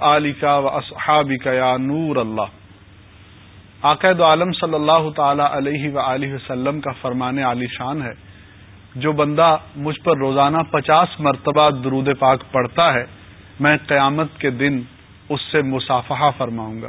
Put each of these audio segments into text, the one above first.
علی کا و اصحابی کا یا نور اللہ۔ عقید عالم صلی اللہ تعالی علیہ و وسلم کا فرمان علی شان ہے۔ جو بندہ مجھ پر روزانہ پچاس مرتبہ درود پاک پڑھتا ہے، میں قیامت کے دن اس سے مصافحہ فرماؤں گا۔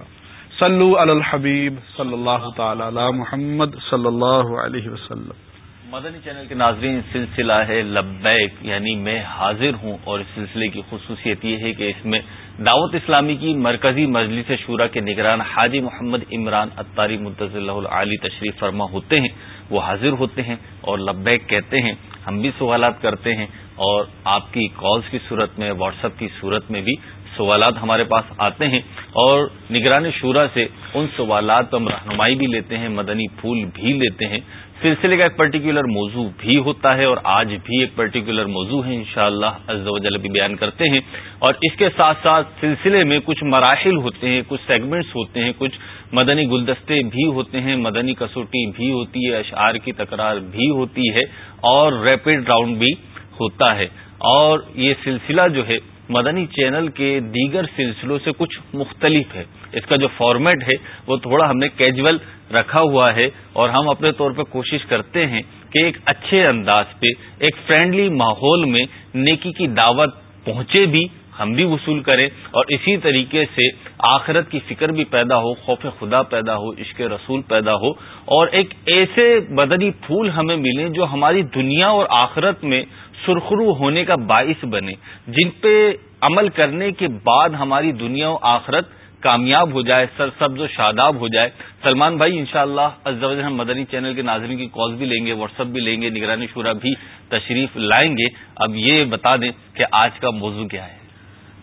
صلو علی الحبیب صلی اللہ تعالی علی محمد صلی اللہ علیہ وسلم۔ مدنی چینل کے ناظرین، سلسلہ ہے لبیک یعنی میں حاضر ہوں اور اس سلسلے کی خصوصیت یہ ہے کہ اس میں دعوت اسلامی کی مرکزی مجلس شورا کے نگران حاجی محمد عمران اتاری مدض اللہ علی تشریف فرما ہوتے ہیں، وہ حاضر ہوتے ہیں اور لبیک کہتے ہیں، ہم بھی سوالات کرتے ہیں اور آپ کی کالز کی صورت میں، واٹس ایپ کی صورت میں بھی سوالات ہمارے پاس آتے ہیں اور نگران شورا سے ان سوالات ہم رہنمائی بھی لیتے ہیں، مدنی پھول بھی لیتے ہیں۔ سلسلے کا ایک پرٹیکولر موضوع بھی ہوتا ہے اور آج بھی ایک پرٹیکولر موضوع ہے، انشاءاللہ شاء اللہ بھی بیان کرتے ہیں۔ اور اس کے ساتھ ساتھ سلسلے میں کچھ مراحل ہوتے ہیں، کچھ سیگمنٹس ہوتے ہیں، کچھ مدنی گلدستے بھی ہوتے ہیں، مدنی کسوٹی بھی ہوتی ہے، اشعار کی تکرار بھی ہوتی ہے اور ریپڈ راؤنڈ بھی ہوتا ہے۔ اور یہ سلسلہ جو ہے، مدنی چینل کے دیگر سلسلوں سے کچھ مختلف ہے۔ اس کا جو فارمیٹ ہے، وہ تھوڑا ہم نے کیجول رکھا ہوا ہے اور ہم اپنے طور پہ کوشش کرتے ہیں کہ ایک اچھے انداز پہ، ایک فرینڈلی ماحول میں نیکی کی دعوت پہنچے بھی، ہم بھی وصول کریں اور اسی طریقے سے آخرت کی فکر بھی پیدا ہو، خوف خدا پیدا ہو، عشق رسول پیدا ہو اور ایک ایسے بدنی پھول ہمیں ملیں جو ہماری دنیا اور آخرت میں سرخرو ہونے کا باعث بنے، جن پہ عمل کرنے کے بعد ہماری دنیا و آخرت کامیاب ہو جائے، سر سبز و شاداب ہو جائے۔ سلمان بھائی، انشاءاللہ شاء اللہ ہم مدنی چینل کے ناظرین کی کال بھی لیں گے واٹس ایپ بھی لیں گے، نگرانی شورا بھی تشریف لائیں گے۔ اب یہ بتا دیں کہ آج کا موضوع کیا ہے۔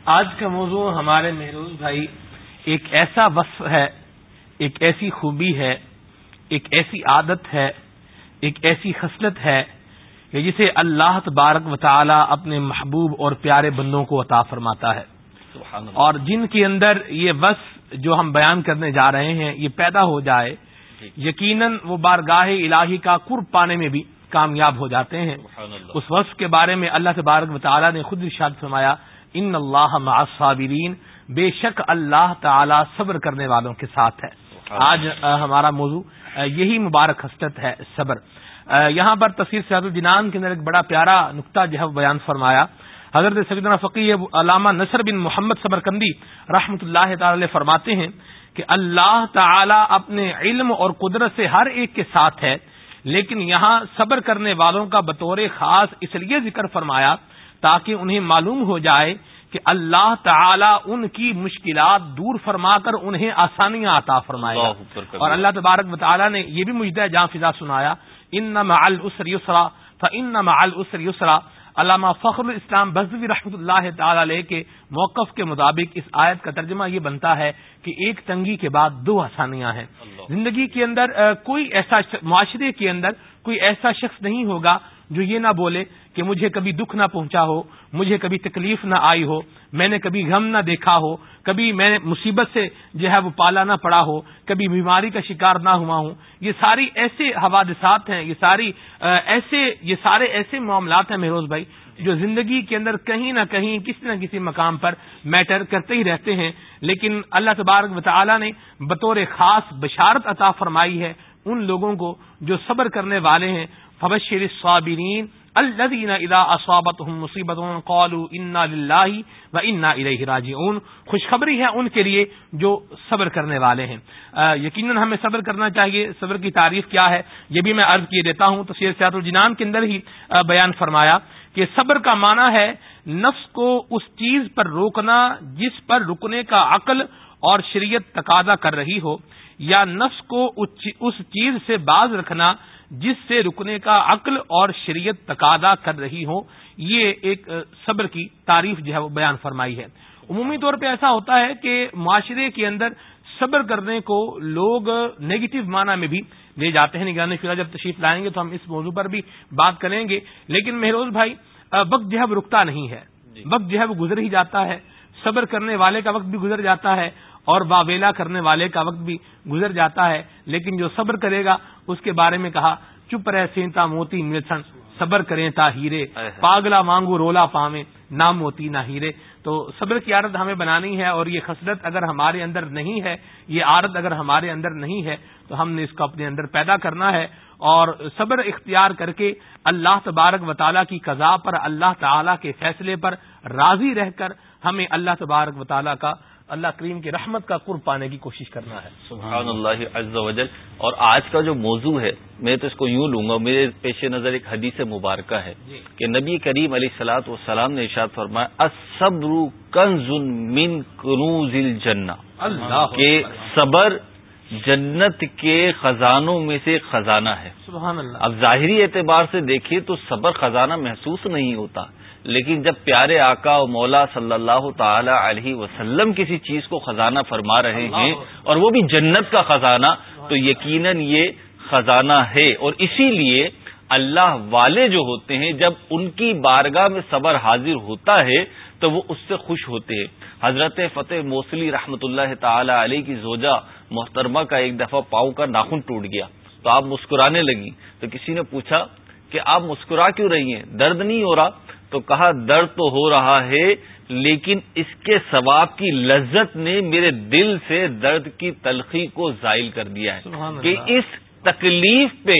آج کا موضوع ہمارے محروز بھائی، ایک ایسا وصف ہے، ایک ایسی خوبی ہے، ایک ایسی عادت ہے، ایک ایسی خصلت ہے کہ جسے اللہ تبارک و تعالی اپنے محبوب اور پیارے بندوں کو عطا فرماتا ہے۔ اور جن کے اندر یہ وصف جو ہم بیان کرنے جا رہے ہیں یہ پیدا ہو جائے جی۔ یقیناً وہ بارگاہ الہی کا قرب پانے میں بھی کامیاب ہو جاتے ہیں۔ اس وصف کے بارے میں اللہ تبارک و تعالیٰ نے خود ارشاد فرمایا ان اللہ معصابرین بے شک اللہ تعالی صبر کرنے والوں کے ساتھ ہے۔ آج ہمارا موضوع یہی مبارک حسرت ہے صبر۔ یہاں پر تصویر سیاد الجنان کے اندر ایک بڑا پیارا نقطہ جو ہے بیان فرمایا۔ حضرت سیدنا فقی علامہ نصر بن محمد صبر کندی رحمۃ اللہ تعالی فرماتے ہیں کہ اللہ تعالی اپنے علم اور قدرت سے ہر ایک کے ساتھ ہے لیکن یہاں صبر کرنے والوں کا بطور خاص اس لیے ذکر فرمایا تاکہ انہیں معلوم ہو جائے کہ اللہ تعالی ان کی مشکلات دور فرما کر انہیں آسانیاں عطا فرمائے اور اللہ تبارک و تعالیٰ نے یہ بھی مجدہ جہاں فضا سنایا ان مال اسر یسرا ان مال اسر یسرا علامہ فخر الاسلام بزوی رحمۃ اللہ تعالی علیہ کے موقف کے مطابق اس آیت کا ترجمہ یہ بنتا ہے کہ ایک تنگی کے بعد دو آسانیاں ہیں۔ زندگی کے اندر کوئی ایسا معاشرے کے اندر کوئی ایسا شخص نہیں ہوگا جو یہ نہ بولے کہ مجھے کبھی دکھ نہ پہنچا ہو، مجھے کبھی تکلیف نہ آئی ہو، میں نے کبھی غم نہ دیکھا ہو، کبھی میں نے مصیبت سے جو ہے وہ پالا نہ پڑا ہو، کبھی بیماری کا شکار نہ ہوا ہوں۔ یہ ساری ایسے حوادثات ہیں، یہ ساری ایسے، یہ سارے ایسے معاملات ہیں مہروز بھائی، جو زندگی کے اندر کہیں نہ کہیں، کسی نہ کسی مقام پر میٹر کرتے ہی رہتے ہیں۔ لیکن اللہ تبارک و تعالی نے بطور خاص بشارت عطا فرمائی ہے ان لوگوں کو جو صبر کرنے والے ہیں۔ فبشر الصابرین الذين اذا اصابتهم مصیبت قالوا انا لله وانا الیہ راجعون۔ خوشخبری ہے ان کے لیے جو صبر کرنے والے ہیں۔ یقیناً ہمیں صبر کرنا چاہیے۔ صبر کی تعریف کیا ہے؟ یہ بھی میں عرض کیے دیتا ہوں۔ تصویر سیاحت الجنان کے اندر ہی بیان فرمایا کہ صبر کا معنی ہے نفس کو اس چیز پر روکنا جس پر رکنے کا عقل اور شریعت تقاضا کر رہی ہو، یا نفس کو اس چیز سے باز رکھنا جس سے رکنے کا عقل اور شریعت تقاضا کر رہی ہو یہ ایک صبر کی تعریف جو ہے وہ بیان فرمائی ہے۔ عمومی طور پہ ایسا ہوتا ہے کہ معاشرے کے اندر صبر کرنے کو لوگ نیگیٹو معنی میں بھی لے جاتے ہیں۔ نگرانی فی جب تشریف لائیں گے تو ہم اس موضوع پر بھی بات کریں گے۔ لیکن مہروز بھائی وقت جو ہے وہ رکتا نہیں ہے۔ جی۔ وقت جو ہے وہ گزر ہی جاتا ہے۔ صبر کرنے والے کا وقت بھی گزر جاتا ہے۔ اور واویلا کرنے والے کا وقت بھی گزر جاتا ہے لیکن جو صبر کرے گا اس کے بارے میں کہا چپ رہ سینتا موتی ملسن صبر کریں تا ہیرے پاگلا مانگو رولا پاوے نہ موتی نہ ہیرے۔ تو صبر کی عادت ہمیں بنانی ہے اور یہ خصلت اگر ہمارے اندر نہیں ہے یہ عادت اگر ہمارے اندر نہیں ہے تو ہم نے اس کو اپنے اندر پیدا کرنا ہے۔ اور صبر اختیار کر کے اللہ تبارک و تعالیٰ کی قضاء پر اللہ تعالیٰ کے فیصلے پر راضی رہ کر ہمیں اللہ تبارک و تعالیٰ کا اللہ کریم کی رحمت کا قرب پانے کی کوشش کرنا ہے۔ سبحان اللہ عز و جل۔ اور آج کا جو موضوع ہے میں تو اس کو یوں لوں گا میرے پیش نظر ایک حدیث مبارکہ ہے جی۔ کہ نبی کریم علیہ سلاۃ والسلام نے ارشاد فرمایا کنز من کنوز الجنہ۔ کہ صبر جنت کے خزانوں میں سے خزانہ ہے۔ سبحان اللہ۔ اب ظاہری اعتبار سے دیکھیے تو صبر خزانہ محسوس نہیں ہوتا۔ لیکن جب پیارے آقا و مولا صلی اللہ تعالی علیہ وسلم کسی چیز کو خزانہ فرما رہے ہیں اور وہ بھی جنت کا خزانہ تو یقیناً یہ خزانہ ہے۔ اور اسی لیے اللہ والے جو ہوتے ہیں جب ان کی بارگاہ میں صبر حاضر ہوتا ہے تو وہ اس سے خوش ہوتے ہیں۔ حضرت فتح موسلی رحمت اللہ تعالی علیہ کی زوجہ محترمہ کا ایک دفعہ پاؤں کا ناخن ٹوٹ گیا۔ تو آپ مسکرانے لگی تو کسی نے پوچھا کہ آپ مسکرا کیوں رہی ہیں؟ درد نہیں ہو رہا؟ تو کہا درد تو ہو رہا ہے لیکن اس کے ثواب کی لذت نے میرے دل سے درد کی تلخی کو زائل کر دیا ہے۔ کہ اس تکلیف پہ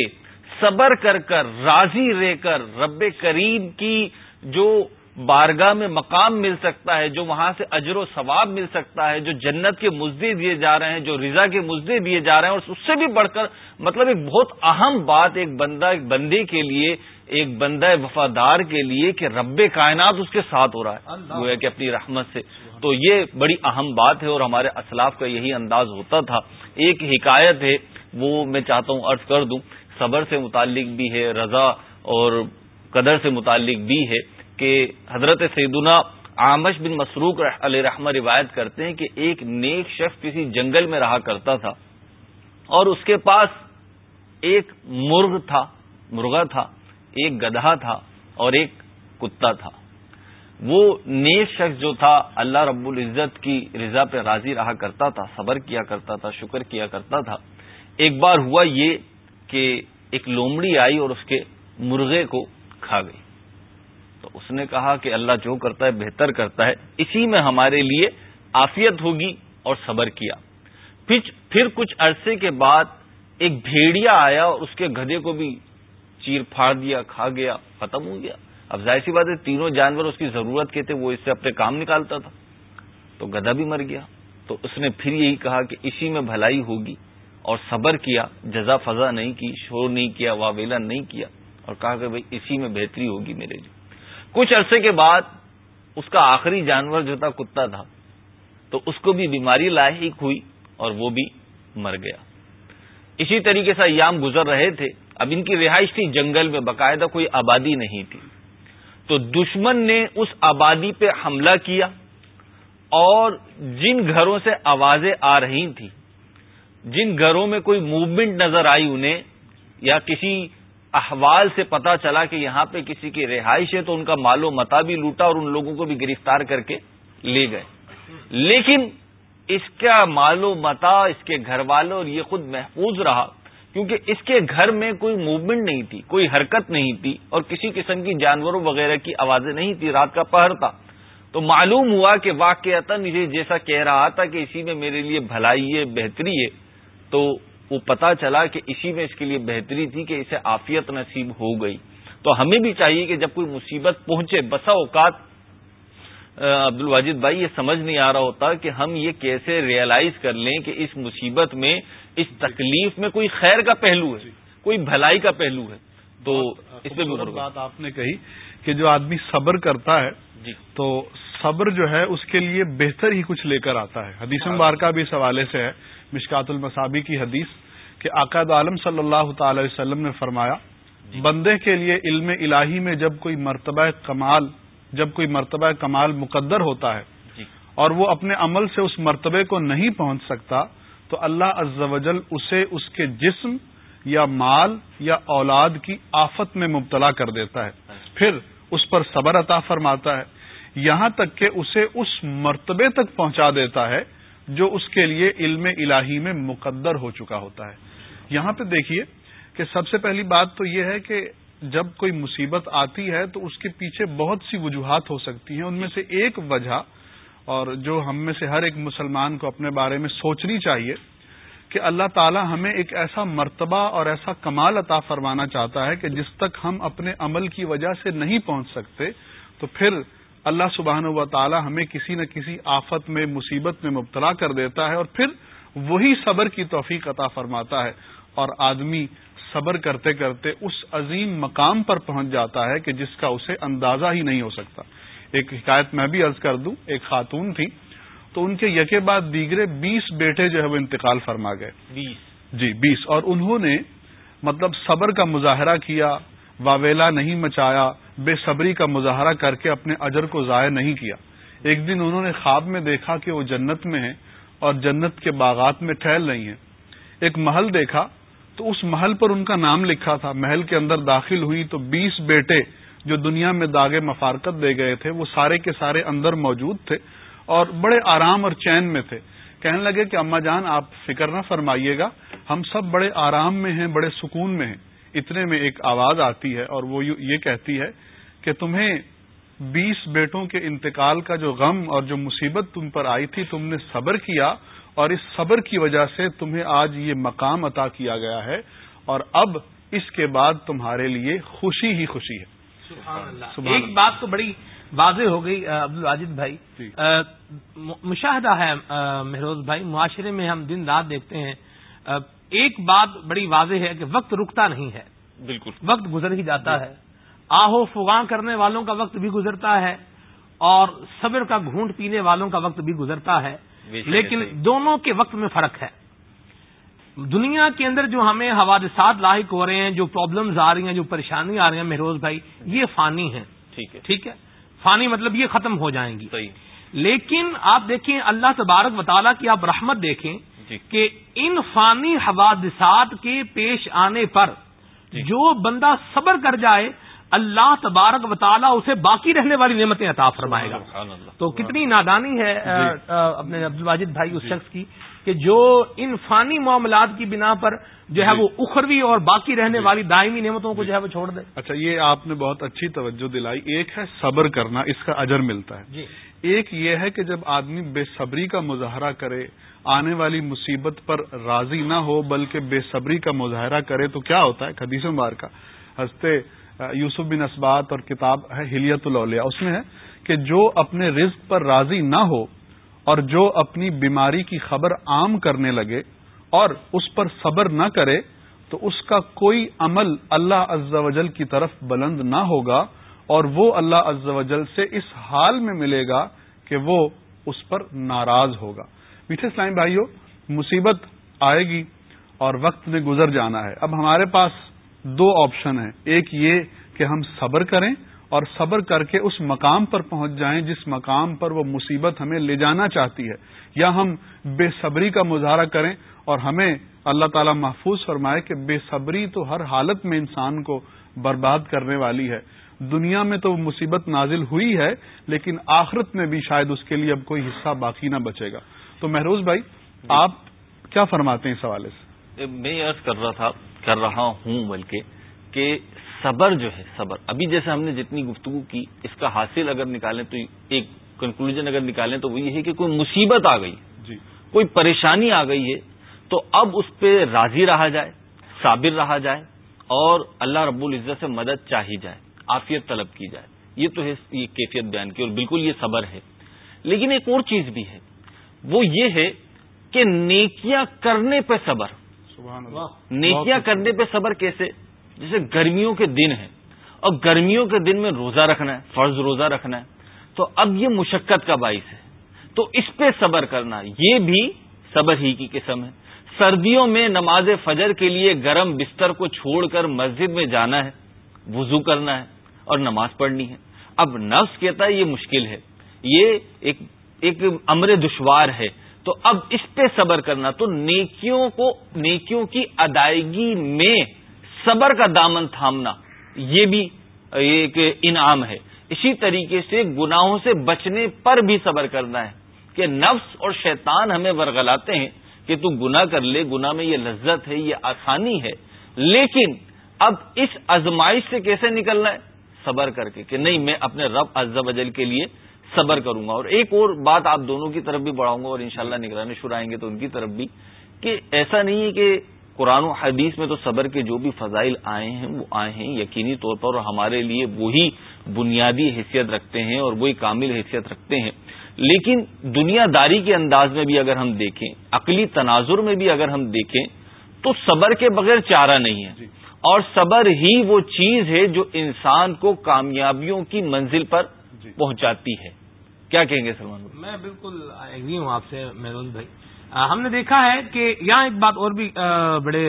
صبر کر کر راضی رہ کر رب کریم کی جو بارگاہ میں مقام مل سکتا ہے جو وہاں سے اجر و ثواب مل سکتا ہے جو جنت کے مزدے دیے جا رہے ہیں جو رضا کے مزدے دیے جا رہے ہیں اور اس سے بھی بڑھ کر مطلب ایک بہت اہم بات ایک بندہ ایک بندے کے لیے ایک بندہ وفادار کے لیے کہ رب کائنات اس کے ساتھ ہو رہا ہے وہ ہے کہ اپنی رحمت سے۔ تو یہ بڑی اہم بات ہے اور ہمارے اسلاف کا یہی انداز ہوتا تھا۔ ایک حکایت ہے وہ میں چاہتا ہوں عرض کر دوں۔ صبر سے متعلق بھی ہے رضا اور قدر سے متعلق بھی ہے۔ کہ حضرت سیدنا آمش بن مسروق علیہ رحمہ روایت کرتے ہیں کہ ایک نیک شخص کسی جنگل میں رہا کرتا تھا اور اس کے پاس ایک مرغ تھا مرغا تھا، ایک گدھا تھا اور ایک کتا تھا۔ وہ نیک شخص جو تھا، اللہ رب العزت کی رضا پہ راضی رہا کرتا تھا، صبر کیا کرتا تھا، شکر کیا کرتا تھا۔ ایک بار ہوا یہ کہ ایک لومڑی آئی اور اس کے مرغے کو کھا گئی۔ تو اس نے کہا کہ اللہ جو کرتا ہے بہتر کرتا ہے، اسی میں ہمارے لیے آفیت ہوگی اور صبر کیا۔ پھر کچھ عرصے کے بعد ایک بھیڑیا آیا اور اس کے گدے کو بھی چیر پھاڑ دیا، کھا گیا، ختم ہو گیا۔ اب ظاہر سی بات ہے، تینوں جانور اس کی ضرورت کے تھے، وہ اس سے اپنے کام نکالتا تھا۔ تو گدا بھی مر گیا۔ تو اس نے پھر یہی کہا کہ اسی میں بھلائی ہوگی اور صبر کیا، جزا فضا نہیں کی، شور نہیں کیا، واویلا نہیں کیا۔ اور کہا کہ بھائی اسی میں بہتری ہوگی میرے لیے۔ کچھ عرصے کے بعد اس کا آخری جانور جو تھا، کتا تھا۔ تو اس کو بھی بیماری لاحق ہوئی اور وہ بھی مر گیا۔ اسی طریقے سے ایام گزر رہے تھے۔ اب ان کی رہائش تھی، جنگل میں باقاعدہ کوئی آبادی نہیں تھی۔ تو دشمن نے اس آبادی پہ حملہ کیا اور جن گھروں سے آوازیں آ رہی تھیں، جن گھروں میں کوئی موومنٹ نظر آئی انہیں یا کسی احوال سے پتا چلا کہ یہاں پہ کسی کی رہائش ہے تو ان کا مال و متا بھی لوٹا اور ان لوگوں کو بھی گرفتار کر کے لے گئے۔ لیکن اس کا مال و متا، اس کے گھر والوں اور یہ خود محفوظ رہا کیونکہ اس کے گھر میں کوئی موومنٹ نہیں تھی، کوئی حرکت نہیں تھی اور کسی قسم کی جانوروں وغیرہ کی آوازیں نہیں تھی، رات کا پہر تھا۔ تو معلوم ہوا کہ واقع یہ جیسا کہہ رہا تھا کہ اسی میں میرے لیے بھلائی ہے، بہتری ہے، تو وہ پتا چلا کہ اسی میں اس کے لیے بہتری تھی کہ اسے عافیت نصیب ہو گئی۔ تو ہمیں بھی چاہیے کہ جب کوئی مصیبت پہنچے بسا اوقات عبد الواجد بھائی یہ سمجھ نہیں آ رہا ہوتا کہ ہم یہ کیسے ریئلائز کر لیں کہ اس مصیبت میں اس تکلیف میں کوئی خیر کا پہلو ہے کوئی بھلائی کا پہلو ہے۔ تو اس پہ بھی بات آپ نے کہی کہ جو آدمی صبر کرتا ہے جی۔ تو صبر جو ہے اس کے لیے بہتر ہی کچھ لے کر آتا ہے۔ حدیث مبارکہ بھی اس حوالے سے ہے مشکات المصابی کی حدیث۔ کہ عقائد عالم صلی اللہ تعالی وسلم نے فرمایا جی۔ بندے کے لیے علم الہی میں جب کوئی مرتبہ کمال جب کوئی مرتبہ کمال مقدر ہوتا ہے جی۔ اور وہ اپنے عمل سے اس مرتبے کو نہیں پہنچ سکتا تو اللہ عز و جل اسے اس کے جسم یا مال یا اولاد کی آفت میں مبتلا کر دیتا ہے۔ پھر اس پر صبر عطا فرماتا ہے۔ یہاں تک کہ اسے اس مرتبے تک پہنچا دیتا ہے جو اس کے لیے علم الہی میں مقدر ہو چکا ہوتا ہے۔ یہاں پہ دیکھیے کہ سب سے پہلی بات تو یہ ہے کہ جب کوئی مصیبت آتی ہے تو اس کے پیچھے بہت سی وجوہات ہو سکتی ہیں۔ ان میں سے ایک وجہ اور جو ہم میں سے ہر ایک مسلمان کو اپنے بارے میں سوچنی چاہیے کہ اللہ تعالی ہمیں ایک ایسا مرتبہ اور ایسا کمال عطا فرمانا چاہتا ہے کہ جس تک ہم اپنے عمل کی وجہ سے نہیں پہنچ سکتے، تو پھر اللہ سبحانہ و تعالی ہمیں کسی نہ کسی آفت میں، مصیبت میں مبتلا کر دیتا ہے اور پھر وہی صبر کی توفیق عطا فرماتا ہے۔ اور آدمی صبر کرتے کرتے اس عظیم مقام پر پہنچ جاتا ہے کہ جس کا اسے اندازہ ہی نہیں ہو سکتا۔ ایک حکایت میں بھی عرض کر دوں ایک خاتون تھی تو ان کے یکے بعد دیگرے بیس بیٹے جو ہے وہ انتقال فرما گئے۔ بیس۔ جی بیس۔ اور انہوں نے مطلب صبر کا مظاہرہ کیا واویلا نہیں مچایا بے صبری کا مظاہرہ کر کے اپنے اجر کو ضائع نہیں کیا۔ ایک دن انہوں نے خواب میں دیکھا کہ وہ جنت میں ہیں اور جنت کے باغات میں ٹھہل رہی ہیں۔ ایک محل دیکھا تو اس محل پر ان کا نام لکھا تھا۔ محل کے اندر داخل ہوئی تو بیس بیٹے جو دنیا میں داغے مفارکت دے گئے تھے، وہ سارے کے سارے اندر موجود تھے اور بڑے آرام اور چین میں تھے۔ کہنے لگے کہ اما جان، آپ فکر نہ فرمائیے گا، ہم سب بڑے آرام میں ہیں، بڑے سکون میں ہیں۔ اتنے میں ایک آواز آتی ہے اور وہ یہ کہتی ہے کہ تمہیں بیس بیٹوں کے انتقال کا جو غم اور جو مصیبت تم پر آئی تھی، تم نے صبر کیا اور اس صبر کی وجہ سے تمہیں آج یہ مقام عطا کیا گیا ہے اور اب اس کے بعد تمہارے لیے خوشی ہی خوشی ہے۔ سبحان اللہ۔ ایک بات تو بڑی واضح ہو گئی عبد الواجد بھائی۔ جی۔ مشاہدہ ہے مہروز بھائی۔ معاشرے میں ہم دن رات دیکھتے ہیں ایک بات بڑی واضح ہے کہ وقت رکتا نہیں ہے۔ بالکل۔ وقت گزر ہی جاتا ہے۔ آہو فغاں کرنے والوں کا وقت بھی گزرتا ہے اور صبر کا گھونٹ پینے والوں کا وقت بھی گزرتا ہے۔ لیکن دونوں کے وقت میں فرق ہے۔ دنیا کے اندر جو ہمیں حوادثات لاحق ہو رہے ہیں جو پرابلمز آ رہی ہیں جو پریشانی آ رہی ہیں مہروز بھائی یہ فانی ہیں۔ ٹھیک ہے۔ ٹھیک ہے؟ فانی مطلب یہ ختم ہو جائیں گی۔ لیکن آپ دیکھیں اللہ تبارک وطالعہ کی آپ رحمت دیکھیں جی۔ کہ ان فانی حوادثات کے پیش آنے پر جی۔ جو بندہ صبر کر جائے اللہ تبارک و تعالیٰ اسے باقی رہنے والی نعمتیں عطا فرمائے گا۔ تو کتنی نادانی ہے جی۔ اپنے عبد الواجد بھائی اس جی۔ شخص کی کہ جو ان فانی معاملات کی بنا پر جو ہے جی۔ وہ اخروی اور باقی رہنے والی دائمی نعمتوں کو جو ہے وہ چھوڑ دے۔ اچھا یہ آپ نے بہت اچھی توجہ دلائی۔ ایک ہے صبر کرنا اس کا اجر ملتا ہے۔ ایک یہ ہے کہ جب آدمی بے صبری کا مظاہرہ کرے آنے والی مصیبت پر راضی نہ ہو بلکہ بے صبری کا مظاہرہ کرے تو کیا ہوتا ہے؟ خدیث مبار کا ہنستے یوسف بن اسبات اور کتاب ہے ہلیت الاولیاء۔ اس میں ہے کہ جو اپنے رزق پر راضی نہ ہو اور جو اپنی بیماری کی خبر عام کرنے لگے اور اس پر صبر نہ کرے، تو اس کا کوئی عمل اللہ عز و جل کی طرف بلند نہ ہوگا اور وہ اللہ عز و جل سے اس حال میں ملے گا کہ وہ اس پر ناراض ہوگا۔ میٹھے اسلام بھائیوں مصیبت آئے گی اور وقت نے گزر جانا ہے۔ اب ہمارے پاس دو آپشن ہیں۔ ایک یہ کہ ہم صبر کریں اور صبر کر کے اس مقام پر پہنچ جائیں جس مقام پر وہ مصیبت ہمیں لے جانا چاہتی ہے۔ یا ہم بے صبری کا مظاہرہ کریں اور ہمیں اللہ تعالی محفوظ فرمائے کہ بے صبری تو ہر حالت میں انسان کو برباد کرنے والی ہے۔ دنیا میں تو مصیبت نازل ہوئی ہے، لیکن آخرت میں بھی شاید اس کے لیے اب کوئی حصہ باقی نہ بچے گا۔ تو محروز بھائی، آپ کیا فرماتے ہیں اس حوالے سے؟ میں عرض کر رہا تھا کر رہا ہوں بلکہ کہ صبر جو ہے صبر۔ ابھی جیسے ہم نے جتنی گفتگو کی اس کا حاصل اگر نکالیں تو ایک کنکلوژن اگر نکالیں تو وہ یہ ہے کہ کوئی مصیبت آ گئی۔ جی۔ کوئی پریشانی آ گئی ہے تو اب اس پہ راضی رہا جائے صابر رہا جائے اور اللہ رب العزت سے مدد چاہی جائے عافیت طلب کی جائے۔ یہ تو ہے یہ کیفیت بیان کی اور بالکل یہ صبر ہے۔ لیکن ایک اور چیز بھی ہے وہ یہ ہے کہ نیکیاں کرنے پہ صبر۔ نیکیاں کرنے پہ صبر کیسے؟ جیسے گرمیوں کے دن ہیں۔ اور گرمیوں کے دن میں روزہ رکھنا ہے فرض روزہ رکھنا ہے۔ تو اب یہ مشقت کا باعث ہے۔ تو اس پہ صبر کرنا یہ بھی صبر ہی کی قسم ہے۔ سردیوں میں نماز فجر کے لیے گرم بستر کو چھوڑ کر مسجد میں جانا ہے وضو کرنا ہے اور نماز پڑھنی ہے۔ اب نفس کہتا ہے یہ مشکل ہے۔ یہ ایک ایک امر دشوار ہے۔ تو اب اس پہ صبر کرنا تو نیکیوں کو نیکیوں کی ادائیگی میں صبر کا دامن تھامنا، یہ بھی ایک انعام ہے۔ اسی طریقے سے گناہوں سے بچنے پر بھی صبر کرنا ہے کہ نفس اور شیطان ہمیں ورگلاتے ہیں کہ تو گنا کر لے گنا میں یہ لذت ہے، یہ آسانی ہے۔ لیکن اب اس ازمائش سے کیسے نکلنا ہے؟ صبر کر کے کہ نہیں، میں اپنے رب عز و جل کے لیے صبر کروں گا اور ایک اور بات آپ دونوں کی طرف بھی بڑھاؤں گا اور انشاءاللہ شاء نگرانی شروع آئیں گے تو ان کی طرف بھی کہ ایسا نہیں ہے کہ قرآن و حدیث میں تو صبر کے جو بھی فضائل آئے ہیں وہ آئے ہیں یقینی طور پر اور ہمارے لیے وہی بنیادی حیثیت رکھتے ہیں اور وہی کامل حیثیت رکھتے ہیں لیکن دنیا داری کے انداز میں بھی اگر ہم دیکھیں عقلی تناظر میں بھی اگر ہم دیکھیں تو صبر کے بغیر چارہ نہیں ہے جی۔ اور صبر ہی وہ چیز ہے جو انسان کو کامیابیوں کی منزل پر جی۔ پہنچاتی ہے کیا کہیں گے سلمان میں بالکل ایگری ہوں آپ سے محروز بھائی۔ ہم نے دیکھا ہے کہ یہاں ایک بات اور بھی بڑے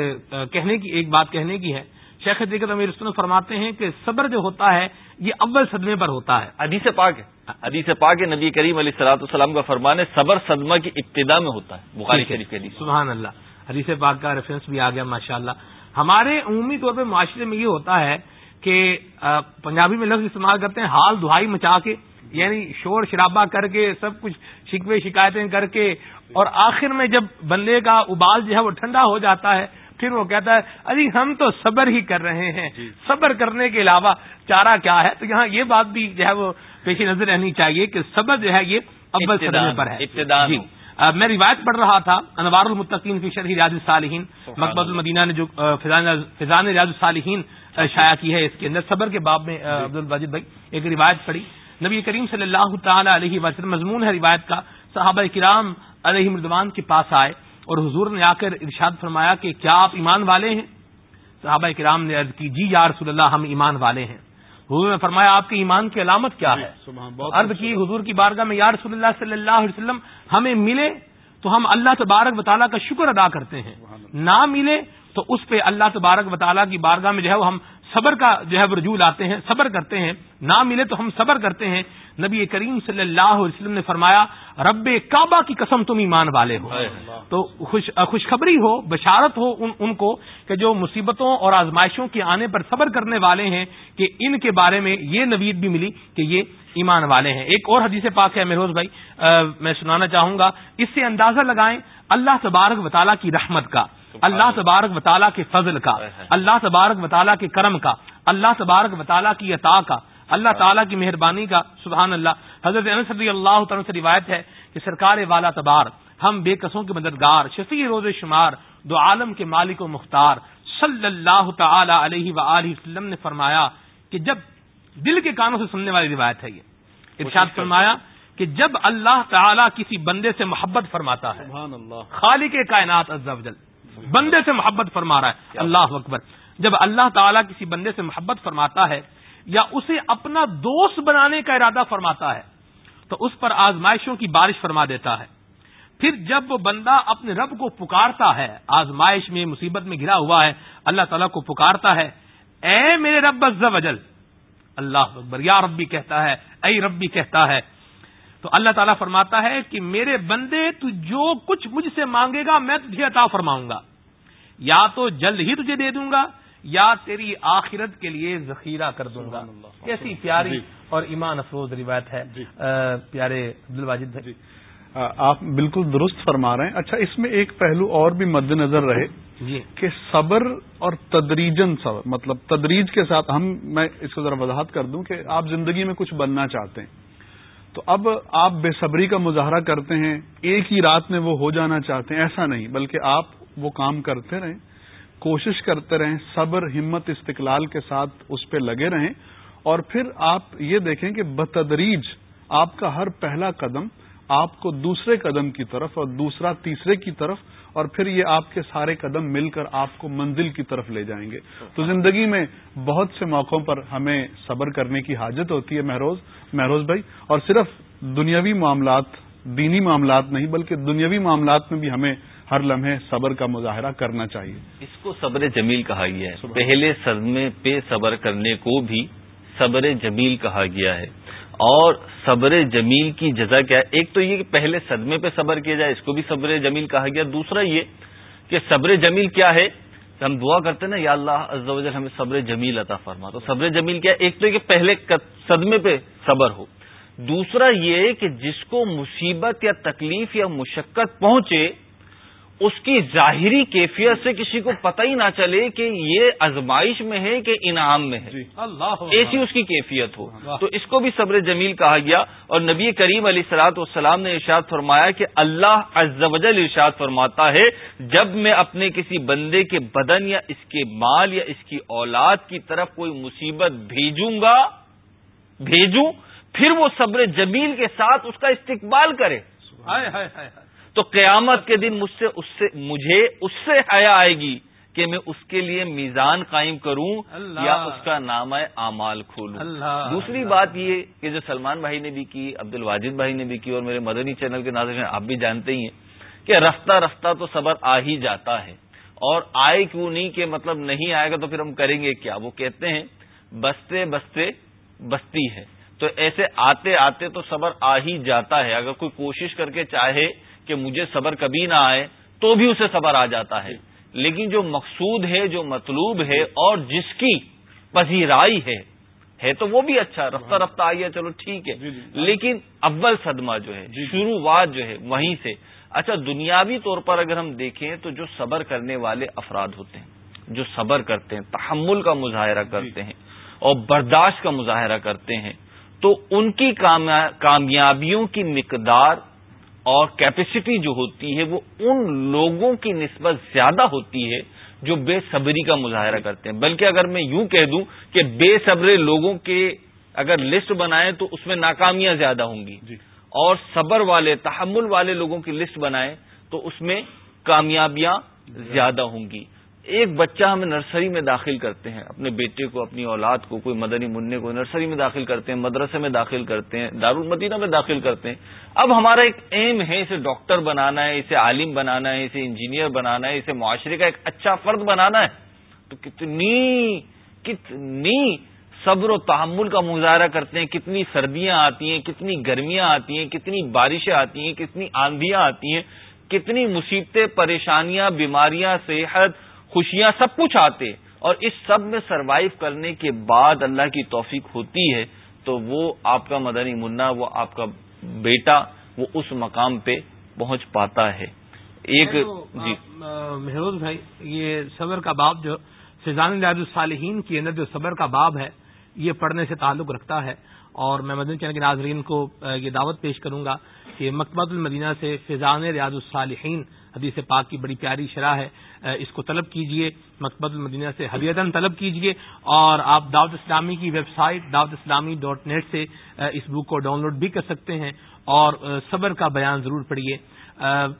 کہنے کی ایک بات کہنے کی ہے۔ شیخ دیکھتے امیر رسول فرماتے ہیں کہ صبر جو ہوتا ہے یہ اول صدمے پر ہوتا ہے۔ حدیث پاک ہے۔ حدیث پاک ہے نبی کریم علیہ سلاۃ السلام کا فرمان ہے صبر صدمہ کی ابتدا میں ہوتا ہے۔ بخاری شریف کے لیے سبحان اللہ۔ حدیث پاک کا ریفرنس بھی آ گیا ماشاء اللہ ہمارے عمومی طور پہ معاشرے میں یہ ہوتا ہے کہ پنجابی میں لفظ استعمال کرتے ہیں حال دہائی مچا کے۔ یعنی شور شرابہ کر کے سب کچھ شکوے شکایتیں کر کے اور آخر میں جب بندے کا ابال جو ہے وہ ٹھنڈا ہو جاتا ہے پھر وہ کہتا ہے ارے ہم تو صبر ہی کر رہے ہیں۔ جی۔ صبر کرنے کے علاوہ چارہ کیا ہے؟ تو یہاں یہ بات بھی جو ہے وہ پیش نظر رہنی چاہیے کہ صبر جو ہے یہ ابل صدمے پر ہے۔ جی۔ میں روایت پڑھ رہا تھا انوار المتقین کی شرح ریاض الصالحین۔ مقبض المدینہ نے جو فضان ریاض الصالحین شائع کی ہے اس کے اندر۔ صبر کے باب میں جی۔ عبد الباجد بھائی ایک روایت پڑھی۔ نبی کریم صلی اللہ تعالی علیہ وسلم مضمون ہے روایت کا صحابہ کرام علیہ مردوان کے پاس آئے اور حضور نے آ کر ارشاد فرمایا کہ کیا آپ ایمان والے ہیں؟ صحابہ کرام نے عرض کی جی یا رسول اللہ ہم ایمان والے ہیں۔ حضور نے فرمایا آپ کے ایمان کی علامت کیا ہے؟ عرض کی حضور کی بارگاہ میں یا رسول اللہ صلی اللہ علیہ وسلم ہمیں ملے تو ہم اللہ تبارک وطالعہ کا شکر ادا کرتے ہیں۔ نہ ملے تو اس پہ اللہ تبارک وطالعہ کی بارگاہ میں جو ہے وہ ہم صبر کا جو ہے رجوع لاتے ہیں صبر کرتے ہیں نہ ملے تو ہم صبر کرتے ہیں۔ نبی کریم صلی اللہ علیہ وسلم نے فرمایا رب کعبہ کی قسم تم ایمان والے ہو۔ تو خوشخبری ہو بشارت ہو ان ان کو کہ جو مصیبتوں اور آزمائشوں کے آنے پر صبر کرنے والے ہیں کہ ان کے بارے میں یہ نوید بھی ملی کہ یہ ایمان والے ہیں۔ ایک اور حدیث پاک ہے مہروز بھائی میں سنانا چاہوں گا۔ اس سے اندازہ لگائیں اللہ تبارک وطالعہ کی رحمت کا۔ اللہ تبارک وطالعہ کے فضل کا اللہ تبارک وطالعہ کے کرم کا اللہ تبارک وطالعہ کی عطا کا اللہ تعالیٰ کی مہربانی کا۔ سبحان اللہ۔ حضرت انس رضی اللہ تعالیٰ سے روایت ہے کہ سرکار والا تبار ہم بے قصوں کے مددگار شفیع روز شمار دو عالم کے مالک و مختار صلی اللہ تعالی علیہ و وسلم نے فرمایا کہ جب دل کے کانوں سے سننے والی روایت ہے یہ۔ ارشاد فرمایا کہ جب اللہ تعالیٰ کسی بندے سے محبت فرماتا ہے خالق کائنات جل بندے سے محبت فرما رہا ہے۔ اللہ اکبر۔ جب اللہ تعالیٰ کسی بندے سے محبت فرماتا ہے یا اسے اپنا دوست بنانے کا ارادہ فرماتا ہے تو اس پر آزمائشوں کی بارش فرما دیتا ہے۔ پھر جب وہ بندہ اپنے رب کو پکارتا ہے آزمائش میں مصیبت میں گرا ہوا ہے اللہ تعالیٰ کو پکارتا ہے اے میرے رب وجل اللہ اکبر یا ربی کہتا ہے اے ربی کہتا ہے تو اللہ تعالیٰ فرماتا ہے کہ میرے بندے تو جو کچھ مجھ سے مانگے گا میں تجھے عطا فرماؤں گا۔ یا تو جلد ہی تجھے دے دوں گا یا تیری آخرت کے لیے ذخیرہ کر دوں گا۔ کیسی پیاری جی۔ اور ایمان افروز روایت ہے۔ جی۔ پیارے عبد الواجد جی۔ آپ بالکل درست فرما رہے ہیں۔ اچھا اس میں ایک پہلو اور بھی مد نظر رہے کہ صبر اور تدریجن صبر مطلب تدریج کے ساتھ ہم میں اس کو ذرا وضاحت کر دوں کہ آپ زندگی میں کچھ بننا چاہتے ہیں۔ تو اب آپ بے صبری کا مظاہرہ کرتے ہیں، ایک ہی رات میں وہ ہو جانا چاہتے ہیں، ایسا نہیں، بلکہ آپ وہ کام کرتے رہیں، کوشش کرتے رہیں، صبر، ہمت، استقلال کے ساتھ اس پہ لگے رہیں، اور پھر آپ یہ دیکھیں کہ بتدریج آپ کا ہر پہلا قدم آپ کو دوسرے قدم کی طرف اور دوسرا تیسرے کی طرف اور پھر یہ آپ کے سارے قدم مل کر آپ کو منزل کی طرف لے جائیں گے۔ تو زندگی میں بہت سے موقعوں پر ہمیں صبر کرنے کی حاجت ہوتی ہے مہروز مہروز بھائی۔ اور صرف دنیاوی معاملات دینی معاملات نہیں بلکہ دنیاوی معاملات میں بھی ہمیں ہر لمحے صبر کا مظاہرہ کرنا چاہیے۔ اس کو صبر جمیل کہا گیا ہے۔ پہلے صدمے پہ صبر کرنے کو بھی صبر جمیل کہا گیا ہے۔ اور صبر جمیل کی جزا کیا ہے۔ ایک تو یہ کہ پہلے صدمے پہ صبر کیا جائے، اس کو بھی صبر جمیل کہا گیا۔ دوسرا یہ کہ صبر جمیل کیا ہے، ہم دعا کرتے نا، یا اللہ عز و جل ہمیں صبر جمیل عطا فرما۔ تو صبر جمیل کیا ایک تو یہ کہ پہلے صدمے پہ صبر ہو۔ دوسرا یہ کہ جس کو مصیبت یا تکلیف یا مشقت پہنچے اس کی ظاہری کیفیت سے کسی کو پتہ ہی نہ چلے کہ یہ ازمائش میں ہے کہ انعام میں ہے۔ جی۔ ایسی اس کی کیفیت ہو۔ تو اس کو بھی صبر جمیل کہا گیا۔ اور نبی کریم علیہ سلاط والسلام نے ارشاد فرمایا کہ اللہ وجل ارشاد فرماتا ہے جب میں اپنے کسی بندے کے بدن یا اس کے مال یا اس کی اولاد کی طرف کوئی مصیبت بھیجوں گا بھیجوں پھر وہ صبر جمیل کے ساتھ اس کا استقبال کرے۔ تو قیامت کے دن مجھ سے اس سے مجھے اس سے حیا آئے گی کہ میں اس کے لیے میزان قائم کروں یا اس کا نام اعمال کھولوں۔ دوسری بات یہ کہ جو سلمان بھائی نے بھی کی عبد الواجد بھائی نے بھی کی اور میرے مدنی چینل کے ناظرین آپ بھی جانتے ہی ہیں کہ رفتہ رفتہ تو صبر آ ہی جاتا ہے۔ اور آئے کیوں نہیں کہ مطلب نہیں آئے گا تو پھر ہم کریں گے کیا؟ وہ کہتے ہیں بستے بستے بستی ہے۔ تو ایسے آتے آتے تو صبر آ ہی جاتا ہے۔ اگر کوئی کوشش کر کے چاہے کہ مجھے صبر کبھی نہ آئے تو بھی اسے صبر آ جاتا ہے۔ لیکن جو مقصود ہے جو مطلوب ہے اور جس کی پذیرائی ہے ہے تو وہ بھی اچھا رفتہ رفتہ آئی ہے چلو ٹھیک ہے۔ جی، جی۔ لیکن اول صدمہ جو ہے جی، شروعات جو ہے وہیں سے۔ اچھا دنیاوی طور پر اگر ہم دیکھیں تو جو صبر کرنے والے افراد ہوتے ہیں جو صبر کرتے ہیں تحمل کا مظاہرہ کرتے ہیں اور برداشت کا مظاہرہ کرتے ہیں تو ان کی کامیابیوں کی مقدار اور کیپیسٹی جو ہوتی ہے وہ ان لوگوں کی نسبت زیادہ ہوتی ہے جو بے صبری کا مظاہرہ کرتے ہیں۔ بلکہ اگر میں یوں کہہ دوں کہ بے صبرے لوگوں کے اگر لسٹ بنائیں تو اس میں ناکامیاں زیادہ ہوں گی۔ جی۔ اور صبر والے تحمل والے لوگوں کی لسٹ بنائیں تو اس میں کامیابیاں زیادہ ہوں گی۔ ایک بچہ ہم نرسری میں داخل کرتے ہیں، اپنے بیٹے کو، اپنی اولاد کو، کوئی مدنی منع کو نرسری میں داخل کرتے ہیں، مدرسے میں داخل کرتے ہیں، دارالمدینہ میں داخل کرتے ہیں۔ اب ہمارا ایک ایم ہے اسے ڈاکٹر بنانا ہے، اسے عالم بنانا ہے، اسے انجینئر بنانا ہے، اسے معاشرے کا ایک اچھا فرد بنانا ہے۔ تو کتنی کتنی صبر و تحمل کا مظاہرہ کرتے ہیں، کتنی سردیاں آتی ہیں، کتنی گرمیاں آتی ہیں، کتنی بارشیں آتی ہیں، کتنی آندیاں آتی ہیں، کتنی مصیبتیں، پریشانیاں، بیماریاں، صحت خوشیاں سب کچھ آتے اور اس سب میں سروائیو کرنے کے بعد اللہ کی توفیق ہوتی ہے تو وہ آپ کا مدنی منا وہ آپ کا بیٹا وہ اس مقام پہ پہنچ پاتا ہے۔ ایک جی۔ مہروز بھائی یہ صبر کا باب جو فضان الصالحین کے اندر جو صبر کا باب ہے یہ پڑھنے سے تعلق رکھتا ہے۔ اور میں مدنی چینل کے ناظرین کو یہ دعوت پیش کروں گا کہ مکبت المدینہ سے فضان ریاض الصالحین حدیث پاک کی بڑی پیاری شرح ہے۔ اس کو طلب کیجیے مکبت المدینہ سے حبیتاً طلب کیجیے، اور آپ دعوت اسلامی کی ویب سائٹ دعوت اسلامی ڈاٹ نیٹ سے اس بک کو ڈاؤن لوڈ بھی کر سکتے ہیں، اور صبر کا بیان ضرور پڑھیے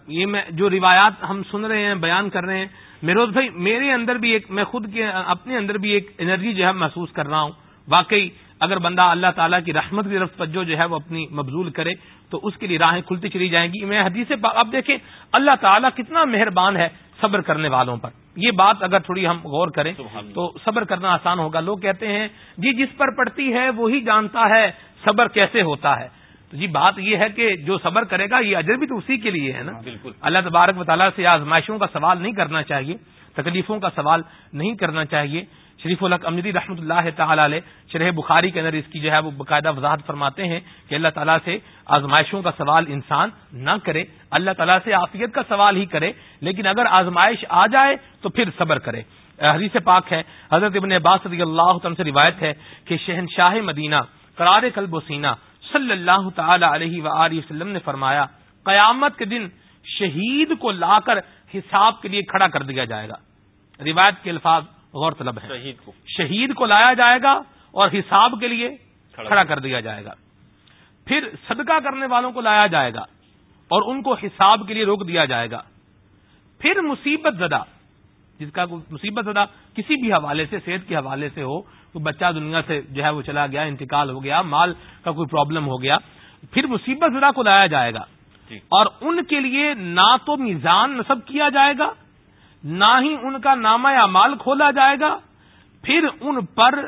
یہ میں، جو روایات ہم سن رہے ہیں، بیان کر رہے ہیں میروز بھائی، میرے اندر بھی ایک، میں خود کے، اپنے اندر بھی ایک انرجی جو ہے محسوس کر رہا ہوں۔ واقعی، اگر بندہ اللہ تعالیٰ کی رحمت کی طرف توجہ جو ہے وہ اپنی مبزول کرے، تو اس کے لیے راہیں کھلتی چلی جائیں گی۔ میں حدیث اب دیکھیں، اللہ تعالیٰ کتنا مہربان ہے۔ صبر کرنے والوں پر۔ یہ بات اگر تھوڑی ہم غور کریں تو صبر کرنا آسان ہوگا۔ لوگ کہتے ہیں جی جس پر پڑتی ہے وہی جانتا ہے صبر کیسے ہوتا ہے۔ تو جی بات یہ ہے کہ جو صبر کرے گا یہ اجر بھی تو اسی کے لیے ہے نا۔ بالکل۔ اللہ تبارک و تعالیٰ سے آزمائشوں کا سوال نہیں کرنا چاہیے تکلیفوں کا سوال نہیں کرنا چاہیے۔ شریف الق امجدی رحمۃ اللہ تعالی علیہ شرح بخاری کے اندر اس کی جو ہے وہ باقاعدہ وضاحت فرماتے ہیں کہ اللہ تعالیٰ سے آزمائشوں کا سوال انسان نہ کرے، اللہ تعالیٰ سے عافیت کا سوال ہی کرے، لیکن اگر آزمائش آ جائے تو پھر صبر کرے۔ حدیث پاک ہے، حضرت ابن عباس رضی اللہ عنہ سے روایت ہے کہ شہنشاہ مدینہ قرار قلب و سینہ صلی اللہ تعالی علیہ و وسلم نے فرمایا، قیامت کے دن شہید کو لا کر حساب کے لیے کھڑا کر دیا جائے گا۔ روایت کے الفاظ غور طلب ہے۔ شہید کو۔ شہید کو لایا جائے گا اور حساب کے لیے کھڑا کر دیا جائے گا۔ پھر صدقہ کرنے والوں کو لایا جائے گا اور ان کو حساب کے لیے روک دیا جائے گا۔ پھر مصیبت زدہ جس کا مصیبت زدہ کسی بھی حوالے سے صحت کے حوالے سے ہو کوئی بچہ دنیا سے جو ہے وہ چلا گیا انتقال ہو گیا مال کا کوئی پرابلم ہو گیا پھر مصیبت زدہ کو لایا جائے گا۔ جی۔ اور ان کے لیے نہ تو میزان نصب کیا جائے گا نہ ہی ان کا نامہ یا مال کھولا جائے گا پھر ان پر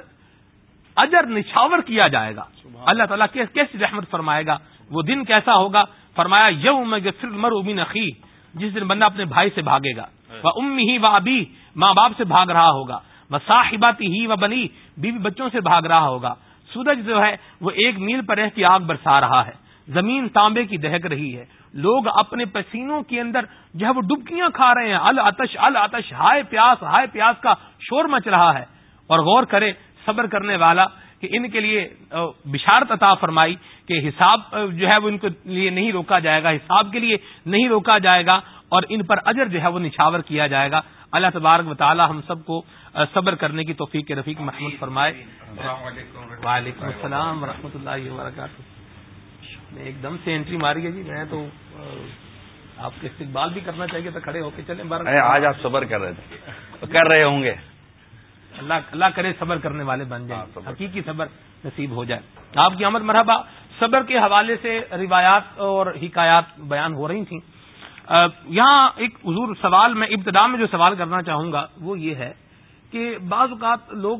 اجر نچھاور کیا جائے گا۔ اللہ تعالیٰ کیسی رحمت فرمائے گا؟ وہ دن کیسا ہوگا؟ فرمایا یوم مر امین عقی جس دن بندہ اپنے بھائی سے بھاگے گا۔ وہ ام ہی و ابھی ماں باپ سے بھاگ رہا ہوگا۔ وہ صاحباتی ہی و بنی بیوی بچوں سے بھاگ رہا ہوگا۔ سورج جو ہے وہ ایک میل پر رہ کی آگ برسا رہا ہے۔ زمین تانبے کی دہک رہی ہے۔ لوگ اپنے پسینوں کے اندر جو ہے وہ ڈبکیاں کھا رہے ہیں۔ التش التش ہائے پیاس ہائے پیاس کا شور مچ رہا ہے۔ اور غور کرے صبر کرنے والا کہ ان کے لیے بشارت عطا فرمائی کہ حساب جو ہے وہ ان کے لیے نہیں روکا جائے گا حساب کے لیے نہیں روکا جائے گا اور ان پر اجر جو ہے وہ نچھاور کیا جائے گا۔ اللہ تبارک و تعالی ہم سب کو صبر کرنے کی توفیق رفیق محمود فرمائے۔ وعلیکم السلام ورحمۃ اللہ وبرکاتہ۔ ایک دم سے انٹری ماری ہے جی میں تو آپ کے استقبال بھی کرنا چاہیے تو کھڑے ہو کے چلیں بار آج آپ صبر کر رہے تھے۔ کر رہے ہوں گے۔ اللہ اللہ کرے صبر کرنے والے بن جائیں۔ ہاں، حقیقی صبر نصیب ہو جائے۔ آپ کی آمد مرحبا صبر کے حوالے سے روایات اور حکایات بیان ہو رہی تھیں۔ یہاں ایک حضور سوال میں ابتدا میں جو سوال کرنا چاہوں گا وہ یہ ہے کہ بعض اوقات لوگ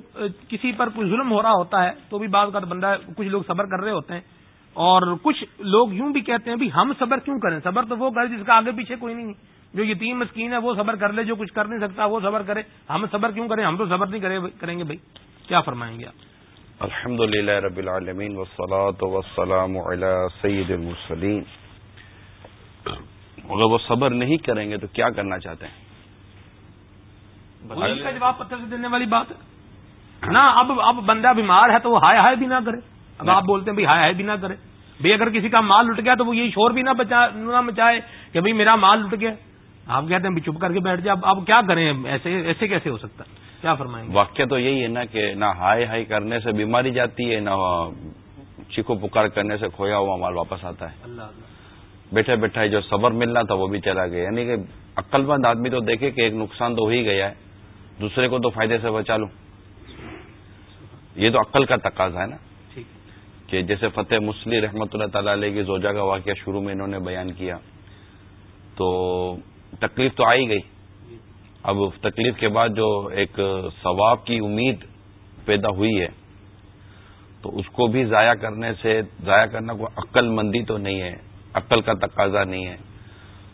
کسی پر کچھ ظلم ہو رہا ہوتا ہے تو بھی بعض اوقات بندہ کچھ لوگ صبر کر رہے ہوتے ہیں۔ اور کچھ لوگ یوں بھی کہتے ہیں بھی ہم صبر کیوں کریں؟ صبر تو وہ کرے جس کا آگے پیچھے کوئی نہیں جو یتیم مسکین ہے وہ صبر کر لے جو کچھ کر نہیں سکتا وہ صبر کرے۔ ہم صبر کیوں کریں؟ ہم تو صبر نہیں کریں گے بھائی۔ کیا فرمائیں گے آپ؟ الحمد للہ رب العالمین وسلام سید المسلیم اگر وہ صبر نہیں کریں گے تو کیا کرنا چاہتے ہیں؟ کا جواب پتھر سے دینے والی بات ہے۔ نا اب اب بندہ بیمار ہے تو وہ ہائے ہائے بھی نہ کرے۔ اب آپ بولتے ہیں بھائی ہائے ہائے بھی نہ کرے۔ بھائی اگر کسی کا مال لٹ گیا تو وہ یہی شور بھی نہ نہ مچائے کہ بھائی میرا مال لٹ گیا۔ آپ کہتے ہیں چپ کر کے بیٹھ جائے اب کیا کریں؟ ایسے ایسے کیسے ہو سکتا؟ کیا فرمائیں واقعہ تو یہی ہے نا کہ نہ ہائے ہائی کرنے سے بیماری جاتی ہے نہ چیخو پکار کرنے سے کھویا ہوا مال واپس آتا ہے۔ اللہ بیٹھے بیٹھے جو صبر ملنا تھا وہ بھی چلا گیا۔ یعنی کہ عقل مند آدمی تو دیکھے کہ ایک نقصان تو ہو ہی گیا ہے۔ دوسرے کو تو فائدے سے بچا لوں یہ تو عقل کا تقاضا ہے نا۔ کہ جیسے فتح مسلی رحمۃ اللہ تعالی علیہ کی زوجہ کا واقعہ شروع میں انہوں نے بیان کیا، تو تکلیف تو آئی گئی۔ اب تکلیف کے بعد جو ایک ثواب کی امید پیدا ہوئی ہے، تو اس کو بھی ضائع کرنے سے، ضائع کرنا کوئی عقل مندی تو نہیں ہے، عقل کا تقاضا نہیں ہے۔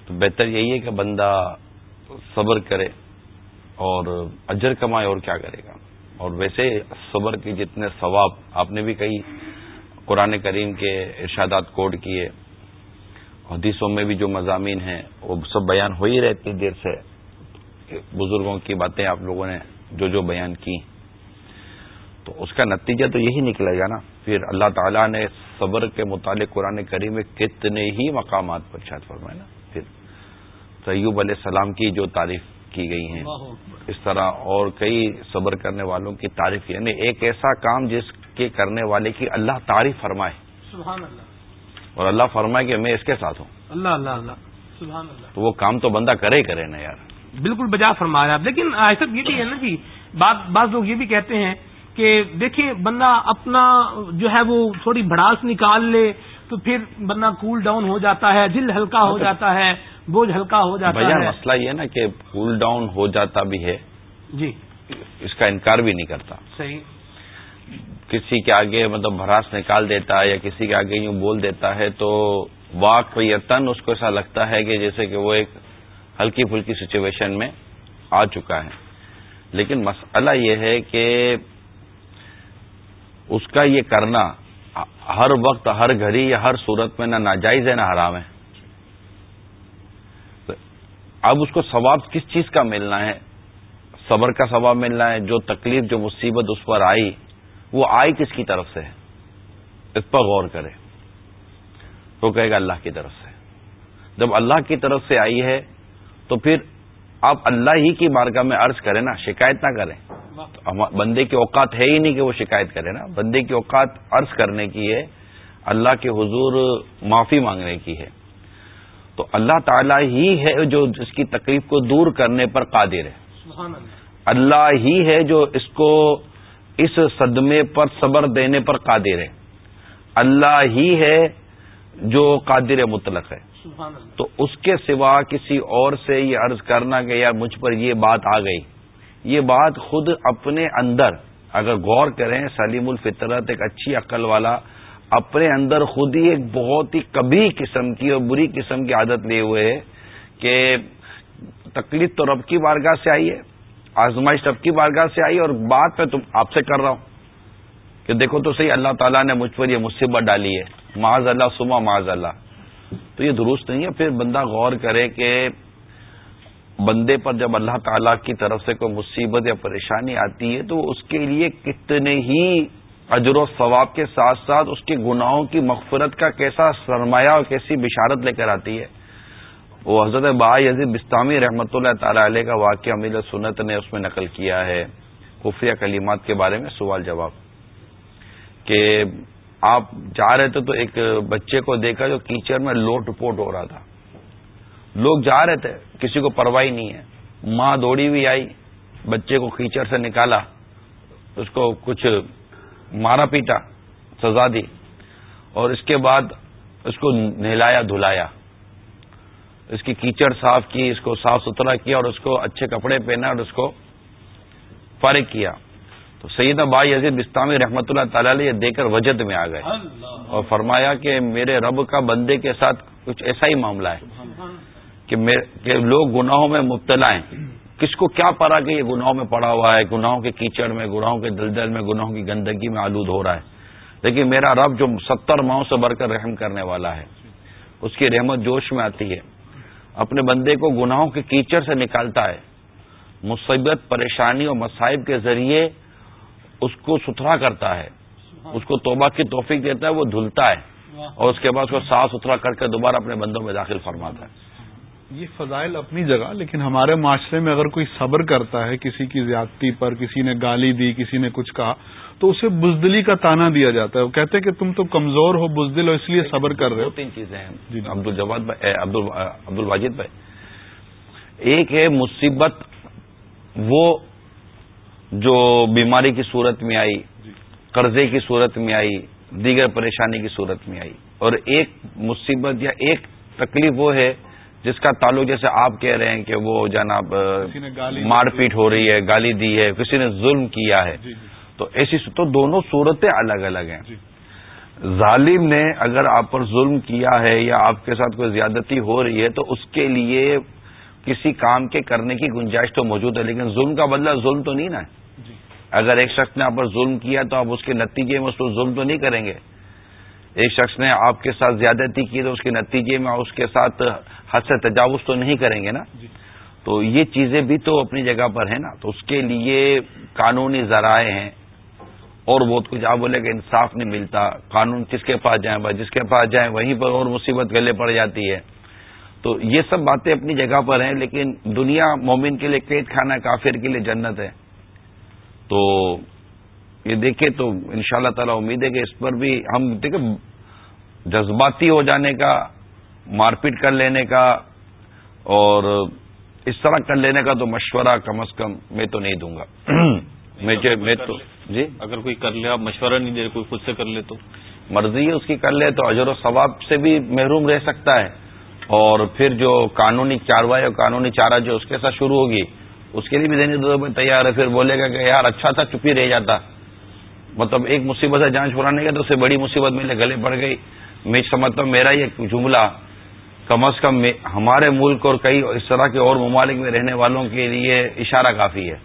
تو بہتر یہی ہے کہ بندہ صبر کرے اور اجر کمائے اور کیا کرے گا۔ اور ویسے صبر کے جتنے ثواب آپ نے بھی کئی قرآن کریم کے ارشادات کوڈ کیے۔ حدیثوں میں بھی جو مضامین ہیں، وہ سب بیان ہو ہی رہتی دیر سے۔ بزرگوں کی باتیں آپ لوگوں نے جو جو بیان کی۔ تو اس کا نتیجہ تو یہی نکلے گا نا۔ پھر اللہ تعالیٰ نے صبر کے متعلق قرآن کریم میں کتنے ہی مقامات پر شاید فرمائے نا۔ پھر سیوب علیہ السلام کی جو تعریف کی گئی ہیں۔ اس طرح اور کئی صبر کرنے والوں کی تعریف یعنی ایک ایسا کام جس کے کرنے والے کی اللہ تعریف فرمائے۔ سبحان اللہ۔ اور اللہ فرمائے کہ میں اس کے ساتھ ہوں۔ اللہ اللہ اللہ۔ سبحان اللہ۔ تو وہ کام تو بندہ کرے ہی کرے نا یار۔ بالکل بجا فرما رہے آپ۔ لیکن ایسا یہ بھی ہے نا جی بعض لوگ یہ بھی کہتے ہیں کہ دیکھیے بندہ اپنا جو ہے وہ تھوڑی بڑاس نکال لے تو پھر بندہ کول ڈاؤن ہو جاتا ہے دل ہلکا ہو جاتا ہے بوجھ ہلکا ہو جاتا ہے۔ مسئلہ یہ نا کہ کول ڈاؤن ہو جاتا بھی ہے جی۔ اس کا انکار بھی نہیں کرتا۔ صحیح۔ کسی کے آگے مطلب بھراس نکال دیتا ہے یا کسی کے آگے یوں بول دیتا ہے تو واق یتن اس کو ایسا لگتا ہے کہ جیسے کہ وہ ایک ہلکی پھلکی سچویشن میں آ چکا ہے۔ لیکن مسئلہ یہ ہے کہ اس کا یہ کرنا ہر وقت، ہر گھڑی یا ہر صورت میں نہ ناجائز ہے، نہ حرام ہے۔ اب اس کو ثواب کس چیز کا ملنا ہے؟ صبر کا ثواب ملنا ہے، جو تکلیف، جو مصیبت اس پر آئی، وہ آئی کس کی طرف سے ہے؟ اس پر غور کرے۔ تو کہے گا اللہ کی طرف سے۔ جب اللہ کی طرف سے آئی ہے، تو پھر آپ اللہ ہی کی بارگاہ میں عرض کریں نا، شکایت نہ کریں۔ بندے کی اوقات ہے ہی نہیں کہ وہ شکایت کرے نا۔ بندے کی اوقات عرض کرنے کی ہے اللہ کے حضور معافی مانگنے کی ہے۔ تو اللہ تعالیٰ ہی ہے جو اس کی تکلیف کو دور کرنے پر قادر ہے۔ اللہ۔ ہی ہے جو اس کو اس صدمے پر صبر دینے پر قادر ہے۔ اللہ ہی ہے جو قادر مطلق ہے۔ تو اس کے سوا کسی اور سے یہ عرض کرنا کہ یار مجھ پر یہ بات آ گئی۔ یہ بات خود اپنے اندر، اگر غور کریں، سلیم الفطرت ایک اچھی عقل والا، اپنے اندر خود ہی ایک بہت ہی کبھی قسم کی اور بری قسم کی عادت لیے ہوئے ہے کہ تکلیف تو رب کی بارگاہ سے آئی ہے، آزمائش رب کی بارگاہ سے آئی اور بات میں تم آپ سے کر رہا ہوں کہ دیکھو تو صحیح اللہ تعالیٰ نے مجھ پر یہ مصیبت ڈالی ہے، معاذ اللہ صبح معاذ اللہ۔ تو یہ درست نہیں ہے، پھر بندہ غور کرے کہ بندے پر جب اللہ تعالی کی طرف سے کوئی مصیبت یا پریشانی آتی ہے تو اس کے لیے کتنے ہی اجر و ثواب کے ساتھ ساتھ اس کے گناہوں کی مغفرت کا کیسا سرمایہ اور کیسی بشارت لے کر آتی ہے۔ وہ حضرت با عزیز بستانی رحمۃ اللہ تعالی علیہ کا واقعہ امیر سنت نے اس میں نقل کیا ہے۔ خفیہ کلیمات کے بارے میں سوال جواب۔ کہ آپ جا رہے تھے تو ایک بچے کو دیکھا جو کیچڑ میں لوٹ پوٹ ہو رہا تھا۔ لوگ جا رہے تھے کسی کو پرواہی نہیں ہے۔ ماں دوڑی ہوئی آئی بچے کو کیچڑ سے نکالا اس کو کچھ مارا پیٹا سزا دی۔ اور اس کے بعد اس کو نہلایا دھلایا۔ اس کی کیچڑ صاف کی اس کو صاف ستھرا کیا اور اس کو اچھے کپڑے پہنا اور اس کو فارغ کیا۔ تو سید بائی عزیز بستانی رحمۃ اللہ تعالی یہ دیکھ کر وجد میں آ گئے۔ اور فرمایا کہ میرے رب کا بندے کے ساتھ کچھ ایسا ہی معاملہ ہے۔ کہ لوگ گناہوں میں مبتلا ہیں۔ کس کو کیا پڑا کہ یہ گناہوں میں پڑا ہوا ہے؟ گناہوں کے کیچڑ میں، گناہوں کے دلدل میں، گناہوں کی گندگی میں آلود ہو رہا ہے۔ لیکن میرا رب جو ستر ماہوں سے بڑھ کر رحم کرنے والا ہے، اس کی رحمت جوش میں آتی ہے۔ اپنے بندے کو گناہوں کے کیچڑ سے نکالتا ہے۔ مصیبت، پریشانی اور مصائب کے ذریعے اس کو ستھرا کرتا ہے۔ اس کو توبہ کی توفیق دیتا ہے، وہ دھلتا ہے۔ اور اس کے بعد اس کو صاف ستھرا کر کے دوبارہ اپنے بندوں میں داخل فرماتا ہے۔ یہ فضائل اپنی جگہ لیکن ہمارے معاشرے میں اگر کوئی صبر کرتا ہے کسی کی زیادتی پر کسی نے گالی دی کسی نے کچھ کہا تو اسے بزدلی کا تانا دیا جاتا ہے۔ وہ کہتے ہیں کہ تم تو کمزور ہو بزدل ہو اس لیے صبر کر رہے ہو۔ تین چیزیں ہیں۔ جی عبد الجواد عبد الواجد بھائی۔ ایک ہے مصیبت وہ جو بیماری کی صورت میں آئی جی۔ قرضے کی صورت میں آئی دیگر پریشانی کی صورت میں آئی۔ اور ایک مصیبت یا ایک تکلیف وہ ہے جس کا تعلق جیسے آپ کہہ رہے ہیں کہ وہ جناب مار پیٹ ہو رہی ہے گالی دی ہے کسی نے ظلم کیا ہے۔ جی، جی۔ تو ایسی تو دونوں صورتیں الگ الگ ہیں۔ جی۔ ظالم نے اگر آپ پر ظلم کیا ہے یا آپ کے ساتھ کوئی زیادتی ہو رہی ہے تو اس کے لیے کسی کام کے کرنے کی گنجائش تو موجود ہے لیکن ظلم کا بدلہ ظلم تو نہیں نا اگر ایک شخص نے آپ پر ظلم کیا تو آپ اس کے نتیجے میں اس کو ظلم تو نہیں کریں گے۔ ایک شخص نے آپ کے ساتھ زیادتی کی تو اس کے نتیجے میں اس کے ساتھ حد سے تجاوز تو نہیں کریں گے نا؟ جی۔ تو یہ چیزیں بھی تو اپنی جگہ پر ہیں نا۔ تو اس کے لیے قانونی ذرائع ہیں۔ اور بہت کچھ آپ بولے کہ انصاف نہیں ملتا قانون کس کے پاس جائیں؟ بھائی جس کے پاس جائیں وہیں پر اور مصیبت گلے پڑ جاتی ہے۔ تو یہ سب باتیں اپنی جگہ پر ہیں لیکن دنیا مومن کے لیے قید کھانا کافر کے لیے جنت ہے۔ تو یہ دیکھیں تو ان شاء اللہ تعالی امید ہے کہ اس پر بھی ہم دیکھیں جذباتی ہو جانے کا مار پیٹ کر لینے کا اور اس طرح کر لینے کا تو مشورہ کم از کم میں تو نہیں دوں گا۔ میں تو جی؟ اگر کوئی کر لے آپ مشورہ نہیں دے کوئی خود سے کر لے تو۔ مرضی ہے اس کی کر لے تو اجر و ثواب سے بھی محروم رہ سکتا ہے۔ اور پھر جو قانونی کاروائی اور قانونی چارہ جو اس کے ساتھ شروع ہوگی اس کے لیے بھی دینے دو میں تیار ہے۔ پھر بولے گا کہ یار اچھا تھا چپی رہ جاتا۔ مطلب ایک مصیبت سے جان چھڑانے کا تو اسے بڑی مصیبت میرے گلے پڑ گئی۔ میں سمجھتا ہوں میرا یہ جملہ کم از کم ہمارے ملک اور کئی اس طرح کے اور ممالک میں رہنے والوں کے لیے اشارہ کافی ہے۔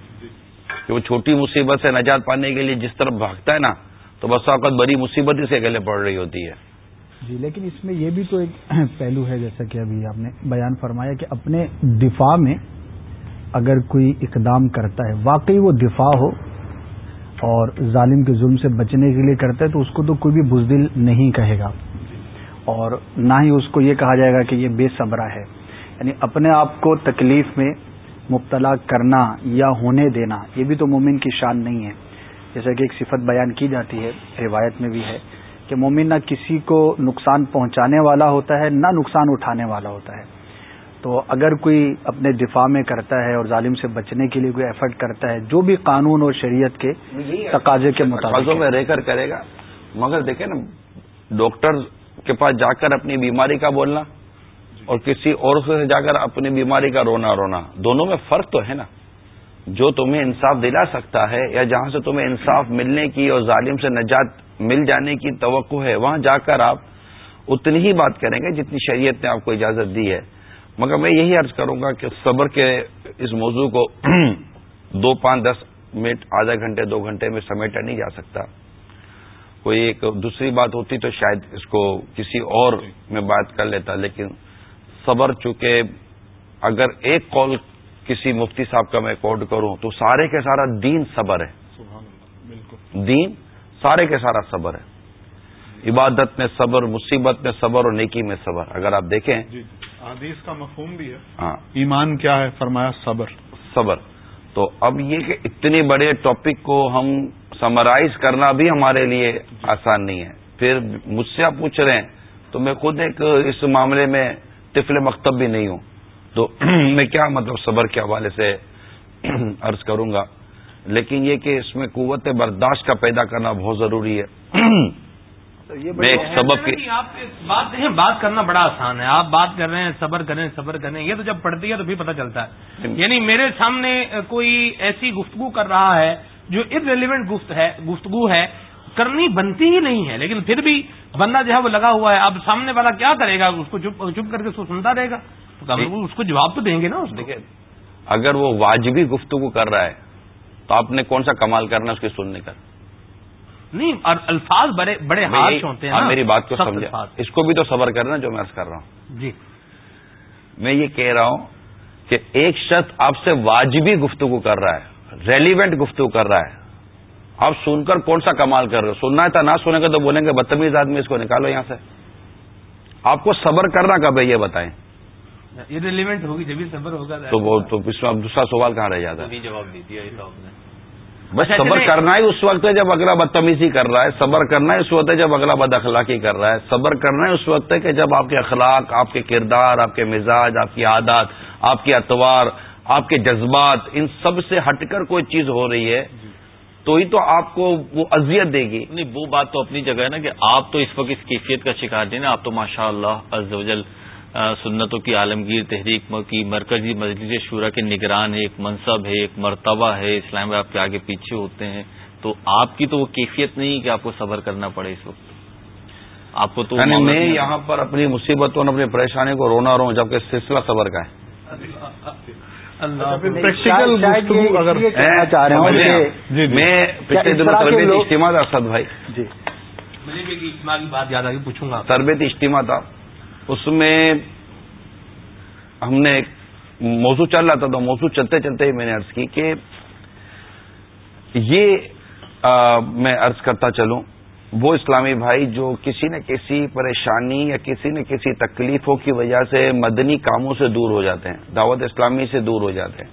کہ وہ چھوٹی مصیبت سے نجات پانے کے لیے جس طرف بھاگتا ہے نا، تو بس اوقات بڑی مصیبت ہی سے گلے پڑ رہی ہوتی ہے۔ جی لیکن اس میں یہ بھی تو ایک پہلو ہے، جیسا کہ ابھی آپ نے بیان فرمایا کہ اپنے دفاع میں اگر کوئی اقدام کرتا ہے، واقعی وہ دفاع ہو اور ظالم کے ظلم سے بچنے کے لیے کرتا ہے، تو اس کو تو کوئی بھی بزدل نہیں کہے گا۔ اور نہ ہی اس کو یہ کہا جائے گا کہ یہ بے صبرا ہے۔ یعنی اپنے آپ کو تکلیف میں مبتلا کرنا یا ہونے دینا یہ بھی تو مومن کی شان نہیں ہے۔ جیسا کہ ایک صفت بیان کی جاتی ہے روایت میں بھی ہے کہ مومن نہ کسی کو نقصان پہنچانے والا ہوتا ہے نہ نقصان اٹھانے والا ہوتا ہے۔ تو اگر کوئی اپنے دفاع میں کرتا ہے اور ظالم سے بچنے کے لیے کوئی ایفرٹ کرتا ہے جو بھی قانون اور شریعت کے تقاضے کے مطابق میں رہ کر کرے گا۔ مگر دیکھیں نا ڈاکٹر کے پاس جا کر اپنی بیماری کا بولنا اور کسی اور سے جا کر اپنی بیماری کا رونا رونا دونوں میں فرق تو ہے نا؟ جو تمہیں انصاف دلا سکتا ہے یا جہاں سے تمہیں انصاف ملنے کی اور ظالم سے نجات مل جانے کی توقع ہے وہاں جا کر آپ اتنی ہی بات کریں گے جتنی شریعت نے آپ کو اجازت دی ہے۔ مگر میں یہی عرض کروں گا کہ صبر کے اس موضوع کو دو پانچ دس منٹ آدھا گھنٹے دو گھنٹے میں سمیٹا نہیں جا سکتا۔ کوئی ایک دوسری بات ہوتی تو شاید اس کو کسی اور میں بات کر لیتا لیکن صبر چونکہ اگر ایک کال کسی مفتی صاحب کا میں کوڈ کروں تو سارے کے سارا دین صبر ہے۔ دین سارے کے سارا صبر ہے۔ عبادت میں صبر مصیبت میں صبر اور نیکی میں صبر۔ اگر آپ دیکھیں۔ جی حدیث کا مفہوم بھی ہے۔ ہاں۔ ایمان کیا ہے؟ فرمایا صبر۔ صبر۔ تو اب یہ کہ اتنے بڑے ٹاپک کو ہم سمرائز کرنا بھی ہمارے لیے آسان نہیں ہے۔ پھر مجھ سے آپ پوچھ رہے ہیں تو میں خود ایک اس معاملے میں طفل مکتب بھی نہیں ہوں۔ تو میں کیا مطلب صبر کے حوالے سے عرض کروں گا۔ لیکن یہ کہ اس میں قوت برداشت کا پیدا کرنا بہت ضروری ہے۔ میں ایک سبب کی بات دیکھیں بات کرنا بڑا آسان ہے۔ آپ بات کر رہے ہیں صبر کریں صبر کریں۔ یہ تو جب پڑھتی ہے تو بھی پتہ چلتا ہے۔ یعنی میرے سامنے کوئی ایسی گفتگو کر رہا ہے جو ار ریلیونٹ گفتگو ہے کرنی بنتی ہی نہیں ہے لیکن پھر بھی بندہ جو ہے وہ لگا ہوا ہے اب سامنے والا کیا کرے گا؟ اس کو چپ کر کے اس کو سنتا رہے گا۔ تو اس کو جواب تو دیں گے نا دیکھیں اگر وہ واجبی گفتگو کر رہا ہے تو آپ نے کون سا کمال کرنا اس کی سننے کا؟ نہیں اور الفاظ بڑے بڑے ہارش ہوتے ہیں ہاں، میری بات کو سمجھا اس کو بھی تو صبر کرنا جو میں کر رہا ہوں۔ جی۔ میں یہ کہہ رہا ہوں کہ ایک شخص آپ سے واجبی گفتگو کر رہا ہے ریلیونٹ گفتگو کر رہا ہے۔ آپ سن کر کون سا کمال کر رہے ہو؟ سننا ہے تھا نہ سنے گا تو بولیں گے بدتمیز آدمی اس کو نکالو یہاں سے۔ آپ کو صبر کرنا کب ہے یہ بتائیں۔ یہ ریلیونٹ ہوگی جبھی صبر ہوگا تو وہ تو دوسرا سوال کہاں رہ جاتا ہے؟ جواب دے دیا بس صبر کرنا ہی اس وقت ہے جب اگلا بدتمیزی کر رہا ہے۔ صبر کرنا ہی اس وقت ہے جب اگلا بد اخلاقی کر رہا ہے۔ صبر کرنا ہی اس وقت ہے کہ جب آپ کے اخلاق آپ کے کردار آپ کے مزاج آپ کی عادات آپ کے اتوار آپ کے جذبات ان سب سے ہٹ کر کوئی چیز ہو رہی ہے تو ہی تو آپ کو وہ اذیت دے گی۔ نہیں وہ بات تو اپنی جگہ ہے نا کہ آپ تو اس وقت اس کیفیت کا شکار نہیں نا آپ تو ماشاء اللہ سنتوں کی عالمگیر تحریک کی مرکزی مجلس شورا کے نگران ہے ایک منصب ہے ایک مرتبہ ہے اسلام آپ کے آگے پیچھے ہوتے ہیں۔ تو آپ کی تو وہ کیفیت نہیں کہ آپ کو صبر کرنا پڑے اس وقت۔ آپ کو تو یعنی میں یہاں پر اپنی مصیبتوں اور اپنی پریشانی کو رونا رہا ہوں جبکہ سلسلہ صبر کا ہے۔ میں پچھلے دنوں اجتماع تھا اسد بھائی۔ جی۔ بات یاد آگے پوچھوں گا۔ تربیتی اجتماع تھا۔ اس میں ہم نے ایک موضوع چل رہا تھا تو موضوع چلتے چلتے ہی میں نے ارض کی کہ یہ میں ارض کرتا چلوں۔ وہ اسلامی بھائی جو کسی نہ کسی پریشانی یا کسی نہ کسی تکلیفوں کی وجہ سے مدنی کاموں سے دور ہو جاتے ہیں، دعوت اسلامی سے دور ہو جاتے ہیں۔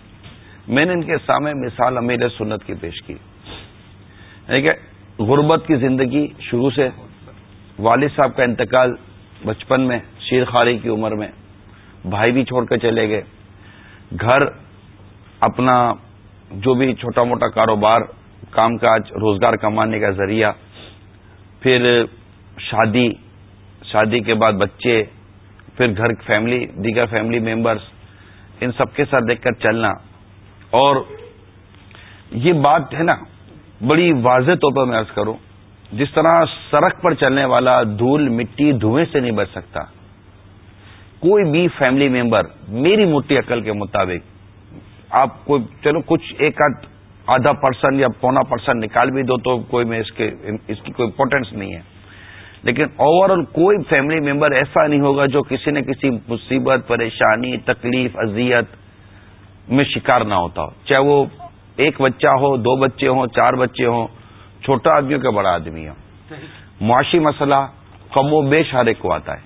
میں نے ان کے سامنے مثال امیر سنت کی پیش کی۔ غربت کی زندگی شروع سے، والد صاحب کا انتقال بچپن میں، شیر خاری کی عمر میں، بھائی بھی چھوڑ کے چلے گئے۔ گھر اپنا جو بھی چھوٹا موٹا کاروبار، کام کاج، روزگار کمانے کا ذریعہ پھر شادی شادی کے بعد بچے، پھر گھر فیملی، دیگر فیملی ممبرس ان سب کے ساتھ دیکھ کر چلنا۔ اور یہ بات ہے نا، بڑی واضح طور پر میں ارض کروں، جس طرح سڑک پر چلنے والا دھول مٹی دھوئیں سے نہیں بچ سکتا۔ کوئی بھی فیملی ممبر، میری موٹی عقل کے مطابق، آپ کو چلو کچھ ایک آدھا پرسن یا پونا پرسن نکال بھی دو تو کوئی میں اس کے اس کی کوئی امپورٹینس نہیں ہے۔ لیکن اوور آل کوئی فیملی ممبر ایسا نہیں ہوگا جو کسی نہ کسی مصیبت، پریشانی، تکلیف، اذیت میں شکار نہ ہوتا ہو۔ چاہے وہ ایک بچہ ہو، دو بچے ہوں، چار بچے ہوں، چھوٹا آدمی ہو کہ بڑا آدمی ہو معاشی مسئلہ کم و بیش ہر ایک کو آتا ہے۔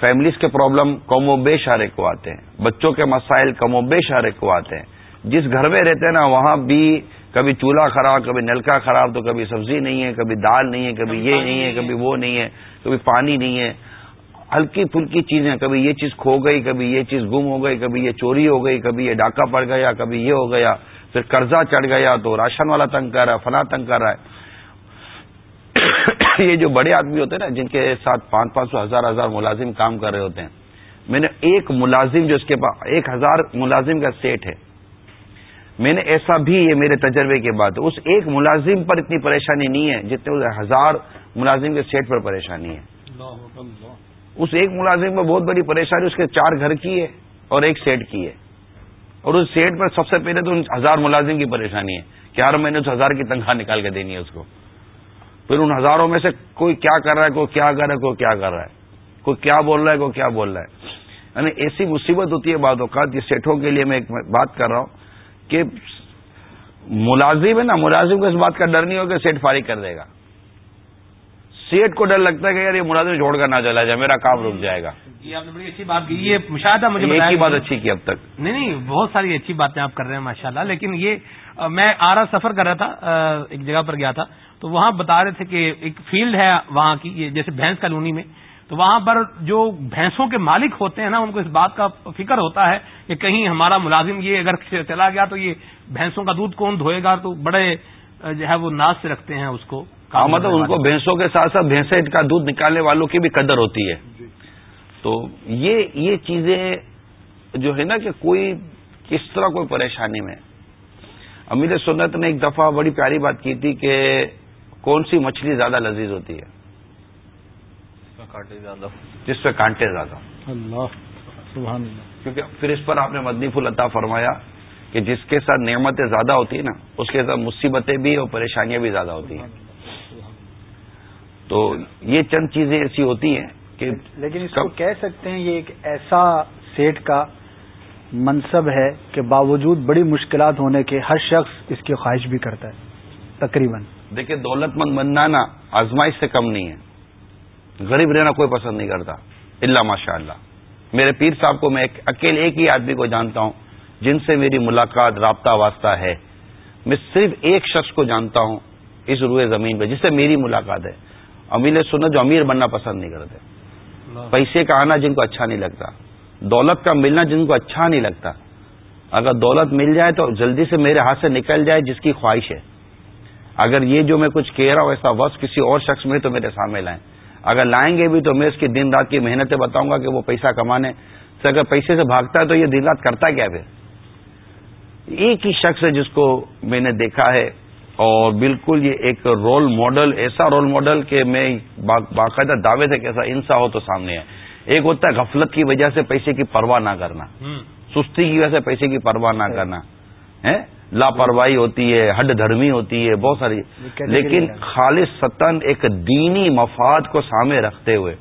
فیملیز کے پرابلم کم و بیش ہر ایک کو آتے ہیں۔ بچوں کے مسائل کم و بیش ہر ایک کو آتے ہیں۔ جس گھر میں رہتے ہیں نا، وہاں بھی کبھی چولہا خراب، کبھی نلکا خراب تو کبھی سبزی نہیں ہے، کبھی دال نہیں ہے، کبھی یہ نہیں ہے، کبھی وہ نہیں ہے، کبھی پانی نہیں ہے۔ ہلکی پھلکی چیزیں، کبھی یہ چیز کھو گئی، کبھی یہ چیز گم ہو گئی، کبھی یہ چوری ہو گئی، کبھی یہ ڈاکہ پڑ گیا، کبھی یہ ہو گیا، پھر قرضہ چڑھ گیا تو راشن والا تنگ کر رہا ہے، فلاں تنگ کر رہا ہے۔ یہ جو بڑے آدمی ہوتے ہیں نا، جن کے ساتھ پانچ پانچ سو، ہزار ہزار ملازم کام کر رہے ہوتے ہیں۔ میں نے ایک ملازم جو اس کے پاس، ایک ہزار ملازم کا سیٹ ہے۔ میں نے ایسا بھی یہ میرے تجربے کے بعد اس ایک ملازم پر اتنی پریشانی نہیں ہے جتنے ہزار ملازم کے سیٹ پر پریشانی ہے۔ اس ایک ملازم پر بہت بڑی پریشانی اس کے چار گھر کی ہے اور ایک سیٹ کی ہے۔ اور اس سیٹ پر سب سے پہلے تو ہزار ملازم کی پریشانی ہے کہ ہر مہینے اس ہزار کی تنخواہ نکال کے دینی ہے اس کو۔ پھر ان ہزاروں میں سے کوئی کیا کر رہا ہے کوئی کیا کر رہا ہے کوئی کیا کر رہا ہے۔ کوئی کیا بول رہا ہے کوئی کیا بول رہا ہے۔ یعنی ایسی مصیبت ہوتی ہے بعض اوقات یہ سیٹوں کے لیے میں ایک بات کر رہا ہوں۔ کہ ملازم ہے نا ملازم کو اس بات کا ڈر نہیں ہو کہ سیٹ فارغ کر دے گا۔ سیٹ کو ڈر لگتا ہے کہ یار یہ ملازم چھوڑ کر نہ چلا جائے میرا کام رک جائے گا۔ یہ آپ نے بڑی اچھی بات کی۔ یہ مشاہدہ مجھے ایک ہی بات اچھی کی اب تک۔ نہیں نہیں بہت ساری اچھی باتیں آپ کر رہے ہیں ماشاء اللہ لیکن یہ میں آ رہا سفر کر رہا تھا ایک جگہ پر گیا تھا۔ تو وہاں بتا رہے تھے کہ ایک فیلڈ ہے وہاں کی جیسے بھینس کالونی میں۔ تو وہاں پر جو بھینسوں کے مالک ہوتے ہیں نا ان کو اس بات کا فکر ہوتا ہے کہ کہیں ہمارا ملازم یہ اگر چلا گیا تو یہ بھینسوں کا دودھ کون دھوئے گا؟ تو بڑے جو ہے وہ ناز سے رکھتے ہیں اس کو۔ ہاں مطلب ان کو بھینسوں کے ساتھ ساتھ بھینسے کا دودھ نکالنے والوں کی بھی قدر ہوتی ہے۔ تو یہ یہ چیزیں جو ہے نا کہ کوئی کس طرح کوئی پریشانی میں۔ امیر سنت نے ایک دفعہ بڑی پیاری بات کی تھی کہ کون سی مچھلی زیادہ لذیذ ہوتی ہے۔ جس پہ کانٹے زیادہ اللہ سبحان اللہ۔ کیونکہ پھر اس پر آپ نے مدنی پھول عطا فرمایا کہ جس کے ساتھ نعمتیں زیادہ ہوتی ہیں نا اس کے ساتھ مصیبتیں بھی اور پریشانیاں بھی زیادہ ہوتی ہیں۔ تو یہ چند چیزیں ایسی ہوتی ہیں کہ لیکن اس کو کہہ سکتے ہیں یہ ایک ایسا سیٹ کا منصب ہے کہ باوجود بڑی مشکلات ہونے کے ہر شخص اس کی خواہش بھی کرتا ہے تقریباً۔ دیکھیں دولت مند بننا نا آزمائش سے کم نہیں ہے۔ غریب رہنا کوئی پسند نہیں کرتا۔ اللہ ماشاء اللہ میرے پیر صاحب کو میں اکیلے ایک ہی آدمی کو جانتا ہوں جن سے میری ملاقات رابطہ واسطہ ہے۔ میں صرف ایک شخص کو جانتا ہوں اس روئے زمین پہ جس سے میری ملاقات ہے۔ امیر سنت جو امیر بننا پسند نہیں کرتے۔ پیسے کا آنا جن کو اچھا نہیں لگتا۔ دولت کا ملنا جن کو اچھا نہیں لگتا۔ اگر دولت مل جائے تو جلدی سے میرے ہاتھ سے نکل جائے جس کی خواہش ہے۔ اگر یہ جو میں کچھ کہہ رہا ہوں ایسا وقت کسی اور شخص میں تو میرے سامنے لائیں۔ اگر لائیں گے بھی تو میں اس کی دن رات کی محنتیں بتاؤں گا کہ وہ پیسہ کمانے سے اگر پیسے سے بھاگتا ہے تو یہ دن رات کرتا کیا پھر؟ ایک ہی شخص ہے جس کو میں نے دیکھا ہے اور بالکل یہ ایک رول ماڈل ایسا رول ماڈل کہ میں باقاعدہ دعوے سے کیسا انسا ہو تو سامنے ہے۔ ایک ہوتا ہے غفلت کی وجہ سے پیسے کی پرواہ نہ کرنا۔ سستی کی وجہ سے پیسے کی پرواہ نہ کرنا۔ لاپرواہی ہوتی ہے ہڈ دھرمی ہوتی ہے بہت ساری۔ لیکن خالص ستن ایک دینی مفاد کو سامنے رکھتے ہوئے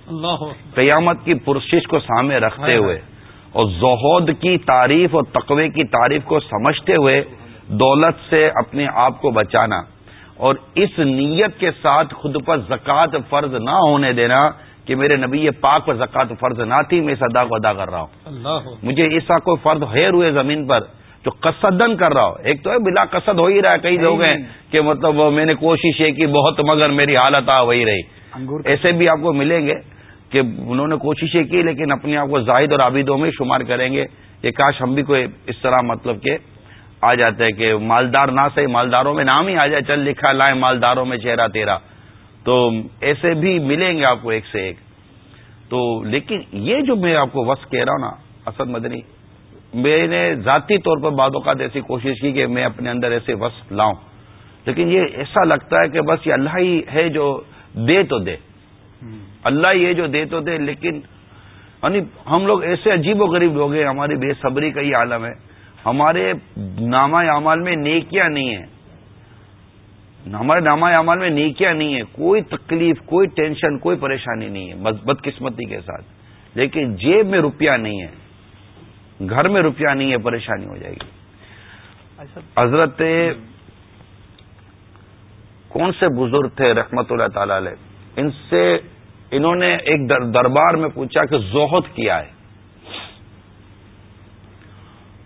قیامت کی پرشش کو سامنے رکھتے ہوئے اور زہود کی تعریف اور تقوی کی تعریف کو سمجھتے ہوئے دولت سے اپنے آپ کو بچانا اور اس نیت کے ساتھ خود پر زکوٰۃ فرض نہ ہونے دینا کہ میرے نبی پاک پر زکوٰۃ فرض نہ تھی میں اس ادا کو ادا کر رہا ہوں۔ مجھے ایسا کوئی فرض ہے روئے زمین پر جو قصدن کر رہا ہو۔ ایک تو ہے بلا قصد ہو ہی رہا ہے۔ کئی لوگ ہیں کہ مطلب میں نے کوشش یہ کی بہت مگر میری حالت آ وہی رہی۔ ایسے بھی آپ کو ملیں گے کہ انہوں نے کوششیں کی لیکن اپنے آپ کو زاہد اور عابدوں میں شمار کریں گے کہ کاش ہم بھی کوئی اس طرح مطلب کہ آ جاتا ہے کہ مالدار نہ صحیح مالداروں میں نام ہی آ جائے چل لکھا لائے مالداروں میں چہرہ تیرا۔ تو ایسے بھی ملیں گے آپ کو ایک سے ایک۔ تو لیکن یہ جو میں آپ کو وس کہہ رہا ہوں نا اسد مدنی میں نے ذاتی طور پر بعد اوقات ایسی کوشش کی کہ میں اپنے اندر ایسے وس لاؤں۔ لیکن یہ ایسا لگتا ہے کہ بس یہ اللہ ہی ہے جو دے تو دے۔ اللہ یہ جو دے تو دے، لیکن یعنی ہم لوگ ایسے عجیب و غریب لوگ ہیں، ہماری بے صبری کا یہ عالم ہے۔ ہمارے نامہ اعمال میں نیکیاں نہیں ہیں۔ ہمارے نامہ اعمال میں نیکیاں نہیں ہیں۔ کوئی تکلیف، کوئی ٹینشن، کوئی پریشانی نہیں ہے بدقسمتی کے ساتھ۔ لیکن جیب میں روپیہ نہیں ہے۔ گھر میں روپیہ نہیں ہے پریشانی ہو جائے گی۔ حضرت کون سے بزرگ تھے رحمت اللہ تعالی علیہ؟ ان سے انہوں نے ایک دربار میں پوچھا کہ زہد کیا ہے؟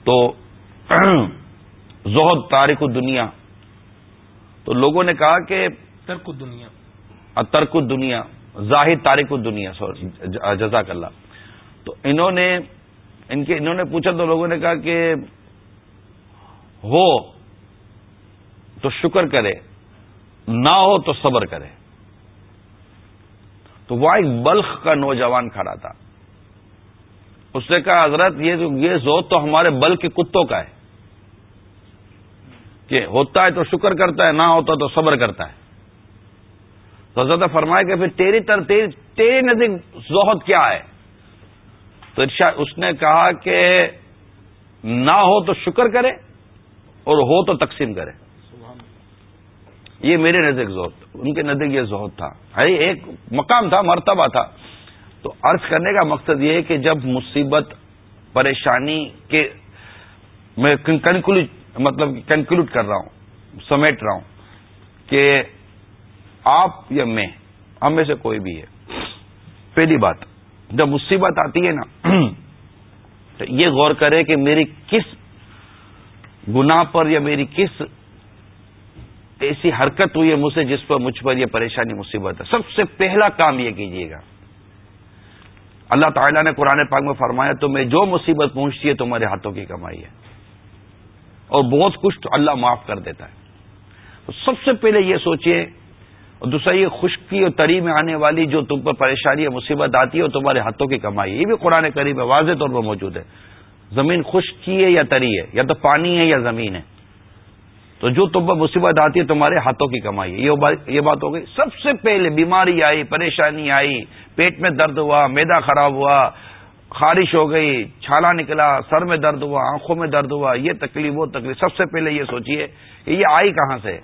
تو زہد تاریخ دنیا تو لوگوں نے کہا کہ ترک دنیا ترک دنیا ظاہر تاریخ دنیا سوری جزاک اللہ۔ تو انہوں نے ان کے انہوں نے پوچھا تو لوگوں نے کہا کہ ہو تو شکر کرے، نہ ہو تو صبر کرے۔ تو وہ ایک بلخ کا نوجوان کھڑا تھا۔ اس نے کہا، حضرت، یہ یہ تو ہمارے بل کے کتوں کا ہے۔ کہ ہوتا ہے تو شکر کرتا ہے، نہ ہوتا تو صبر کرتا ہے۔ تو حضرت فرمائے کہ پھر تیری تر تیری نزدیک زہد کیا ہے؟ تو اس نے کہا کہ نہ ہو تو شکر کرے اور ہو تو تقسیم کرے۔ یہ میرے نزدیک زہد، ان کے نزدیک یہ زہد تھا۔ ایک مقام تھا، مرتبہ تھا۔ تو عرض کرنے کا مقصد یہ ہے کہ جب مصیبت، پریشانی کے میں کنکلوڈ مطلب کنکلوڈ کر رہا ہوں، سمیٹ رہا ہوں کہ آپ یا میں، ہم میں سے کوئی بھی ہے۔ پہلی بات جب مصیبت آتی ہے نا، تو یہ غور کرے کہ میری کس گناہ پر یا میری کس ایسی حرکت ہوئی ہے مجھ سے جس پر مجھ پر یہ پریشانی مصیبت ہے۔ سب سے پہلا کام یہ کیجیے گا۔ اللہ تعالیٰ نے قرآن پاک میں فرمایا تو میں جو مصیبت پہنچتی ہے، تمہارے ہاتھوں کی کمائی ہے۔ اور بہت کچھ تو اللہ معاف کر دیتا ہے۔ سب سے پہلے یہ سوچئے اور دوسرا یہ خشکی اور تری میں آنے والی جو تم پر پریشانی یا مصیبت آتی ہے وہ تمہارے ہاتھوں کی کمائی ہے۔ یہ بھی قرآن قریب ہے واضح طور پر موجود ہے۔ زمین خشکی ہے یا تری ہے؟ یا تو پانی ہے یا زمین ہے۔ تو جو تم پر مصیبت آتی ہے تمہارے ہاتھوں کی کمائی ہے۔ یہ بات ہو گئی۔ سب سے پہلے بیماری آئی، پریشانی آئی، پیٹ میں درد ہوا، میدا خراب ہوا، خارش ہو گئی، چھالا نکلا، سر میں درد ہوا، آنکھوں میں درد ہوا، یہ تکلیف، وہ تکلیف۔ سب سے پہلے یہ سوچیے کہ یہ آئی کہاں سے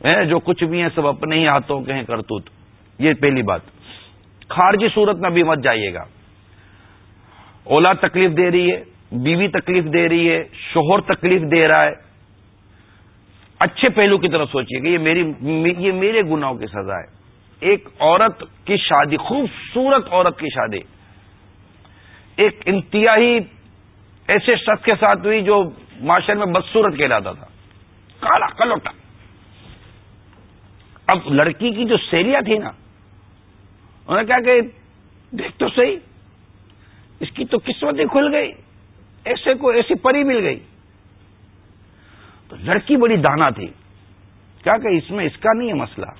جو کچھ بھی ہیں سب اپنے ہی ہاتھوں کے ہیں کرتوت۔ یہ پہلی بات۔ خارجی صورت میں بھی مت جائیے گا۔ اولاد تکلیف دے رہی ہے، بیوی تکلیف دے رہی ہے، شوہر تکلیف دے رہا ہے۔ اچھے پہلو کی طرف سوچیے کہ یہ میری، یہ میرے گناہوں کی سزا ہے۔ ایک عورت کی شادی، خوبصورت عورت کی شادی۔ ایک انتہائی ایسے شخص کے ساتھ ہوئی جو معاشرے میں بدسورت کہلاتا تھا۔ کالا کلوٹا۔ اب لڑکی کی جو سیلیاں تھی نا، انہوں نے کہا کہ دیکھ تو صحیح، اس کی تو قسمت ہی کھل گئی، ایسے کو ایسی پری مل گئی۔ تو لڑکی بڑی دانا تھی کیا کہ اس میں اس کا نہیں ہے مسئلہ،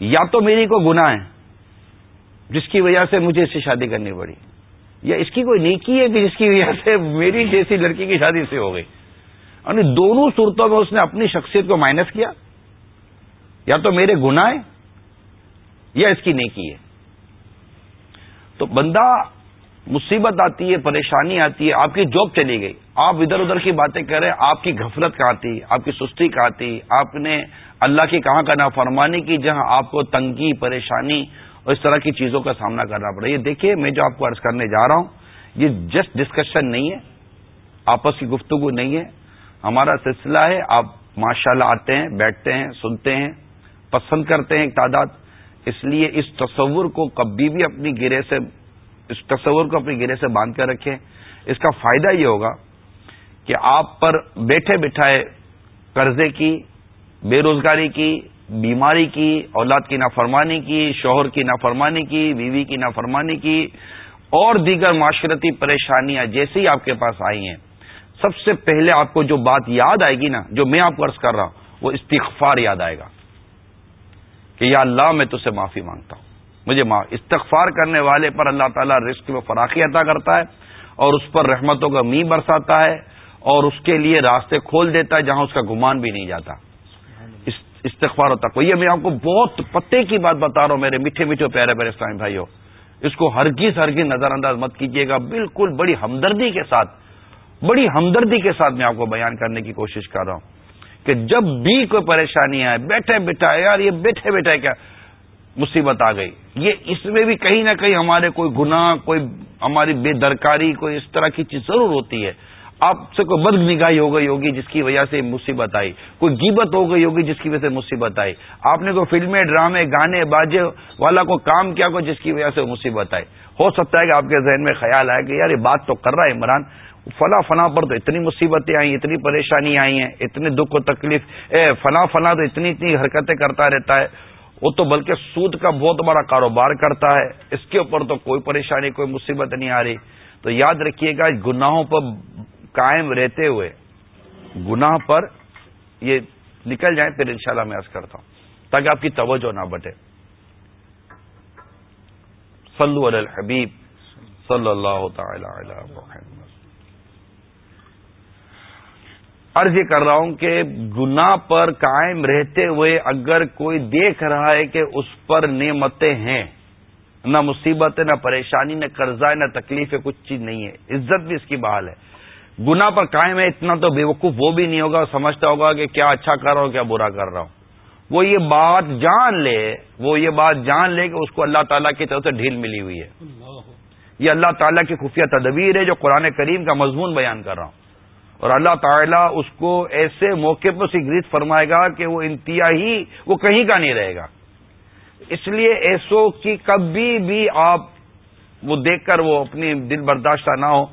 یا تو میری کو گنا ہے، جس کی وجہ سے مجھے اس سے شادی کرنی پڑی، یا اس کی کوئی نیکی ہے کہ جس کی وجہ سے میری جیسی لڑکی کی شادی سے ہو گئی۔ یعنی دونوں صورتوں میں اس نے اپنی شخصیت کو مائنس کیا۔ یا تو میرے گنا ہے یا اس کی نیکی ہے۔ تو بندہ مصیبت آتی ہے، پریشانی آتی ہے، آپ کی جاب چلی گئی۔ آپ ادھر ادھر کی باتیں کر رہے ہیں، آپ کی غفلت کہاں تھی آپ کی سستی کہاں تھی آپ نے اللہ کی کہاں کا فرمانی کی جہاں آپ کو تنگی، پریشانی اور اس طرح کی چیزوں کا سامنا کرنا پڑا۔ یہ دیکھیے، میں جو آپ کو عرض کرنے جا رہا ہوں، یہ جسٹ ڈسکشن نہیں ہے۔ آپس کی گفتگو نہیں ہے۔ ہمارا سلسلہ ہے، آپ ماشاء اللہ آتے ہیں، بیٹھتے ہیں، سنتے ہیں۔ پسند کرتے ہیں ایک تعداد، اس لیے اس تصور کو کبھی بھی اپنی گرے سے، اس تصور کو اپنی گرے سے باندھ کر رکھیں۔ اس کا فائدہ یہ ہوگا کہ آپ پر بیٹھے بٹھائے قرضے کی، بے روزگاری کی، بیماری کی، اولاد کی نافرمانی کی، شوہر کی نافرمانی کی، بیوی کی نافرمانی کی، اور دیگر معاشرتی پریشانیاں جیسی آپ کے پاس آئی ہیں، سب سے پہلے آپ کو جو بات یاد آئے گی نا، جو میں آپ کو عرض کر رہا ہوں، وہ استغفار یاد آئے گا۔ کہ یا اللہ میں تجھ سے معافی مانگتا ہوں۔ مجھے استغفار کرنے والے پر اللہ تعالیٰ رزق میں فراخی عطا کرتا ہے اور اس پر رحمتوں کا می برساتا ہے اور اس کے لیے راستے کھول دیتا ہے جہاں اس کا گمان بھی نہیں جاتا۔ استغفار ہوتا کوئی میں آپ کو بہت پتے کی بات بتا رہا ہوں میرے میٹھے میٹھے پیارے پیارے اسلام بھائیوں۔ اس کو ہرگز ہرگز نظر انداز مت کیجیے گا۔ بالکل بڑی ہمدردی کے ساتھ بڑی ہمدردی کے ساتھ میں آپ کو بیان کرنے کی کوشش کر رہا ہوں۔ کہ جب بھی کوئی پریشانی آئے، بیٹھے بیٹھا، یار یہ بیٹھے بیٹھے کیا؟ مصیبت آ گئی۔ یہ اس میں بھی کہیں نہ کہیں ہمارے کوئی گناہ، کوئی ہماری بے درکاری، کوئی اس طرح کی چیز ضرور ہوتی ہے۔ آپ سے کوئی بد نگاہی ہو گئی ہوگی جس کی وجہ سے مصیبت آئی۔ کوئی گیبت ہو گئی ہوگی جس کی وجہ سے مصیبت آئی۔ آپ نے کوئی فلمیں، ڈرامے، گانے باجے والا کو کام کیا کو جس کی وجہ سے مصیبت آئی؟ ہو سکتا ہے کہ آپ کے ذہن میں خیال آئے کہ یار یہ بات تو کر رہا ہے عمران۔ فلاں فلاں پر تو اتنی مصیبتیں آئی اتنی پریشانی آئی ہیں اتنے دکھ و تکلیف، اے فلاں فلاں تو اتنی اتنی حرکتیں کرتا رہتا ہے۔ وہ تو بلکہ سود کا بہت بڑا کاروبار کرتا ہے۔ اس کے اوپر تو کوئی پریشانی، کوئی مصیبت نہیں آ رہی۔ تو یاد رکھیے گا، گناہوں پر قائم رہتے ہوئے، گناہ پر یہ نکل جائیں، پھر انشاءاللہ میں عرض کرتا ہوں۔ تاکہ آپ کی توجہ نہ بٹے۔ صلو علی الحبیب صلی اللہ تعالی علی محمد عرض یہ کر رہا ہوں کہ گناہ پر قائم رہتے ہوئے اگر کوئی دیکھ رہا ہے کہ اس پر نعمتیں ہیں نہ مصیبت نہ پریشانی نہ قرضہ نہ تکلیف ہے کچھ چیز نہیں ہے۔ عزت بھی اس کی بحال ہے۔ گنا پر قائم ہے اتنا تو بے وقوف وہ بھی نہیں ہوگا سمجھتا ہوگا کہ کیا اچھا کر رہا ہوں کیا برا کر رہا ہوں۔ وہ یہ بات جان لے وہ یہ بات جان لے کہ اس کو اللہ تعالیٰ کی طرف سے ڈھیل ملی ہوئی ہے۔ یہ اللہ تعالیٰ کی خفیہ تدبیر ہے جو قرآن کریم کا مضمون بیان کر رہا ہوں۔ اور اللہ تعالیٰ اس کو ایسے موقع پر سگریت فرمائے گا کہ وہ انتہائی، وہ کہیں کا نہیں رہے گا۔ اس لیے ایسو کی کبھی بھی آپ وہ دیکھ کر وہ اپنی دل برداشتہ نہ ہو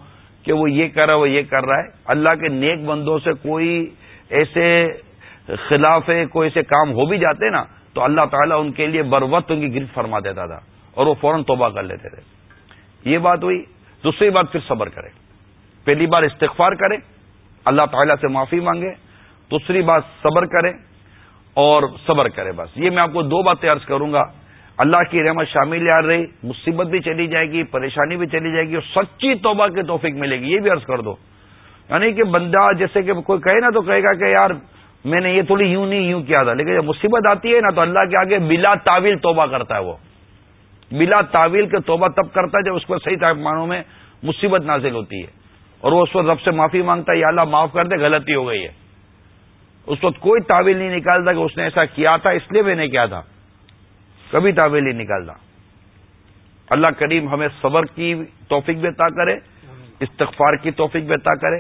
کہ وہ یہ کر رہا ہے، وہ یہ کر رہا ہے۔ اللہ کے نیک بندوں سے کوئی ایسے خلاف کوئی ایسے کام ہو بھی جاتے نا، تو اللہ تعالیٰ ان کے لیے بروت ان کی گرفت فرما دیتا تھا اور وہ فوراً توبہ کر لیتے تھے۔ یہ بات ہوئی۔ دوسری بات پھر صبر کرے۔ پہلی بار استغفار کرے۔ اللہ تعالیٰ سے معافی مانگے، دوسری بات صبر کرے اور صبر کرے بس۔ یہ میں آپ کو دو باتیں عرض کروں گا۔ اللہ کی رحمت شامل آ رہی، مصیبت بھی چلی جائے گی، پریشانی بھی چلی جائے گی اور سچی توبہ کی توفیق ملے گی، یہ بھی عرض کر دو۔ یعنی کہ بندہ جیسے کہ کوئی کہے نا تو کہے گا کہ یار میں نے یہ تھوڑی یوں نہیں، یوں کیا تھا، لیکن جب مصیبت آتی ہے نا تو اللہ کے آگے بلا تعویل توبہ کرتا ہے وہ۔ بلا تعویل کے توبہ تب کرتا ہے جب اس کو صحیح معنوں میں مصیبت نازل ہوتی ہے۔ اور وہ اس وقت رب سے معافی مانگتا ہے، یا اللہ معاف کر دے، غلطی ہو گئی ہے۔ اس وقت کوئی تعویل نہیں نکالتا کہ اس نے ایسا کیا تھا، اس لیے میں نے کیا تھا۔ کبھی تعویل نہیں نکالتا۔ اللہ کریم ہمیں صبر کی توفیق بھی عطا کرے، استغفار کی توفیق بھی عطا کرے،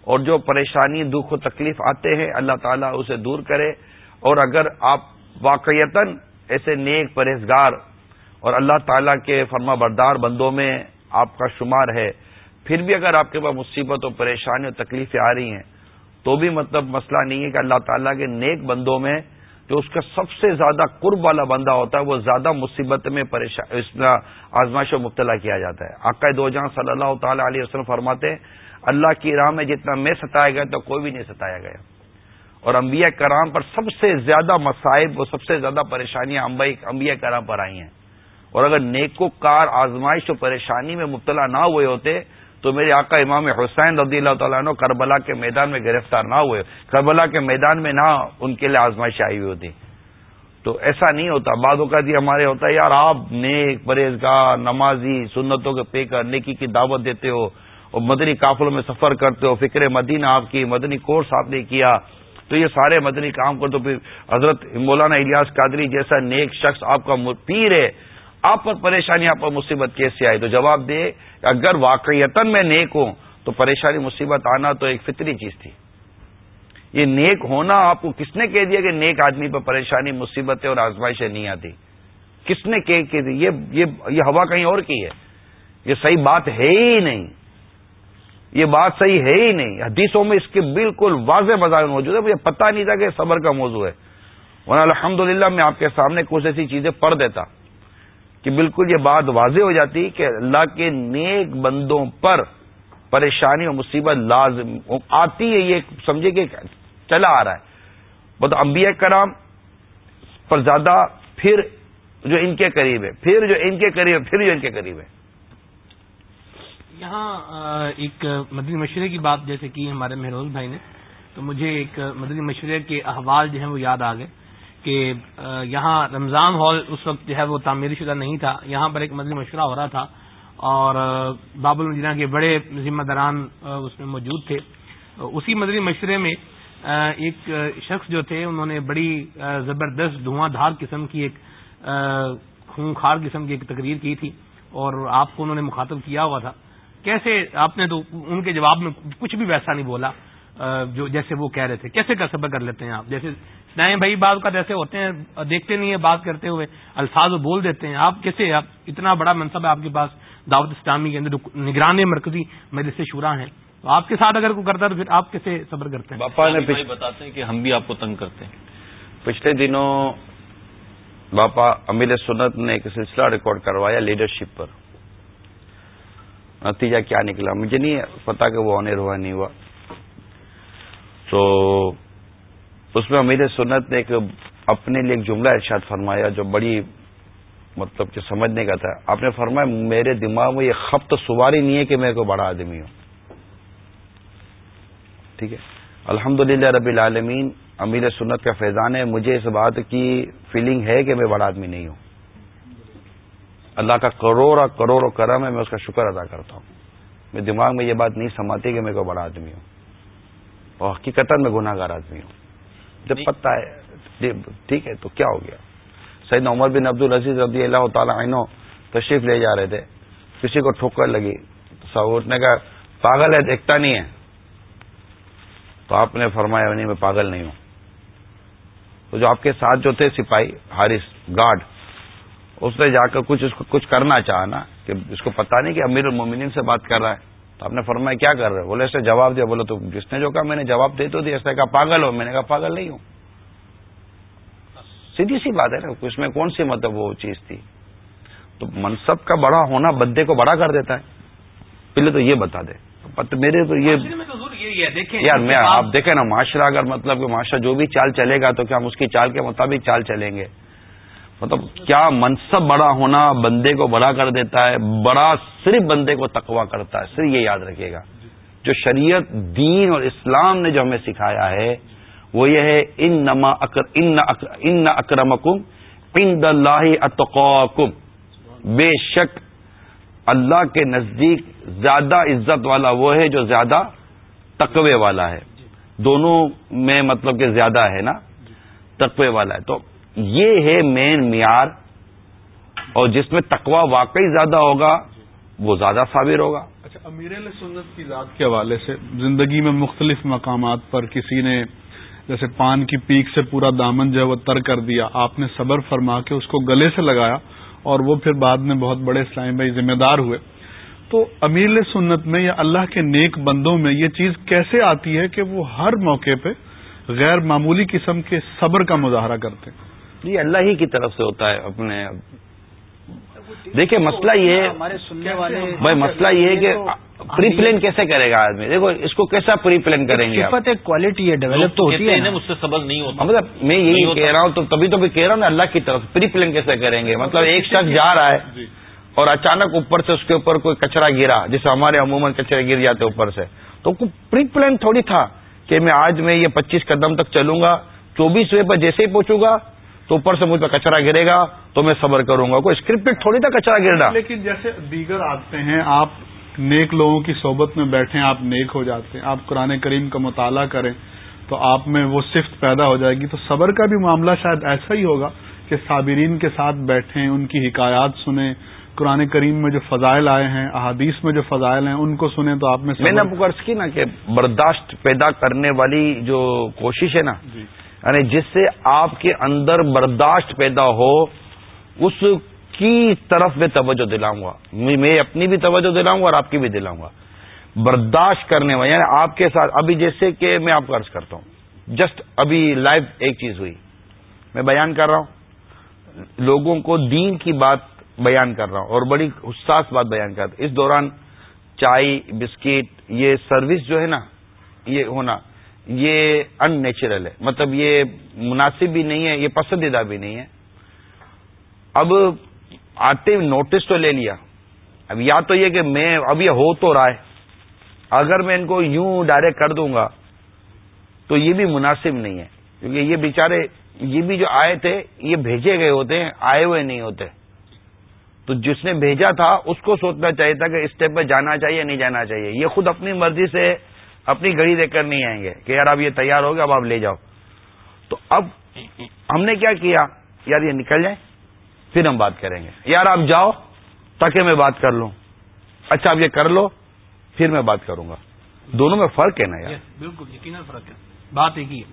اور جو پریشانی، دکھ و تکلیف آتے ہیں، اللہ تعالیٰ اسے دور کرے۔ اور اگر آپ واقعیتا ایسے نیک پرہیزگار اور اللہ تعالیٰ کے فرما بردار بندوں میں آپ کا شمار ہے پھر بھی اگر آپ کے پاس مصیبت اور پریشانی اور تکلیفیں آ رہی ہیں، تو بھی مطلب مسئلہ نہیں ہے کہ اللہ تعالیٰ کے نیک بندوں میں جو اس کا سب سے زیادہ قرب والا بندہ ہوتا ہے، وہ زیادہ مصیبت میں اس میں آزمائش و مبتلا کیا جاتا ہے۔ عقائد دو جہاں صلی اللہ تعالی علیہ وسلم فرماتے ہیں، اللہ کی راہ میں جتنا میں ستایا گیا تو کوئی بھی نہیں ستایا گیا۔ اور انبیاء کرام پر سب سے زیادہ مسائب اور سب سے زیادہ پریشانیاں انبیاء کرام پر آئی ہیں۔ اور اگر نیکو کار آزمائش و پریشانی میں مبتلا نہ ہوئے ہوتے تو میرے آقا امام حسین رضی اللہ تعالیٰ عنہ کربلا کے میدان میں گرفتار نہ ہوئے، کربلا کے میدان میں نہ ان کے لیے آزمائش آئی ہوئی ہوتی۔ تو ایسا نہیں ہوتا بعد اوقات یہ ہمارے ہوتا ہے، یار آپ نیک، پرہیزگار، نمازی، سنتوں کے پے کر نیکی کی دعوت دیتے ہو اور مدنی قافلوں میں سفر کرتے ہو، فکر مدینہ آپ کی، مدنی کورس آپ نے کیا۔ تو یہ سارے مدنی کام کر تو پھر حضرت مولانا الیاس قادری جیسا نیک شخص آپ کا پیر ہے۔ آپ پر پریشانی، آپ پر مصیبت کیسے آئی؟ تو جواب دے اگر واقعیت میں نیک ہوں، تو پریشانی، مصیبت آنا تو ایک فطری چیز تھی۔ یہ نیک ہونا، آپ کو کس نے کہہ دیا کہ نیک آدمی پر پریشانی، مصیبتیں اور آزمائشیں نہیں آتی؟ کس نے کہہ دی؟ یہ ہوا کہیں اور کی ہے؟ یہ صحیح بات ہے ہی نہیں۔ یہ بات صحیح ہے ہی نہیں۔ حدیثوں میں اس کے بالکل واضح مزاج موجود ہے مجھے پتہ نہیں تھا کہ صبر کا موضوع ہے۔ ورنہ الحمد میں آپ کے سامنے کچھ ایسی چیزیں پڑھ دیتا۔ کہ بالکل یہ بات واضح ہو جاتی کہ اللہ کے نیک بندوں پر پریشانی اور مصیبت لازم آتی ہے، یہ سمجھے کہ چلا آ رہا ہے۔ بہت انبیاء کرام پر زیادہ، پھر جو ان کے قریب ہے، پھر جو ان کے قریب ہے، پھر جو ان کے قریب ہے۔ یہاں ایک مدنی مشورے کی بات جیسے کی ہمارے مہروز بھائی نے، تو مجھے ایک مدنی مشورے کے احوال جو ہیں وہ یاد آ گئے۔ کہ یہاں رمضان ہال اس وقت جو ہے وہ تعمیری شدہ نہیں تھا۔ یہاں پر ایک مدنی مشورہ ہو رہا تھا اور باب المدینہ کے بڑے ذمہ داران اس میں موجود تھے۔ اسی مدنی مشورے میں ایک شخص جو تھے، انہوں نے بڑی زبردست دھواں دھار قسم کی ایک خونخار قسم کی ایک تقریر کی تھی اور آپ کو انہوں نے مخاطب کیا ہوا تھا۔ کیسے آپ نے تو ان کے جواب میں کچھ بھی ویسا نہیں بولا۔ جو جیسے وہ کہہ رہے تھے کیسے کا صبر کر لیتے ہیں آپ؟ جیسے نئے بھائی بعض کا جیسے ہوتے ہیں دیکھتے نہیں ہیں بات کرتے ہوئے الفاظ بول دیتے ہیں۔ آپ کیسے آپ اتنا بڑا منصب ہے آپ کے پاس دعوت اسلامی کے اندر نگران مرکزی مجلس شورا ہیں۔ تو آپ کے ساتھ اگر کوئی کرتا ہے تو پھر آپ کیسے صبر کرتے ہیں؟ باپا نے بتاتے ہیں کہ ہم بھی آپ کو تنگ کرتے ہیں۔ پچھلے دنوں باپا امیر سنت نے ایک سلسلہ ریکارڈ کروایا لیڈرشپ پر۔ نتیجہ کیا نکلا؟ مجھے نہیں پتا کہ وہ آنر ہوا نہیں ہوا۔ تو اس میں امیر سنت نے ایک اپنے لیے ایک جملہ ارشاد فرمایا جو بڑی مطلب کہ سمجھنے کا تھا۔ آپ نے فرمایا، میرے دماغ میں یہ خپت سواری نہیں ہے کہ میں کوئی بڑا آدمی ہوں۔ ٹھیک ہے؟ الحمد رب العالمین، امیر سنت کا فیضان ہے۔ مجھے اس بات کی فیلنگ ہے کہ میں بڑا آدمی نہیں ہوں۔ اللہ کا کروڑ کروڑ کرم ہے، میں اس کا شکر ادا کرتا ہوں۔ میں دماغ میں یہ بات نہیں سماتی کہ میں کوئی بڑا آدمی ہوں۔ اور حقیقت میں گناہ گار آدمی ہوں۔ جب پتہ ہے ٹھیک ہے تو کیا ہو گیا؟ سید عمر بن عبد العزیز رضی اللہ تعالیٰ عنہ تشریف لے جا رہے تھے۔ کسی کو ٹھوکر لگی۔ تو سہور نے کہا پاگل ہے دیکھتا نہیں ہے۔ تو آپ نے فرمایا نہیں میں پاگل نہیں ہوں۔ تو جو آپ کے ساتھ جو تھے سپاہی ہارس گارڈ اس نے جا کر کچھ اس کو کچھ کرنا چاہا نا کہ اس کو پتا نہیں کہ امیر المومنین سے بات کر رہا ہے۔ تو آپ نے فرمایا کیا کر رہے بولے اس نے جواب دیا۔ بولے تو جس نے جو کہا میں نے جواب دے تو دیا۔ اس نے کہا پاگل ہو۔ میں نے کہا پاگل نہیں ہوں۔ سیدھی سی بات ہے نا اس میں کون سی مطلب وہ چیز تھی؟ تو منصب کا بڑا ہونا بدے کو بڑا کر دیتا ہے۔ پہلے تو یہ بتا دے۔ میرے تو یہ یار میں آپ دیکھیں نا معاشرہ اگر مطلب کہ معاشرہ جو بھی چال چلے گا تو کیا ہم اس کی چال کے مطابق چال چلیں گے؟ مطلب کیا منصب بڑا ہونا بندے کو بڑا کر دیتا ہے، بڑا صرف بندے کو تقوا کرتا ہے، صرف یہ یاد رکھے گا۔ جو شریعت، دین اور اسلام نے جو ہمیں سکھایا ہے، وہ یہ ہے ان نما ان اکرمکم ان اللہ اتقاکم۔ بے شک اللہ کے نزدیک زیادہ عزت والا وہ ہے جو زیادہ تقوی والا ہے۔ دونوں میں مطلب کہ زیادہ ہے نا؟ تقوی والا ہے۔ تو یہ ہے مین معیار اور جس میں تقوا واقعی زیادہ ہوگا، وہ زیادہ صابر ہوگا۔ اچھا امیر سنت کی ذات کے حوالے سے زندگی میں مختلف مقامات پر کسی نے جیسے پان کی پیک سے پورا دامن جو ہے وہ تر کر دیا، آپ نے صبر فرما کے اس کو گلے سے لگایا اور وہ پھر بعد میں بہت بڑے اسلام بھائی ذمہ دار ہوئے۔ تو امیر سنت میں یا اللہ کے نیک بندوں میں یہ چیز کیسے آتی ہے کہ وہ ہر موقع پہ غیر معمولی قسم کے صبر کا مظاہرہ کرتے ہیں؟ یہ اللہ ہی کی طرف سے ہوتا ہے اپنے دیکھیے مسئلہ یہ ہے بھائی مسئلہ یہ ہے کہ پری پلان کیسے کرے گا آدمی؟ دیکھو اس کو کیسا پری پلان کریں گے کوالٹی ہے ڈیولپ تو ہوتی ہے مجھ سے سبق نہیں ہوتا۔ مطلب میں یہی کہہ رہا ہوں تو تبھی تو بھی کہہ رہا ہوں نا اللہ کی طرف پری پلان کیسے کریں گے؟ مطلب ایک شخص جا رہا ہے جی۔ اور اچانک اوپر سے اس کے اوپر کوئی کچرا گرا جسے ہمارے عموماً کچرے گر جاتے اوپر سے۔ تو پری پلان تھوڑی تھا کہ میں آج میں یہ پچیس قدم تک چلوں گا چوبیسویں پر جیسے ہی پہنچوں گا تو اوپر سے مجھ پہ کچرا گرے گا تو میں صبر کروں گا۔ کوئی اسکرپٹ تھوڑی تھا کچرا گرنا لیکن جیسے دیگر آتے ہیں آپ نیک لوگوں کی صحبت میں بیٹھیں آپ نیک ہو جاتے ہیں آپ قرآن کریم کا مطالعہ کریں تو آپ میں وہ صفت پیدا ہو جائے گی۔ تو صبر کا بھی معاملہ شاید ایسا ہی ہوگا کہ صابرین کے ساتھ بیٹھیں ان کی حکایات سنیں۔ قرآن کریم میں جو فضائل آئے ہیں احادیث میں جو فضائل ہیں ان کو سنیں تو آپ میں میں نے عرض کی نا کہ برداشت پیدا کرنے والی جو کوشش ہے نا جی۔ یعنی جس سے آپ کے اندر برداشت پیدا ہو، اس کی طرف میں توجہ دلاؤں گا۔ میں اپنی بھی توجہ دلاؤں گا اور آپ کی بھی دلاؤں گا۔ برداشت کرنے والا یعنی آپ کے ساتھ، ابھی جیسے کہ میں آپ کو عرض کرتا ہوں جسٹ ابھی لائیو ایک چیز ہوئی۔ میں بیان کر رہا ہوں۔ لوگوں کو دین کی بات بیان کر رہا ہوں اور بڑی حساس بات بیان کر رہا ہوں۔ اس دوران چائے، بسکٹ، یہ سروس جو ہے نا، یہ ہونا۔ یہ ان نیچرل ہے۔ مطلب یہ مناسب بھی نہیں ہے، یہ پسندیدہ بھی نہیں ہے۔ اب آتے نوٹس تو لے لیا۔ اب یا تو یہ کہ میں اب یہ ہو تو رہا ہے۔ اگر میں ان کو یوں ڈائریکٹ کر دوں گا تو یہ بھی مناسب نہیں ہے۔ کیونکہ یہ بیچارے، یہ بھی جو آئے تھے، یہ بھیجے گئے ہوتے ہیں، آئے ہوئے نہیں ہوتے۔ تو جس نے بھیجا تھا، اس کو سوچنا چاہیے تھا کہ اسٹیپ پہ جانا چاہیے نہیں جانا چاہیے۔ یہ خود اپنی مرضی سے اپنی گڑی دے کر نہیں آئیں گے کہ یار اب یہ تیار ہو گیا اب آپ لے جاؤ۔ تو اب ہم نے کیا کیا؟ یار یہ نکل جائیں پھر ہم بات کریں گے۔ یار آپ جاؤ تاکہ میں بات کر لوں۔ اچھا آپ یہ کر لو پھر میں بات کروں گا۔ دونوں میں فرق ہے نا یار۔ بالکل یقینا فرق ہے۔ بات ایک ہی ہے۔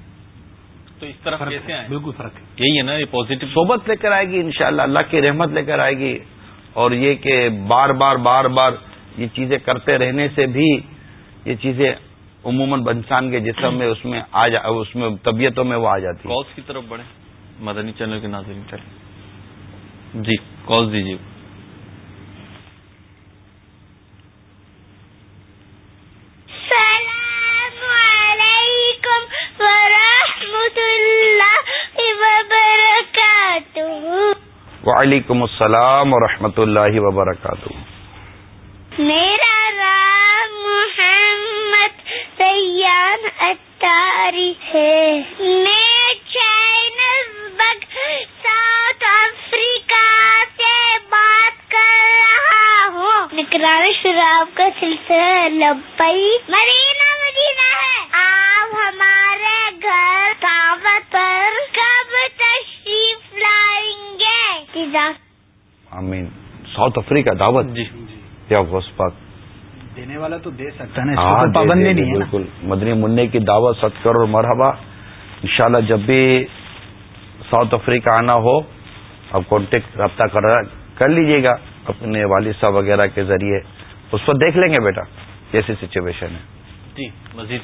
تو اس طرح بالکل فرق ہے۔ یہی ہے نا یہ پازیٹو صحبت لے کر آئے گی انشاءاللہ اللہ کی رحمت لے کر آئے گی۔ اور یہ کہ بار بار بار بار یہ چیزیں کرتے رہنے سے بھی یہ چیزیں عموماً انسان کے جسم میں اس میں آ جا اس میں طبیعتوں میں وہ آ جاتی ہے۔ کی طرف بڑھے مدنی چینل کے ناظرین چلے جی کال دیجیے۔ وعلیکم السلام ورحمۃ اللہ وبرکاتہ۔ میرا اتاری ہے۔ میں بگ ساؤتھ افریقہ سے بات کر رہا ہوں۔ نگرانی آپ کا سلسلہ لبئی۔ مدینہ مدینہ ہے۔ آپ ہمارے گھر دعوت پر کب تشریف لائیں گے؟ آمین۔ ساؤتھ افریقہ دعوت؟ جی یا غوث پاک دینے والا تو دے سکتا ہے نا اس ہاں کو پابندی نہیں ہے۔ بالکل۔ مدنی منع کی دعوت ست کر اور مرحبا۔ انشاءاللہ جب بھی ساؤتھ افریقہ آنا ہو اب کانٹیکٹ رابطہ کر کر لیجیے گا اپنے والد صاحب وغیرہ کے ذریعے۔ اس پر دیکھ لیں گے بیٹا جیسی سچویشن ہے۔ جی مزید۔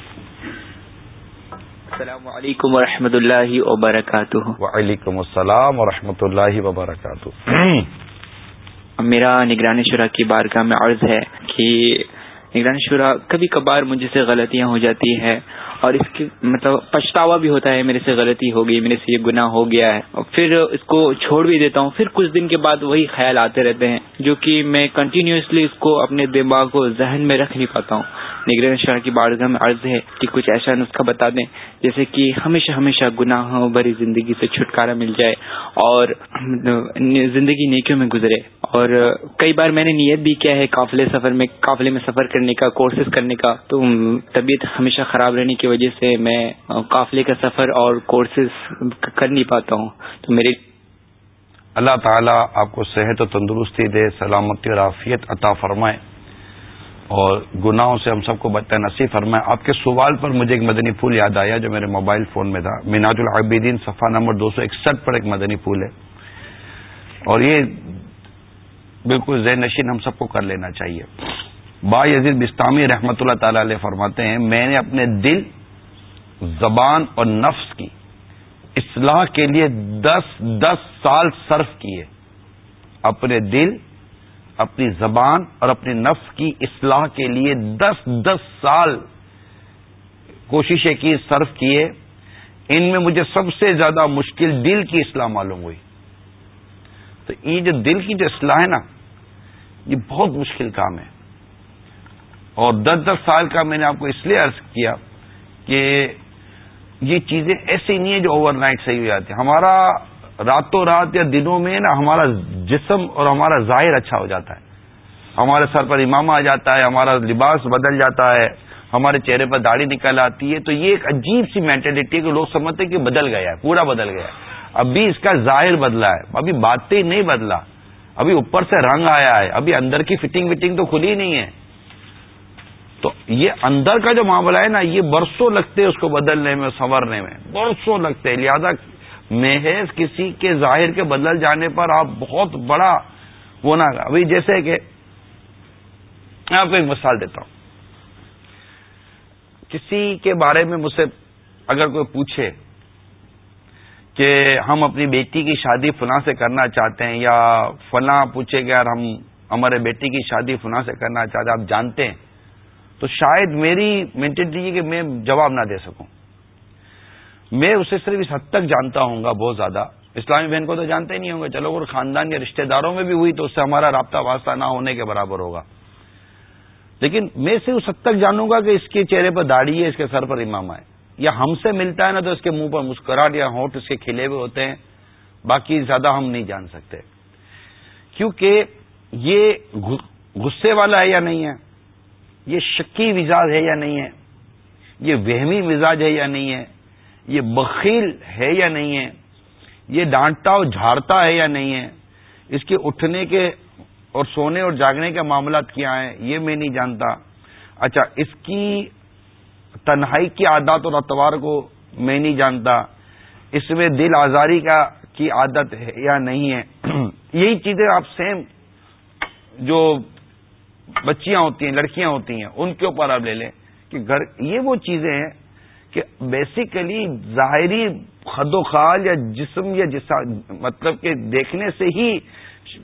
السلام علیکم ورحمۃ اللہ وبرکاتہ۔ وعلیکم السلام ورحمۃ اللہ وبرکاتہ۔ میرا نگرانی شورا کی بارگاہ میں عرض ہے کہ نگران شورا، کبھی کبھار مجھے سے غلطیاں ہو جاتی ہے اور اس کی مطلب پچھتاوا بھی ہوتا ہے، میرے سے غلطی ہو گئی، میرے سے یہ گناہ ہو گیا ہے۔ اور پھر اس کو چھوڑ بھی دیتا ہوں۔ پھر کچھ دن کے بعد وہی خیال آتے رہتے ہیں، جو کہ میں کنٹینیوسلی اس کو اپنے دماغ کو ذہن میں رکھ نہیں پاتا ہوں۔ نگران شاہ کی بارگاہ میں عرض ہے کہ کچھ ایسا نسخہ بتا دیں جیسے کہ ہمیشہ ہمیشہ گناہوں بھری زندگی سے چھٹکارا مل جائے اور زندگی نیکیوں میں گزرے اور کئی بار میں نے نیت بھی کیا ہے قافلے سفر میں، قافلے میں سفر کرنے کا کورسز کرنے کا، تو طبیعت ہمیشہ خراب رہنے کی وجہ سے میں قافلے کا سفر اور کورسز کر نہیں پاتا ہوں۔ تو میرے اللہ تعالیٰ آپ کو صحت و تندرستی دے، سلامتی اور عافیت عطا فرمائے۔ اور گناہوں سے ہم سب کو بچہ نصیب فرمائے۔ آپ کے سوال پر مجھے ایک مدنی پھول یاد آیا جو میرے موبائل فون میں تھا۔ میناج العابدین، صفحہ نمبر دو سو اکسٹھ پر ایک مدنی پھول ہے۔ اور یہ بالکل ذہن نشین ہم سب کو کر لینا چاہیے۔ با یزید بستامی رحمۃ اللہ تعالی علیہ فرماتے ہیں، میں نے اپنے دل، زبان اور نفس کی اصلاح کے لیے دس دس سال صرف کیے۔ اپنے دل اپنی زبان اور اپنے نفس کی اصلاح کے لیے دس دس سال کوششیں کی، صرف کیے۔ ان میں مجھے سب سے زیادہ مشکل دل کی اصلاح معلوم ہوئی۔ تو یہ جو دل کی جو اصلاح ہے نا، یہ بہت مشکل کام ہے۔ اور دس دس سال کا میں نے آپ کو اس لیے عرض کیا کہ یہ چیزیں ایسی نہیں ہیں جو اوور نائٹ صحیح ہو جاتی۔ ہمارا راتوں رات یا دنوں میں نا ہمارا جسم اور ہمارا ظاہر اچھا ہو جاتا ہے۔ ہمارے سر پر امامہ آ جاتا ہے، ہمارا لباس بدل جاتا ہے، ہمارے چہرے پر داڑھی نکل آتی ہے۔ تو یہ ایک عجیب سی مینٹلٹی ہے کہ لوگ سمجھتے ہیں کہ بدل گیا ہے، پورا بدل گیا ہے۔ ابھی اس کا ظاہر بدلا ہے، ابھی باتیں نہیں بدلا۔ ابھی اوپر سے رنگ آیا ہے، ابھی اندر کی فٹنگ وٹنگ تو کھلی نہیں ہے۔ تو یہ اندر کا جو معاملہ ہے نا، یہ برسوں لگتے ہیں اس کو بدلنے میں، سنورنے میں۔ برسوں لگتے ہیں، لہذا محض کسی کے ظاہر کے بدل جانے پر آپ بہت بڑا وہ نہ ابھی جیسے کہ میں آپ کو ایک مثال دیتا ہوں۔ کسی کے بارے میں مجھ سے اگر کوئی پوچھے کہ ہم اپنی بیٹی کی شادی فلاں سے کرنا چاہتے ہیں یا فلاں پوچھے کہ یار ہم ہمارے بیٹی کی شادی فلاں سے کرنا چاہتے ہیں، آپ جانتے ہیں، تو شاید میری مینٹلٹی کہ میں جواب نہ دے سکوں۔ میں اسے صرف اس حد تک جانتا ہوں گا بہت زیادہ۔ اسلامی بہن کو تو جانتے ہی نہیں ہوں گے چلو اگر خاندان یا رشتہ داروں میں بھی ہوئی تو اس سے ہمارا رابطہ واسطہ نہ ہونے کے برابر ہوگا۔ لیکن میں صرف اس حد تک جانوں گا کہ اس کے چہرے پر داڑھی ہے، اس کے سر پر امام ہے۔ یا ہم سے ملتا ہے نا تو اس کے منہ پر مسکراہٹ یا ہونٹ اس کے کھلے ہوئے ہوتے ہیں۔ باقی زیادہ ہم نہیں جان سکتے۔ کیونکہ یہ غصے والا ہے یا نہیں ہے؟ یہ شکی مزاج ہے یا نہیں ہے؟ یہ وہمی مزاج ہے یا نہیں ہے؟ یہ بخیل ہے یا نہیں ہے؟ یہ ڈانٹتا اور جھاڑتا ہے یا نہیں ہے؟ اس کے اٹھنے کے اور سونے اور جاگنے کے معاملات کیا ہیں؟ یہ میں نہیں جانتا۔ اچھا اس کی تنہائی کی عادات اور اتوار کو میں نہیں جانتا۔ اس میں دل آزاری کا کی عادت ہے یا نہیں ہے؟ یہی چیزیں آپ سیم جو بچیاں ہوتی ہیں، لڑکیاں ہوتی ہیں، ان کے اوپر آپ لے لیں کہ گھر، یہ وہ چیزیں ہیں کہ بیسیکلی ظاہری خد و خال یا جسم یا جسم مطلب کہ دیکھنے سے ہی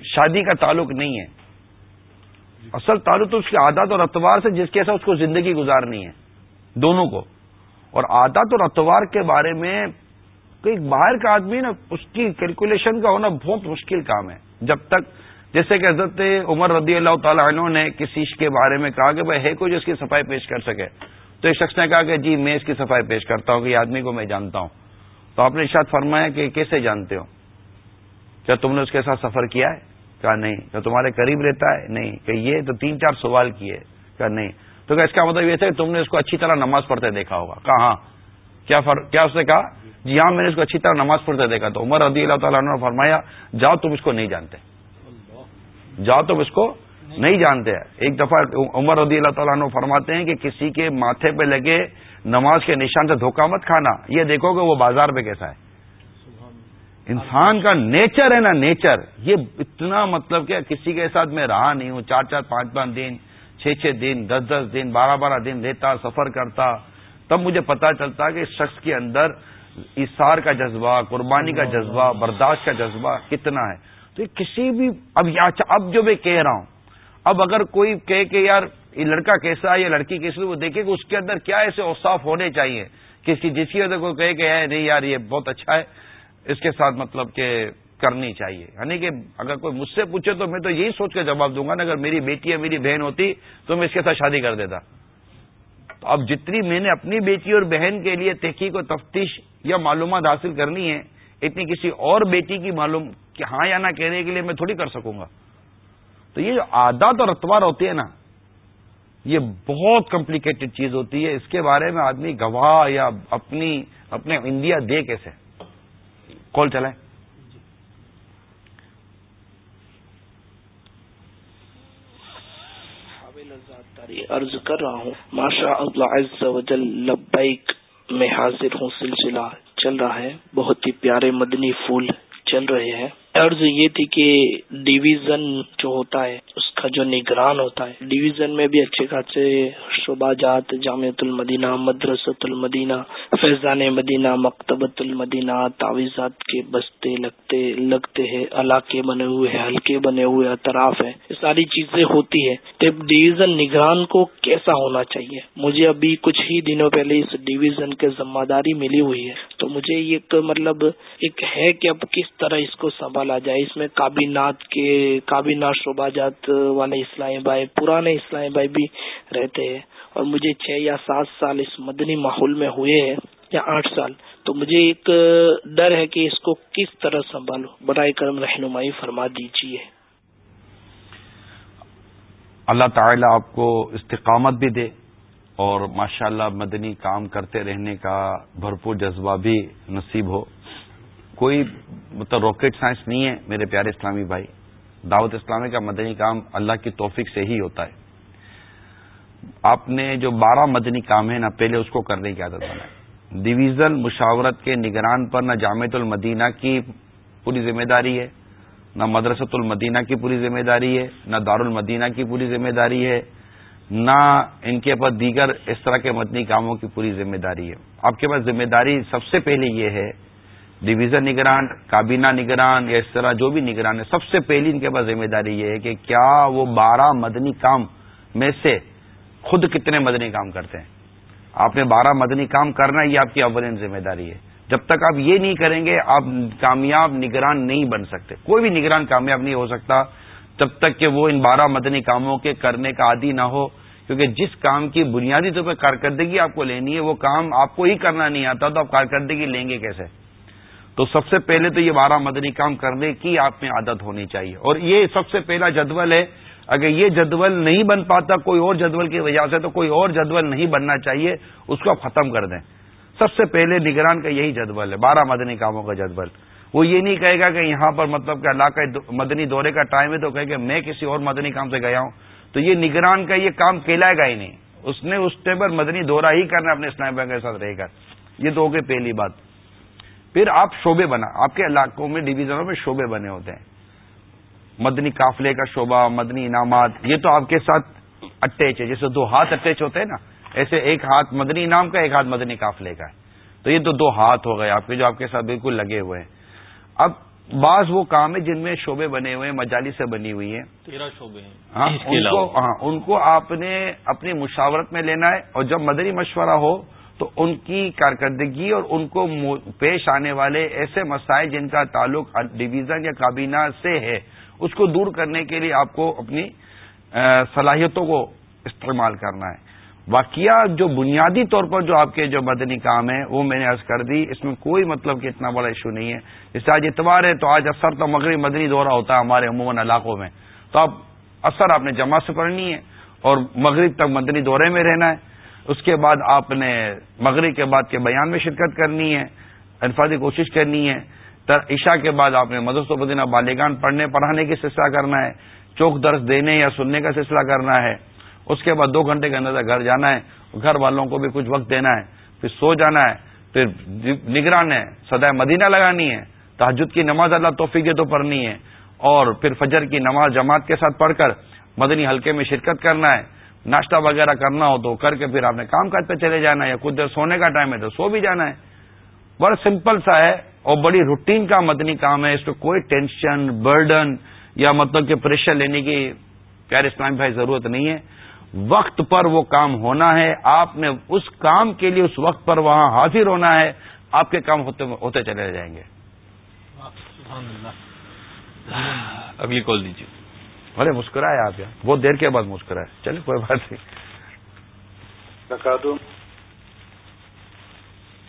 شادی کا تعلق نہیں ہے۔ اصل تعلق تو اس کی عادت اور اتوار سے جس کے ساتھ اس کو زندگی گزارنی ہے، دونوں کو۔ اور عادت اور اتوار کے بارے میں کوئی باہر کا آدمی نا، اس کی کیلکولیشن کا ہونا بہت مشکل کام ہے۔ جب تک جیسے کہ حضرت عمر رضی اللہ تعالیٰ عنہ نے کسی کے بارے میں کہا کہ بھائی ہے کوئی جو اس کی صفائی پیش کر سکے۔ تو ایک شخص نے کہا کہ جی میں اس کی صفائی پیش کرتا ہوں، کہ یہ آدمی کو میں جانتا ہوں۔ تو آپ نے ارشاد فرمایا کہ کیسے جانتے ہو؟ کیا تم نے اس کے ساتھ سفر کیا ہے؟ کہا نہیں۔ کہ تمہارے قریب رہتا ہے؟ نہیں۔ کہ یہ تو تین چار سوال کیے کہا نہیں۔ تو اس کا مطلب یہ تھا کہ تم نے اس کو اچھی طرح نماز پڑھتے دیکھا ہوگا۔ کہا ہاں۔ کیا فر... کیا اس نے کہا؟ جی ہاں میں نے اس کو اچھی طرح نماز پڑھتے دیکھا۔ تو عمر رضی اللہ تعالیٰ نے فرمایا، جاؤ تم اس کو نہیں جانتے۔ جاؤ تم اس کو نہیں جانتے ایک دفعہ عمر رضی اللہ تعالیٰ عنہ فرماتے ہیں کہ کسی کے ماتھے پہ لگے نماز کے نشان سے دھوکہ مت کھانا۔ یہ دیکھو کہ وہ بازار پہ کیسا ہے۔ انسان کا نیچر ہے نا نیچر۔ یہ اتنا مطلب کہ کسی کے ساتھ میں رہا نہیں ہوں۔ چار چار پانچ پانچ دن، چھ چھ دن، دس دس دن، بارہ بارہ دن لیتا، سفر کرتا۔ تب مجھے پتا چلتا کہ اس شخص کے اندر اشار کا جذبہ، قربانی کا جذبہ، برداشت کا جذبہ کتنا ہے۔ تو یہ کسی بھی، اب اب جو میں کہہ رہا ہوں اب اگر کوئی کہے کہ یار، یہ لڑکا کیسا ہے یا لڑکی کیسی وہ دیکھے کہ اس کے اندر کیا ایسے اوساف ہونے چاہیے۔ کسی جس کی وجہ کوئی کہے کہ نہیں یار، یہ بہت اچھا ہے۔ اس کے ساتھ مطلب کہ کرنی چاہیے۔ یعنی کہ اگر کوئی مجھ سے پوچھے تو میں تو یہی سوچ کے جواب دوں گا نا، اگر میری بیٹی یا میری بہن ہوتی تو میں اس کے ساتھ شادی کر دیتا۔ تو اب جتنی میں نے اپنی بیٹی اور بہن کے لیے تحقیق و تفتیش یا معلومات حاصل کرنی ہے، اتنی کسی اور بیٹی کی معلوم کہ ہاں یا نہ کہنے کے لیے میں تھوڑی کر سکوں گا۔ تو یہ جو عادت اور اتوار ہوتی ہے نا، یہ بہت کمپلیکیٹڈ چیز ہوتی ہے۔ اس کے بارے میں آدمی گواہ یا اپنی، اپنے انڈیا دے کیسے؟ کال چلائیں عرض کر رہا ہوں۔ ماشاء اللہ عز و جل لبیک میں حاضر ہوں۔ سلسلہ چل رہا ہے۔ بہت ہی پیارے مدنی پھول چل رہے ہیں۔ عرض یہ تھی کہ ڈویژن جو ہوتا ہے، اس کا جو نگران ہوتا ہے ڈویژن میں بھی اچھے خاصے شعبہ جات جامعت المدینہ، مدرسۃ المدینہ، فیضان مدینہ، مکتبۃ المدینہ، تعویذات کے بستے لگتے لگتے ہیں، علاقے بنے ہوئے ہیں ہلکے بنے ہوئے اطراف ہیں۔ یہ ساری چیزیں ہوتی ہے تو ڈویژن نگران کو کیسا ہونا چاہیے؟ مجھے ابھی کچھ ہی دنوں پہلے اس ڈویژن کے ذمہ داری ملی ہوئی ہے۔ تو مجھے ایک مطلب ایک ہے کہ اب کس طرح اس کو سنبھال سنبھالا جائے، اس میں کابینات کے کابینات شعبہ جات والے اسلامی بھائی، پرانے اسلامی بھائی بھی رہتے ہیں۔ اور مجھے چھ یا سات سال اس مدنی ماحول میں ہوئے ہیں، یا آٹھ سال۔ تو مجھے ایک ڈر ہے کہ اس کو کس طرح سنبھالو برائے کرم رہنمائی فرما دیجیے اللہ تعالی آپ کو استقامت بھی دے اور ماشاءاللہ اللہ مدنی کام کرتے رہنے کا بھرپور جذبہ بھی نصیب ہو۔ کوئی مطلب راکٹ سائنس نہیں ہے، میرے پیارے اسلامی بھائی۔ دعوت اسلامی کا مدنی کام اللہ کی توفیق سے ہی ہوتا ہے۔ آپ نے جو بارہ مدنی کام ہے نا پہلے اس کو کرنے کی عادت بنائے ڈویژن مشاورت کے نگران پر نہ جامعت المدینہ کی پوری ذمہ داری ہے، نہ مدرسۃ المدینہ کی پوری ذمہ داری ہے، نہ دار المدینہ کی پوری ذمہ داری ہے، نہ ان کے پاس دیگر اس طرح کے مدنی کاموں کی پوری ذمہ داری ہے۔ آپ کے پاس ذمہ داری سب سے پہلے یہ ہے ڈویژن نگران، کابینہ نگران یا اس طرح جو بھی نگران ہے سب سے پہلی ان کے پاس ذمہ داری یہ ہے کہ کیا وہ بارہ مدنی کام میں سے خود کتنے مدنی کام کرتے ہیں؟ آپ نے بارہ مدنی کام کرنا یہ آپ کی اولین ذمہ داری ہے۔ جب تک آپ یہ نہیں کریں گے، آپ کامیاب نگران نہیں بن سکتے۔ کوئی بھی نگران کامیاب نہیں ہو سکتا جب تک کہ وہ ان بارہ مدنی کاموں کے کرنے کا عادی نہ ہو۔ کیونکہ جس کام کی بنیادی طور پہ کارکردگی آپ کو لینی ہے، وہ کام آپ کو ہی کرنا نہیں آتا، تو آپ کارکردگی لیں گے کیسے؟ تو سب سے پہلے تو یہ بارہ مدنی کام کرنے کی آپ میں عادت ہونی چاہیے۔ اور یہ سب سے پہلا جدول ہے۔ اگر یہ جدول نہیں بن پاتا، کوئی اور جدول کی وجہ سے تو کوئی اور جدول نہیں بننا چاہیے، اس کو آپ ختم کر دیں۔ سب سے پہلے نگران کا یہی جدول ہے، بارہ مدنی کاموں کا جدول۔ وہ یہ نہیں کہے گا کہ یہاں پر مطلب کہ اللہ کا مدنی دورے کا ٹائم ہے تو کہے کہ میں کسی اور مدنی کام سے گیا ہوں۔ تو یہ نگران کا یہ کام کھیلائے گا ہی نہیں۔ اس نے اس ٹیبل مدنی دورہ ہی کرنا اپنے اسلام بینک کے ساتھ رہے گا۔ یہ تو ہو گئی پہلی بات۔ پھر آپ شعبے بنا۔ آپ کے علاقوں میں ڈویژنوں میں شعبے بنے ہوتے ہیں۔ مدنی قافلے کا شعبہ مدنی انعامات یہ تو آپ کے ساتھ اٹیچ ہے۔ جیسے دو ہاتھ اٹیچ ہوتے ہیں نا ایسے ایک ہاتھ مدنی انعام کا ایک ہاتھ مدنی قافلے کا۔ ہے تو یہ تو دو ہاتھ ہو گئے آپ کے جو آپ کے ساتھ بالکل لگے ہوئے ہیں۔ اب بعض وہ کام ہے جن میں شعبے بنے ہوئے ہیں مجالی سے بنی ہوئی ہیں۔ تیرہ شعبے ہیں۔ ہاں ان کو ہاں، آپ نے اپنی مشاورت میں لینا ہے اور جب مدنی مشورہ ہو تو ان کی کارکردگی اور ان کو پیش آنے والے ایسے مسائل جن کا تعلق ڈویژن یا کابینہ سے ہے، اس کو دور کرنے کے لیے آپ کو اپنی صلاحیتوں کو استعمال کرنا ہے۔ واقعہ جو بنیادی طور پر جو آپ کے جو مدنی کام ہے وہ میں نے عرض کر دی، اس میں کوئی مطلب کہ اتنا بڑا ایشو نہیں ہے۔ اس سے آج اتوار ہے، تو آج اثر تو مغرب مدنی دورہ ہوتا ہے ہمارے عموماً علاقوں میں۔ تو اب اثر آپ نے جمع سے پڑھنی ہے اور مغرب تک مدنی دورے میں رہنا ہے۔ اس کے بعد آپ نے مغرب کے بعد کے بیان میں شرکت کرنی ہے انفادی کوشش کرنی ہے۔ عشاء کے بعد آپ نے مدرس و مدینہ بالغان پڑھنے، پڑھانے کی سلسلہ کرنا ہے، چوک درس دینے یا سننے کا سلسلہ کرنا ہے۔ اس کے بعد دو گھنٹے کے اندر گھر جانا ہے، گھر والوں کو بھی کچھ وقت دینا ہے، پھر سو جانا ہے، پھر نگران ہے سدائے مدینہ لگانی ہے۔ تحجد کی نماز اللہ توفیق تو پڑھنی ہے۔ اور پھر فجر کی نماز جماعت کے ساتھ پڑھ کر مدنی حلقے میں شرکت کرنا ہے۔ ناشتہ وغیرہ کرنا ہو تو کر کے پھر آپ نے کام کرتے چلے جانا ہے یا کچھ دیر سونے کا ٹائم ہے تو سو بھی جانا ہے۔ بڑا سمپل سا ہے اور بڑی روٹین کا مدنی کام ہے، اس پہ کوئی ٹینشن، برڈن یا مطلب کہ پریشر لینے کی پیارے اسلام بھائی ضرورت نہیں ہے۔ وقت پر وہ کام ہونا ہے، آپ نے اس کام کے لیے، اس وقت پر وہاں حاضر ہونا ہے، آپ کے کام ہوتے ہوتے چلے جائیں گے۔ اگلی کال دیجیے۔ ارے مسکرائے آپ یار بہت دیر کے بعد مسکرائے۔ چلے کوئی بات نہیں۔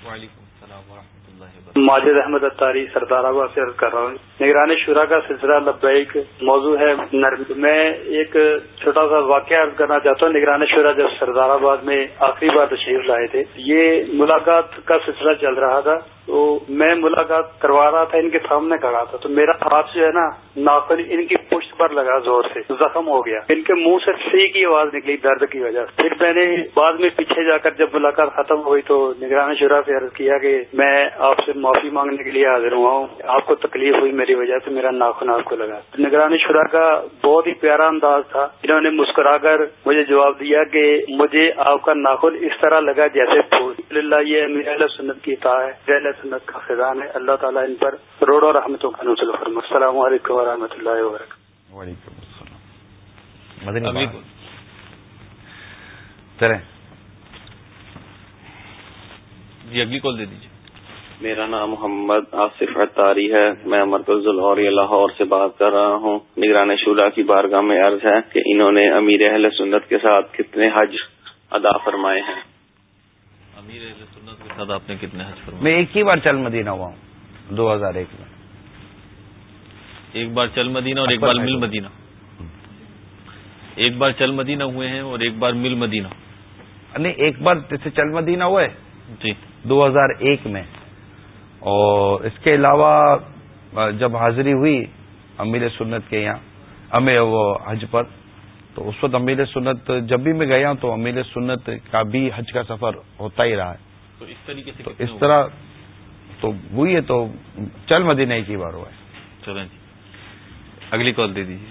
وعلیکم السلام ورحمۃ اللہ ماجد احمد اتاری سردار آباد سے عرض کر رہا ہوں۔ نگرانی شورا کا سلسلہ لبیک موضوع ہے میں ایک چھوٹا سا واقعہ عرض کرنا چاہتا ہوں۔ نگرانی شورا جب سردار آباد میں آخری بار تشریف لائے تھے یہ ملاقات کا سلسلہ چل رہا تھا۔ تو میں ملاقات کروا رہا تھا، ان کے سامنے کھڑا تھا۔ تو میرا ہاتھ جو ہے نا، ناخن ان کی پشت پر لگا، زور سے۔ زخم ہو گیا۔ ان کے منہ سے سی کی آواز نکلی درد کی وجہ سے۔ پھر میں نے بعد میں پیچھے جا کر جب ملاقات ختم ہوئی تو نگران شرح سے عرض کیا کہ میں آپ سے معافی مانگنے کے لیے حاضر ہوا ہوں۔ آپ کو تکلیف ہوئی میری وجہ سے، میرا ناخن آپ کو لگا۔ نگرانی شرح کا بہت ہی پیارا انداز تھا۔ انہوں نے مسکرا کر مجھے جواب دیا کہ مجھے آپ کا ناخن اس طرح لگا جیسے پھول۔ اللہ یہ سنت کی تھا ہے۔ سنت کا خزان ہے۔ اللہ تعالیٰ ان پر کروڑوں رحمتوں کا نزل فرم السلام علیکم و رحمۃ اللہ وبرکاتہ۔ وعلیکم السلام۔ جی اگلی کال دے دیجیے میرا نام محمد آصف اتاری ہے۔ میں مرکز الحور لاہور سے بات کر رہا ہوں۔ نگران شورا کی بارگاہ میں عرض ہے کہ انہوں نے امیر اہل سنت کے ساتھ کتنے حج ادا فرمائے ہیں۔ امیر سنت کے ساتھ آپ نے کتنے حج فرمائے؟ میں ایک ہی بار چل مدینہ ہوا ہوں دو ہزار ایک میں۔ ایک بار چل مدینہ اور ایک بار مل مدینہ۔ ایک بار چل مدینہ ہوئے ہیں اور ایک بار مل مدینہ۔ نہیں ایک بار جیسے چل مدینہ ہوئے جی۔ دو ہزار ایک میں۔ اور اس کے علاوہ جب حاضری ہوئی امیر سنت کے یہاں امیر وہ حج پر تو اس وقت امیر سنت جب بھی میں گیا تو امیر سنت کا بھی حج کا سفر ہوتا ہی رہا ہے۔ تو اس طریقے سے تو اس طرح تو ہوئی ہے تو چل مدینہ ایک ہی بار ہوا ہے۔ چلیں جی۔ اگلی کال دے دیجیے۔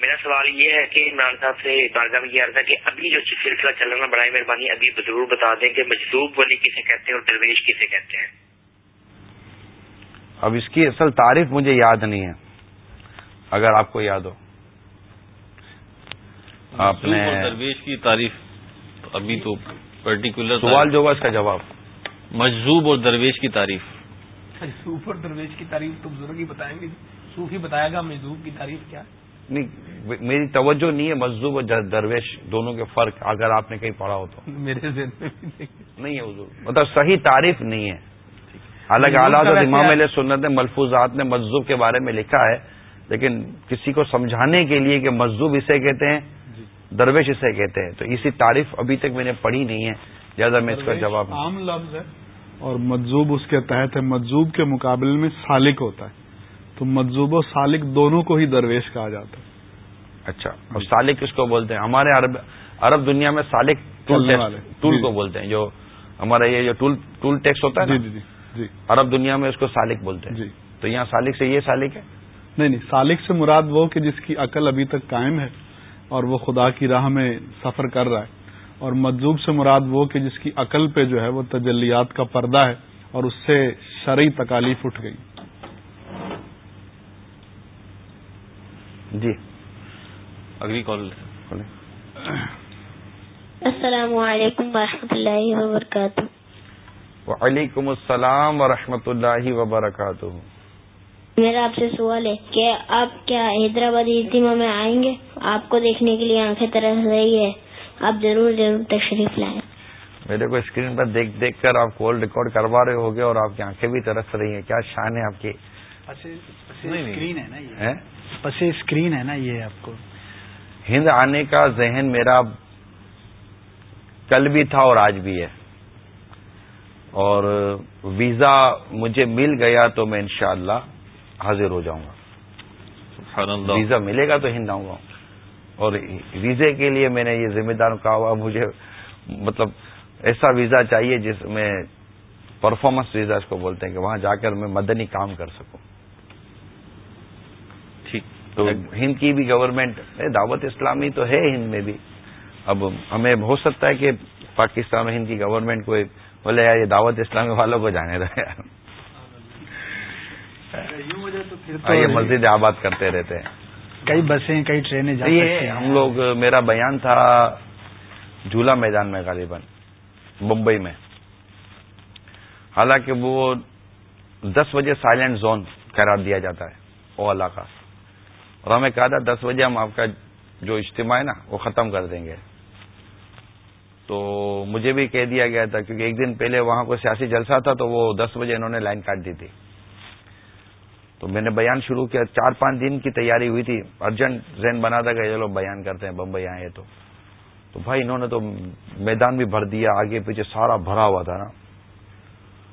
میرا سوال یہ ہے کہ عمران صاحب سے بارگاہ میں یہ عرض ہے کہ ابھی جو سلسلہ چل رہا برائے مہربانی ابھی ضرور بتا دیں کہ مجلوب ولی کسے کہتے ہیں اور درویش کسے کہتے ہیں۔ اب اس کی اصل تعریف مجھے یاد نہیں ہے۔ اگر آپ کو یاد ہو۔ آپ نے درویش کی تعریف ابھی تو پرٹیکولر سوال جو ہوا اس کا جواب۔ مجزوب اور درویش کی تعریف۔ مجزوب اور درویش کی تعریف تو بزرگ ہی بتائیں گے۔ صوفی بتائے گا مجزوب کی تعریف کیا نہیں میری توجہ نہیں ہے مجزوب اور درویش دونوں کے فرق اگر آپ نے کہیں پڑھا ہو تو۔ میرے ذہن میں نہیں ہے۔ حضور مطلب صحیح تعریف نہیں ہے۔ حالانکہ اعلیٰ امام علیہ سنت نے ملفوظات نے مجزوب کے بارے میں لکھا ہے لیکن کسی کو سمجھانے کے لیے کہ مجزوب اسے کہتے ہیں درویش اسے کہتے ہیں۔ تو اسی تعریف ابھی تک میں نے پڑھی نہیں ہے زیادہ میں اس کا جواب عام لفظ ہے اور مجزوب اس کے تحت ہے۔ مجزوب کے مقابلے میں سالک ہوتا ہے۔ تو مجزوب و سالک دونوں کو ہی درویش کہا جاتا ہے۔ اچھا اور سالک کس کو بولتے ہیں؟ ہمارے عرب عرب دنیا میں سالک ٹول کو بولتے ہیں۔ جو ہمارا یہ جو ٹول ٹول ٹیکس ہوتا ہے جی جی جی۔ عرب دنیا میں اس کو سالک بولتے ہیں۔ جی۔ تو یہاں سالک سے یہ سالک ہے؟ نہیں نہیں سالک سے مراد وہ کہ جس کی عقل ابھی تک قائم ہے۔ اور وہ خدا کی راہ میں سفر کر رہا ہے۔ اور مجزوب سے مراد وہ کہ جس کی عقل پہ جو ہے وہ تجلیات کا پردہ ہے اور اس سے شرعی تکالیف اٹھ گئی۔ جی۔ اگلی کال۔ السلام علیکم ورحمۃ اللہ وبرکاتہ۔ وعلیکم السلام ورحمۃ اللہ وبرکاتہ۔ میرا آپ سے سوال ہے کہ آپ کیا حیدرآباد اجتماع میں آئیں گے؟ آپ کو دیکھنے کے لیے آنکھیں طرح رہی ہے۔ آپ ضرور ضرور تشریف لائیں۔ میرے کو اسکرین پر دیکھ دیکھ کر آپ کال ریکارڈ کروا رہے ہوگے اور آپ کی آنکھیں بھی ترس رہی ہیں۔ کیا شان ہے آپ کی؟ اسکرین ہے نا یہ۔ پس اسکرین ہے نا یہ آپ کو۔ ہند آنے کا ذہن میرا کل بھی تھا اور آج بھی ہے۔ اور ویزا مجھے مل گیا تو میں انشاءاللہ حاضر ہو جاؤں گا۔ ویزا ملے گا تو ہند آؤں گا۔ اور ویزے کے لیے میں نے یہ ذمہ دار کہا ہوا مجھے مطلب ایسا ویزا چاہیے جس میں پرفارمنس ویزا اس کو بولتے ہیں کہ وہاں جا کر میں مدنی کام کر سکوں۔ ٹھیک۔ تو ہند کی بھی گورنمنٹ دعوت اسلامی تو ہے ہند میں بھی۔ اب ہمیں ہو سکتا ہے کہ پاکستان اور ہند کی گورنمنٹ کو بولے یار یہ دعوت اسلامی والوں کو جانے رہے یہ مسجد آباد کرتے رہتے ہیں۔ کئی بسیں کئی ٹرینیں ہم لوگ میرا بیان تھا جھولا میدان میں غالباً ممبئی میں۔ حالانکہ وہ دس بجے سائلنٹ زون قرار دیا جاتا ہے وہ علاقہ اور ہمیں کہا تھا دس بجے ہم آپ کا جو اجتماع ہے نا وہ ختم کر دیں گے۔ تو مجھے بھی کہہ دیا گیا تھا کیونکہ ایک دن پہلے وہاں کوئی سیاسی جلسہ تھا تو وہ دس بجے انہوں نے لائن کاٹ دی تھی۔ تو میں نے بیان شروع کیا، چار پانچ دن کی تیاری ہوئی تھی۔ ارجنٹ ذہن بنا تھا کہ چلو بیان کرتے ہیں، بمبئی آئے تو۔ تو بھائی انہوں نے تو میدان بھی بھر دیا، آگے پیچھے سارا بھرا ہوا تھا نا۔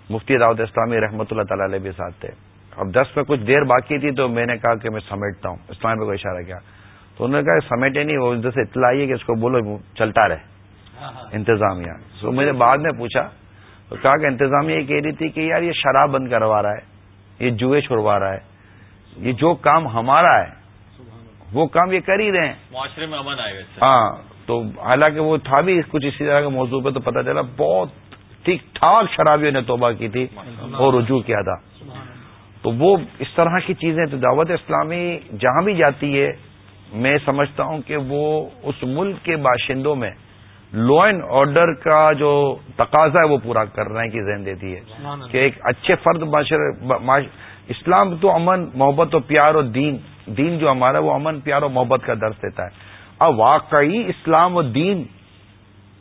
مفتی دعوت اسلامی رحمۃ اللہ تعالی علیہ بھی ساتھ تھے۔ اب دس پہ کچھ دیر باقی تھی تو میں نے کہا کہ میں سمیٹتا ہوں۔ اسلام پہ کوئی اشارہ کیا۔ تو انہوں نے کہا سمیٹے نہیں، وہ جیسے اطلاع آئی ہے کہ اس کو بولو، چلتا رہے۔ انتظامیہ۔ تو میں نے بعد میں پوچھا، تو کہا کہ انتظامیہ یہ کہہ رہی تھی کہ یار یہ شراب بند کروا رہا ہے۔ یہ جوئے چھڑوا رہا ہے یہ جو کام ہمارا ہے وہ کام یہ کر ہی رہے ہیں۔ معاشرے میں امن آئے گا ہاں تو حالانکہ وہ تھا بھی کچھ اسی طرح کا موضوع پہ تو پتا چلا بہت ٹھیک ٹھاک شرابیوں نے توبہ کی تھی اور رجوع کیا تھا۔ تو وہ اس طرح کی چیزیں تو دعوت اسلامی جہاں بھی جاتی ہے میں سمجھتا ہوں کہ وہ اس ملک کے باشندوں میں لا اینڈ آرڈر کا جو تقاضا ہے وہ پورا کرنے کی ذہن دیتی ہے کہ ایک اچھے فرد اسلام تو امن محبت و پیار اور دین۔ دین جو ہمارا وہ امن پیار اور محبت کا درس دیتا ہے۔ اب واقعی اسلام و دین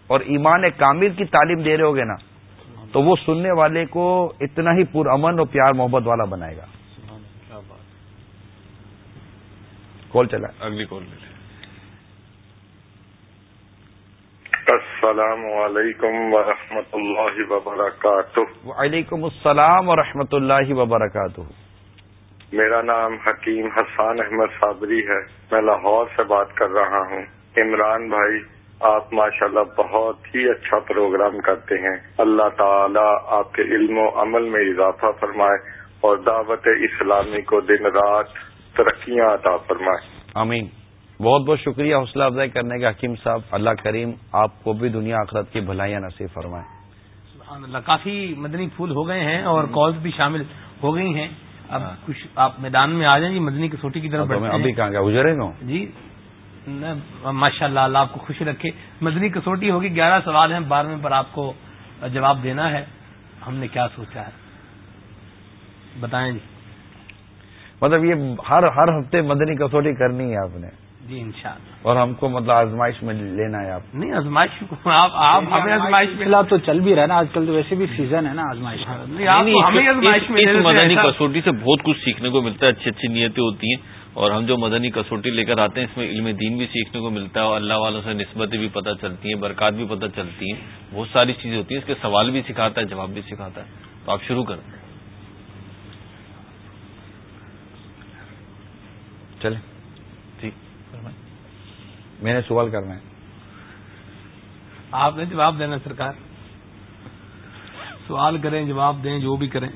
اور ایمان کامل کی تعلیم دے رہے ہوگے نا تو وہ سننے والے کو اتنا ہی پر امن اور پیار محبت والا بنائے گا۔ کال چلا۔ اگلی کال السلام علیکم ورحمۃ اللہ وبرکاتہ. وعلیکم السلام ورحمۃ اللہ وبرکاتہ. میرا نام حکیم حسان احمد صابری ہے. میں لاہور سے بات کر رہا ہوں. عمران بھائی آپ ماشاءاللہ بہت ہی اچھا پروگرام کرتے ہیں. اللہ تعالی آپ کے علم و عمل میں اضافہ فرمائے اور دعوت اسلامی کو دن رات ترقیاں عطا فرمائے. آمین. بہت بہت شکریہ حوصلہ افزائی کرنے کے حکیم صاحب۔ اللہ کریم آپ کو بھی دنیا آخرت کی بھلائیاں نصیب فرمائے۔ سبحان اللہ کافی مدنی پھول ہو گئے ہیں اور کالز بھی شامل ہو گئی ہیں۔ اب ہاں۔ کچھ آپ میدان میں آ جائیں جی مدنی کسوٹی کی طرف ابھی کہاں گیا گزرے گا؟ جی ماشاء اللہ اللہ آپ کو خوش رکھے۔ مدنی کسوٹی ہوگی گیارہ سوال ہیں بارہویں پر آپ کو جواب دینا ہے۔ ہم نے کیا سوچا ہے؟ بتائیں جی۔ مطلب یہ ہر ہر ہفتے مدنی کسوٹی کرنی ہے آپ نے۔ جی انشاءاللہ۔ اور ہم کو مطلب آزمائش میں لینا ہے آپ۔ نہیں آزمائش آپ ہمیں آزمائش فی تو چل بھی رہا ہے نا آج کل تو ویسے بھی سیزن ہے نا آزمائش مدنی کسوٹی سے بہت کچھ سیکھنے کو ملتا ہے اچھی اچھی نیتیں ہوتی ہیں۔ اور ہم جو مدنی کسوٹی لے کر آتے ہیں اس میں علم دین بھی سیکھنے کو ملتا ہے اور اللہ والوں سے نسبتیں بھی پتہ چلتی ہیں برکات بھی پتہ چلتی ہیں۔ بہت ساری چیزیں ہوتی ہیں اس کے سوال بھی سکھاتا ہے جواب بھی سکھاتا ہے۔ تو آپ شروع کریں۔ چلیں۔ میں نے سوال کرنا ہے۔ آپ نے جواب دینا سرکار۔ سوال کریں جواب دیں جو بھی کریں۔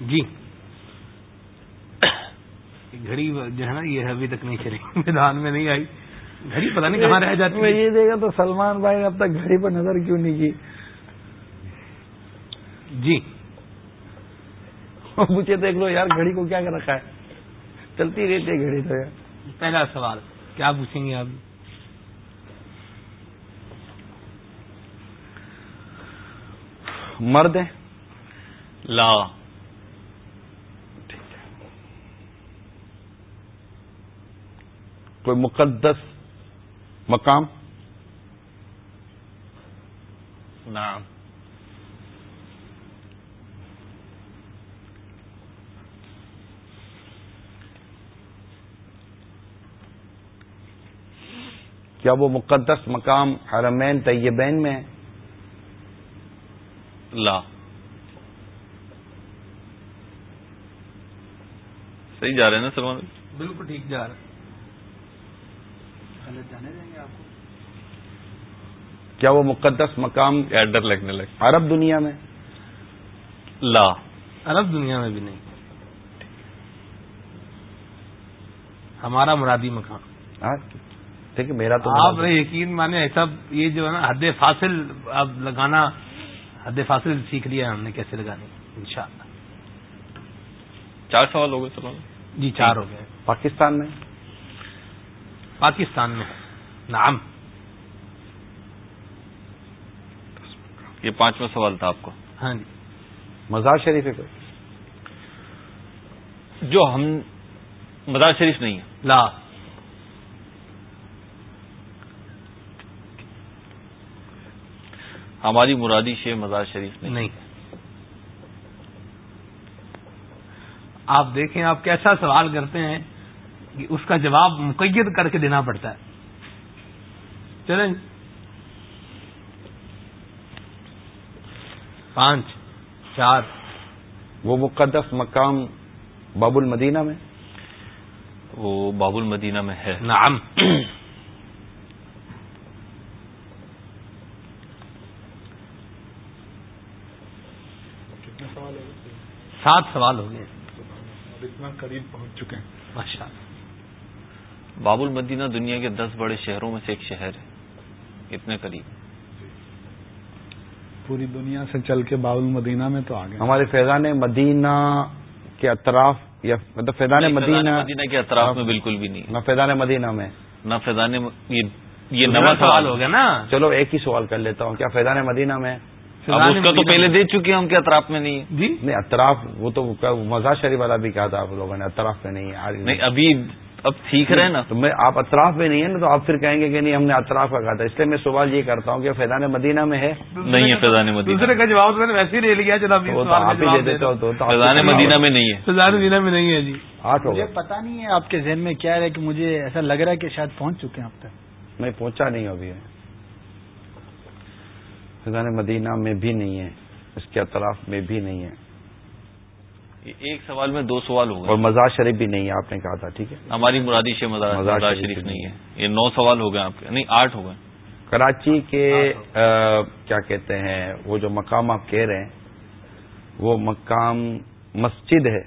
جی۔ گھڑی جو ہے نا یہ ابھی تک نہیں چلی۔ میدان میں نہیں آئی۔ گھڑی پتہ نہیں کہاں رہ جاتی میں یہ گا تو سلمان بھائی نے اب تک گھڑی پر نظر کیوں نہیں کی؟ جی۔ مجھے دیکھ لو یار گھڑی کو کیا کر رکھا ہے؟ چلتی رہتی ہے گھڑی تو یار۔ پہلا سوال کیا پوچھیں گے آپ؟ مرد لا۔ کوئی مقدس مقام؟ نعم۔ کیا وہ مقدس مقام حرمین طیبین میں ہے؟ لا۔ صحیح جا رہے ہیں نا سلمان بالکل ٹھیک جا رہا کیا وہ مقدس مقام ڈر لگنے لگ عرب دنیا میں؟ لا۔ عرب دنیا میں بھی نہیں۔ ہمارا مرادی مقام۔ ہے میرا تو آپ یقین مانے ایسا یہ جو ہے نا حد فاصل اب لگانا حد فاصل سیکھ لیا ہم نے کیسے لگانی انشاءاللہ۔ چار سوال ہو گئے سلمان۔ جی چار ہو گئے۔ پاکستان میں؟ پاکستان میں۔ نام یہ پانچواں سوال تھا آپ کو۔ ہاں جی۔ مزار شریف ہے جو ہم مزار شریف نہیں ہے۔ لا۔ ہماری مرادی شے مزار شریف نہیں نہیں۔ آپ دیکھیں آپ کیسا سوال کرتے ہیں کہ اس کا جواب مقید کر کے دینا پڑتا ہے۔ چلیں۔ پانچ چار۔ وہ مقدس مقام باب المدینہ میں؟ وہ باب المدینہ میں ہے۔ نعم۔ سات سوال ہو گئے۔ اتنا قریب پہنچ چکے ہیں۔ ماشاء اللہ۔ باب المدینہ دنیا کے دس بڑے شہروں میں سے ایک شہر ہے۔ اتنے قریب۔ پوری دنیا سے چل کے باب المدینہ میں تو آ گئے ہمارے فیضان مدینہ کے اطراف یا مطلب فیضان مدینہ مدینہ کے اطراف میں بالکل بھی نہیں۔ نہ فیضان مدینہ میں۔ نہ فیضان یہ نواں سوال ہو گیا نا۔ چلو ایک ہی سوال کر لیتا ہوں۔ کیا فیضان مدینہ میں اب اس کا تو پہلے دے چکے ہیں ہم کے اطراف میں نہیں ہے۔ جی؟ نہیں اطراف وہ تو مزار شریف والا بھی کہا تھا آپ لوگوں نے اطراف میں نہیں ہے نہیں ابھی اب سیکھ رہے ہیں نا۔ تو میں آپ اطراف میں نہیں ہے نا تو آپ پھر کہیں گے کہ نہیں ہم نے اطراف کا کہا تھا۔ اس لیے میں سوال یہ کرتا ہوں کہ فیضان مدینہ میں ہے؟ نہیں ہے فیضان مدینہ۔ دوسرے کا جواب تو میں نے ویسے ہی لے لیا چلا آپ ہی دے دیتے ہو تو- آپ فیضان مدینہ میں نہیں ہے۔ فضان مدینہ میں نہیں ہے جی۔ آٹھ مجھے پتا نہیں ہے آپ کے ذہن میں کیا ہے کہ مجھے ایسا لگ رہا ہے کہ شاید پہنچ چکے ہیں اب تک۔ میں پہنچا نہیں ہوں ابھی۔ فیضان مدینہ میں بھی نہیں ہے اس کے اطراف میں بھی نہیں ہے۔ ایک سوال میں دو سوال ہو اور گئے مزار شریف بھی نہیں ہے آپ نے کہا تھا ٹھیک ہے۔ ہماری مرادی شے مزار مزار مزار شریف شریف نہیں ہے۔ یہ نو سوال ہو گئے آپ کے۔ نہیں آٹھ ہو گئے۔ کراچی کے کیا کہتے ہیں وہ جو مقام آپ کہہ رہے ہیں وہ مقام مسجد ہے۔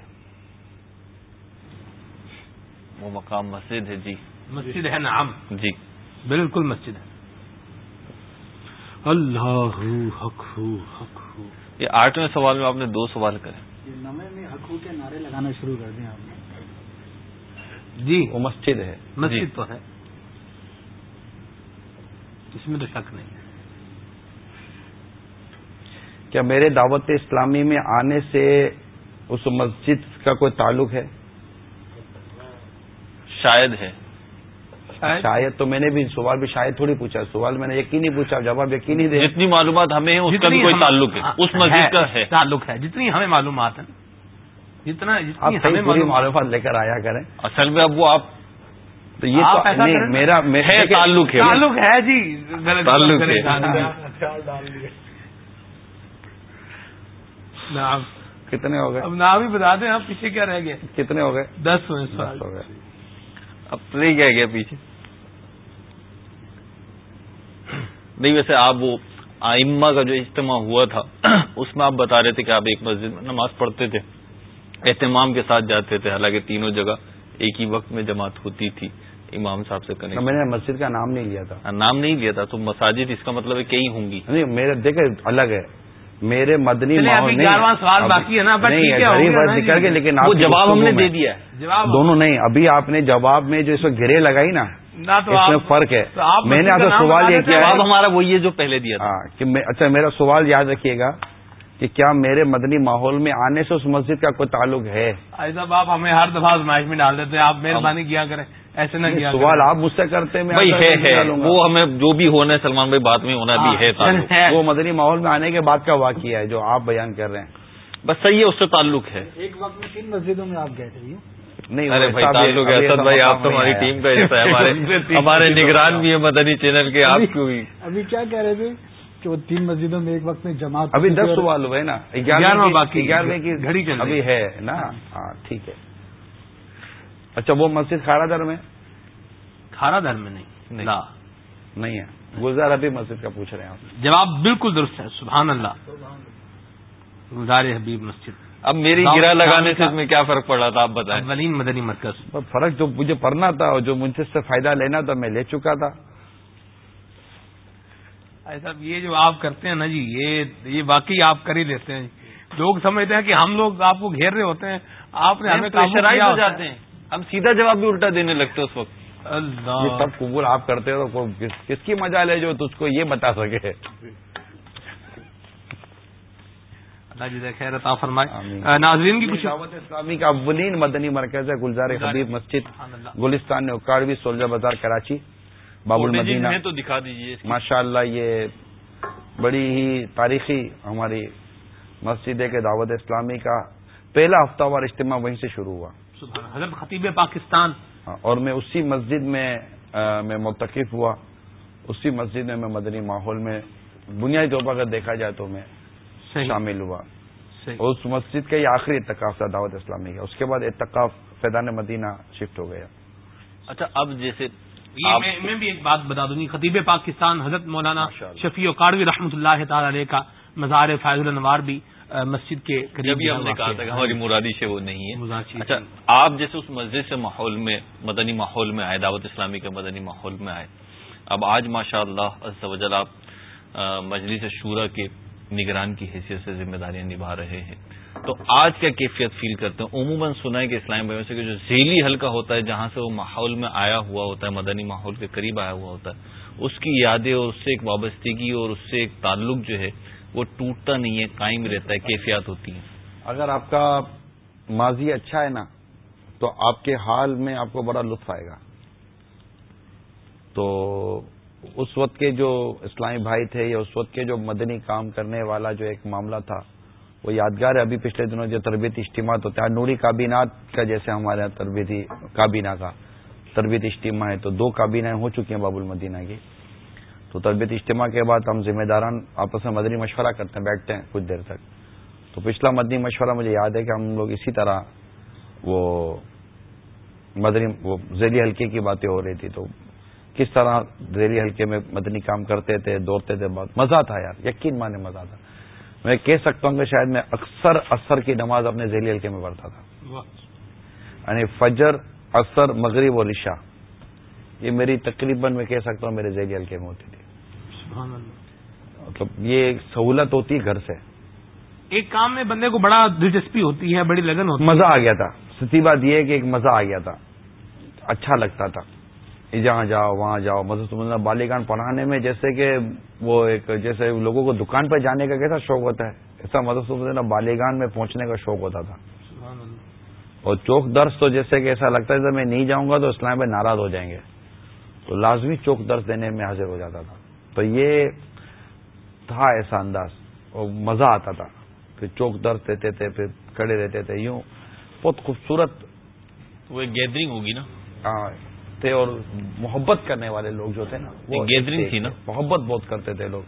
وہ مقام مسجد ہے جی۔ مسجد ہے نعم۔ جی۔ بالکل مسجد ہے۔ اللہ حق ہو حق ہو۔ یہ آٹھویں سوال میں آپ نے دو سوال کرے۔ یہ نمے میں حقوق کے نعرے لگانا شروع کر دیں آپ۔ نے جی۔ وہ مسجد ہے۔ مسجد تو ہے۔ اس میں تو شک نہیں ہے۔ کیا میرے دعوت اسلامی میں آنے سے اس مسجد کا کوئی تعلق ہے؟ شاید ہے۔ شاید شاید تو میں نے بھی سوال بھی شاید تھوڑی پوچھا سوال میں نے یقینی پوچھا جواب یقینی دے۔ جتنی معلومات ہمیں ہیں اس کا بھی کوئی تعلق ہے اس مسجد کا ہے تعلق ہے جتنی ہمیں معلومات ہیں جتنا ہمیں معلومات لے کر آیا کریں۔ اصل میں اب وہ آپ تو یہ نہیں۔ میرا تعلق ہے۔ تعلق ہے جی تعلق ہے۔ نام کتنے ہو گئے؟ اب نام ہی بتا دیں آپ پیچھے کیا رہ گئے؟ کتنے ہو گئے؟ دس ہوئے ہو گئے۔ اب رہ گیا گیا پیچھے؟ نہیں ویسے آپ وہ آئمہ کا جو اجتماع ہوا تھا اس میں آپ بتا رہے تھے کہ آپ ایک مسجد میں نماز پڑھتے تھے اہتمام کے ساتھ جاتے تھے حالانکہ تینوں جگہ ایک ہی وقت میں جماعت ہوتی تھی امام صاحب سے کرنے میں نے مسجد کا نام نہیں لیا تھا۔ نام نہیں لیا تھا تو مساجد اس کا مطلب ہے کئی ہوں گی۔ نہیں میرے دیکھے الگ ہے۔ میرے مدنی گیارہواں سوال باقی ہے نا،۔ نکل کے لیکن جواب ہم نے دے دیا ہے۔ جواب دونوں نہیں ابھی آپ نے جواب میں جو اس وقت گرے لگائی نا اس میں فرق ہے۔ میں نے آپ کا سوال یہ کیا ہمارا وہی ہے جو پہلے دیا تھا۔ ہاں کہ میں اچھا میرا سوال یاد رکھیے گا کہ کیا میرے مدنی ماحول میں آنے سے اس مسجد کا کوئی تعلق ہے؟ ایسا آپ ہمیں ہر دفعہ آزمائش میں ڈال دیتے ہیں۔ آپ مہربانی کیا کریں ایسے نہ کیا سوال آپ مجھ سے کرتے ہیں وہ ہمیں جو بھی ہونا ہے سلمان بھائی بات میں ہونا بھی ہاں، ہے وہ مدنی ماحول میں آنے کے بعد کا واقعہ ہے جو آپ بیان کر رہے ہیں۔ بس صحیح ہے اس سے تعلق ہے۔ ایک وقت میں تین مسجدوں میں آپ گئے تھے؟ نہیں ارے بھائی تعلق ہے بھائی آپ تو ہماری ٹیم کا حصہ ہے ہمارے ہمارے نگران بھی ہے مدنی چینل کے آپ کیوں ابھی کیا کہہ رہے تھے کہ وہ تین مسجدوں میں ایک وقت میں جماعت ابھی دس سوال ہوئے نا گیارہواں باقی گیارہویں کی گھڑی چل ابھی ہے۔ نا؟ ہاں۔ ٹھیک ہے۔ اچھا وہ مسجد کھارا در میں؟ کھارا در میں نہیں نہیں۔ ہے۔ گلزار ابھی مسجد کا پوچھ رہے ہیں جواب بالکل درست ہے سبحان اللہ۔ گلزار حبیب مسجد۔ اب میری گرا لگانے سے اس میں کیا فرق پڑ رہا تھا؟ آپ بتائیں۔ ولیم مدنی مرکز۔ فرق جو مجھے پڑھنا تھا اور جو مجھ سے فائدہ لینا تھا میں لے چکا تھا۔ صاحب یہ جو آپ کرتے ہیں نا جی یہ یہ واقعی آپ کر ہی لیتے ہیں۔ لوگ سمجھتے ہیں کہ ہم لوگ آپ کو گھیر رہے ہوتے ہیں۔ آپ نے ہمیں ہو جاتے ہیں۔ ہم سیدھا جواب بھی الٹا دینے لگتے اس وقت۔ اللہ۔ سب قبول آپ کرتے ہو تو کس کی مزہ لے جو تجھ کو یہ بتا سکے؟ جی خیر عطا فرمائے۔ ناظرین کی کچھ دعوت اسلامی کا اولین مدنی مرکز ہے گلزار حبیب مسجد گلستان نے اکاڑوی سولجا بازار کراچی باب المدینہ۔ تو دکھا دیجیے ماشاء اللہ یہ بڑی ہی تاریخی ہماری مسجد کے دعوت اسلامی کا پہلا ہفتہ وار اجتماع وہیں سے شروع ہوا۔ حضرت خطیب پاکستان۔ ہاں، اور میں اسی مسجد میں میں متقف ہوا۔ اسی مسجد میں میں مدنی ماحول میں بنیادی طور پر اگر دیکھا جائے تو میں شامل ہوا۔ اس مسجد کا یہ آخری اتقاف تھا دعوت اسلامی کا۔ اس کے بعد اتقاف فیضان مدینہ شفٹ ہو گیا۔ اچھا اب جیسے میں بھی ایک بات بتا دوں گی۔ خطیب پاکستان حضرت مولانا شفیع و کاروی رحمۃ اللہ تعالی علیہ کا مزار فائز النوار بھی مسجد کے قریب ہم نے کہا تھا کہ ہماری مرادی سے وہ نہیں ہے۔ اچھا آپ جیسے اس مسجد سے ماحول میں مدنی ماحول میں آئے دعوت اسلامی کے مدنی ماحول میں آئے۔ اب آج ماشاء اللہ آپ مجلس شورا کے نگران کی حیثیت سے ذمہ داریاں نبھا رہے ہیں۔ تو آج کیا کیفیت فیل کرتے ہیں؟ عموماً سنا ہے کہ اسلام بھائیوں سے کہ جو ذیلی حلقہ ہوتا ہے، جہاں سے وہ ماحول میں آیا ہوا ہوتا ہے، مدنی ماحول کے قریب آیا ہوا ہوتا ہے، اس کی یادیں اور اس سے ایک وابستگی اور اس سے ایک تعلق جو ہے، وہ ٹوٹتا نہیں ہے، قائم رہتا ہے، کیفیات ہوتی ہیں۔ اگر آپ کا ماضی اچھا ہے نا، تو آپ کے حال میں آپ کو بڑا لطف آئے گا۔ تو اس وقت کے جو اسلامی بھائی تھے یا اس وقت کے جو مدنی کام کرنے والا جو ایک معاملہ تھا، وہ یادگار ہے ابھی پچھلے دنوں جو تربیتی اجتماعات ہوتے ہیں نوری کابینات کا جیسے ہمارے یہاں تربیتی کابینہ کا تربیتی اجتماع ہے، تو دو کابینہ ہو چکی ہیں باب المدینہ کی تو تربیتی اجتماع کے بعد ہم ذمہ داران آپس میں مدنی مشورہ کرتے ہیں، بیٹھتے ہیں کچھ دیر تک۔ تو پچھلا مدنی مشورہ مجھے یاد ہے کہ ہم لوگ اسی طرح وہ مدنی وہ ذیلی حلقے کی باتیں ہو رہی تھی، تو کس طرح ذیلی حلقے میں مدنی کام کرتے تھے دوڑتے تھے بہت مزہ تھا یار یقین مانے مزہ تھا۔ میں کہہ سکتا ہوں کہ شاید میں اکثر اثر کی نماز اپنے ذیلی حلقے میں پڑھتا تھا۔ یعنی فجر اثر مغرب اور عشاء۔ یہ میری تقریباً میں کہہ سکتا ہوں میرے ذیلی حلقے میں ہوتی تھی۔ مطلب یہ ایک سہولت ہوتی ہے گھر سے۔ ایک کام میں بندے کو بڑا دلچسپی ہوتی ہے بڑی لگن ہوتی مزہ آ گیا تھا۔ سچی بات یہ ہے کہ ایک مزہ آ گیا تھا۔ اچھا لگتا تھا۔ جہاں جاؤ وہاں جاؤ۔ مزید بالیگان پڑھانے میں جیسے کہ وہ ایک جیسے لوگوں کو دکان پہ جانے کا کیسا شوق ہوتا ہے ایسا مدد بالیگان میں پہنچنے کا شوق ہوتا تھا۔ اور چوک درس تو جیسے کہ ایسا لگتا ہے میں نہیں جاؤں گا تو اسلام پہ ناراض ہو جائیں گے۔ تو لازمی چوک درس دینے میں حاضر ہو جاتا تھا۔ تو یہ تھا ایسا انداز۔ اور مزہ آتا تھا۔ پھر چوک درس دیتے تھے پھر کھڑے رہتے تھے۔ یوں بہت خوبصورت وہ ایک گیدرنگ ہوگی نا؟ ہاں۔ تھے اور محبت کرنے والے لوگ جو تھے نا وہ گیدرنگ تھی نا؟ محبت بہت کرتے تھے لوگ۔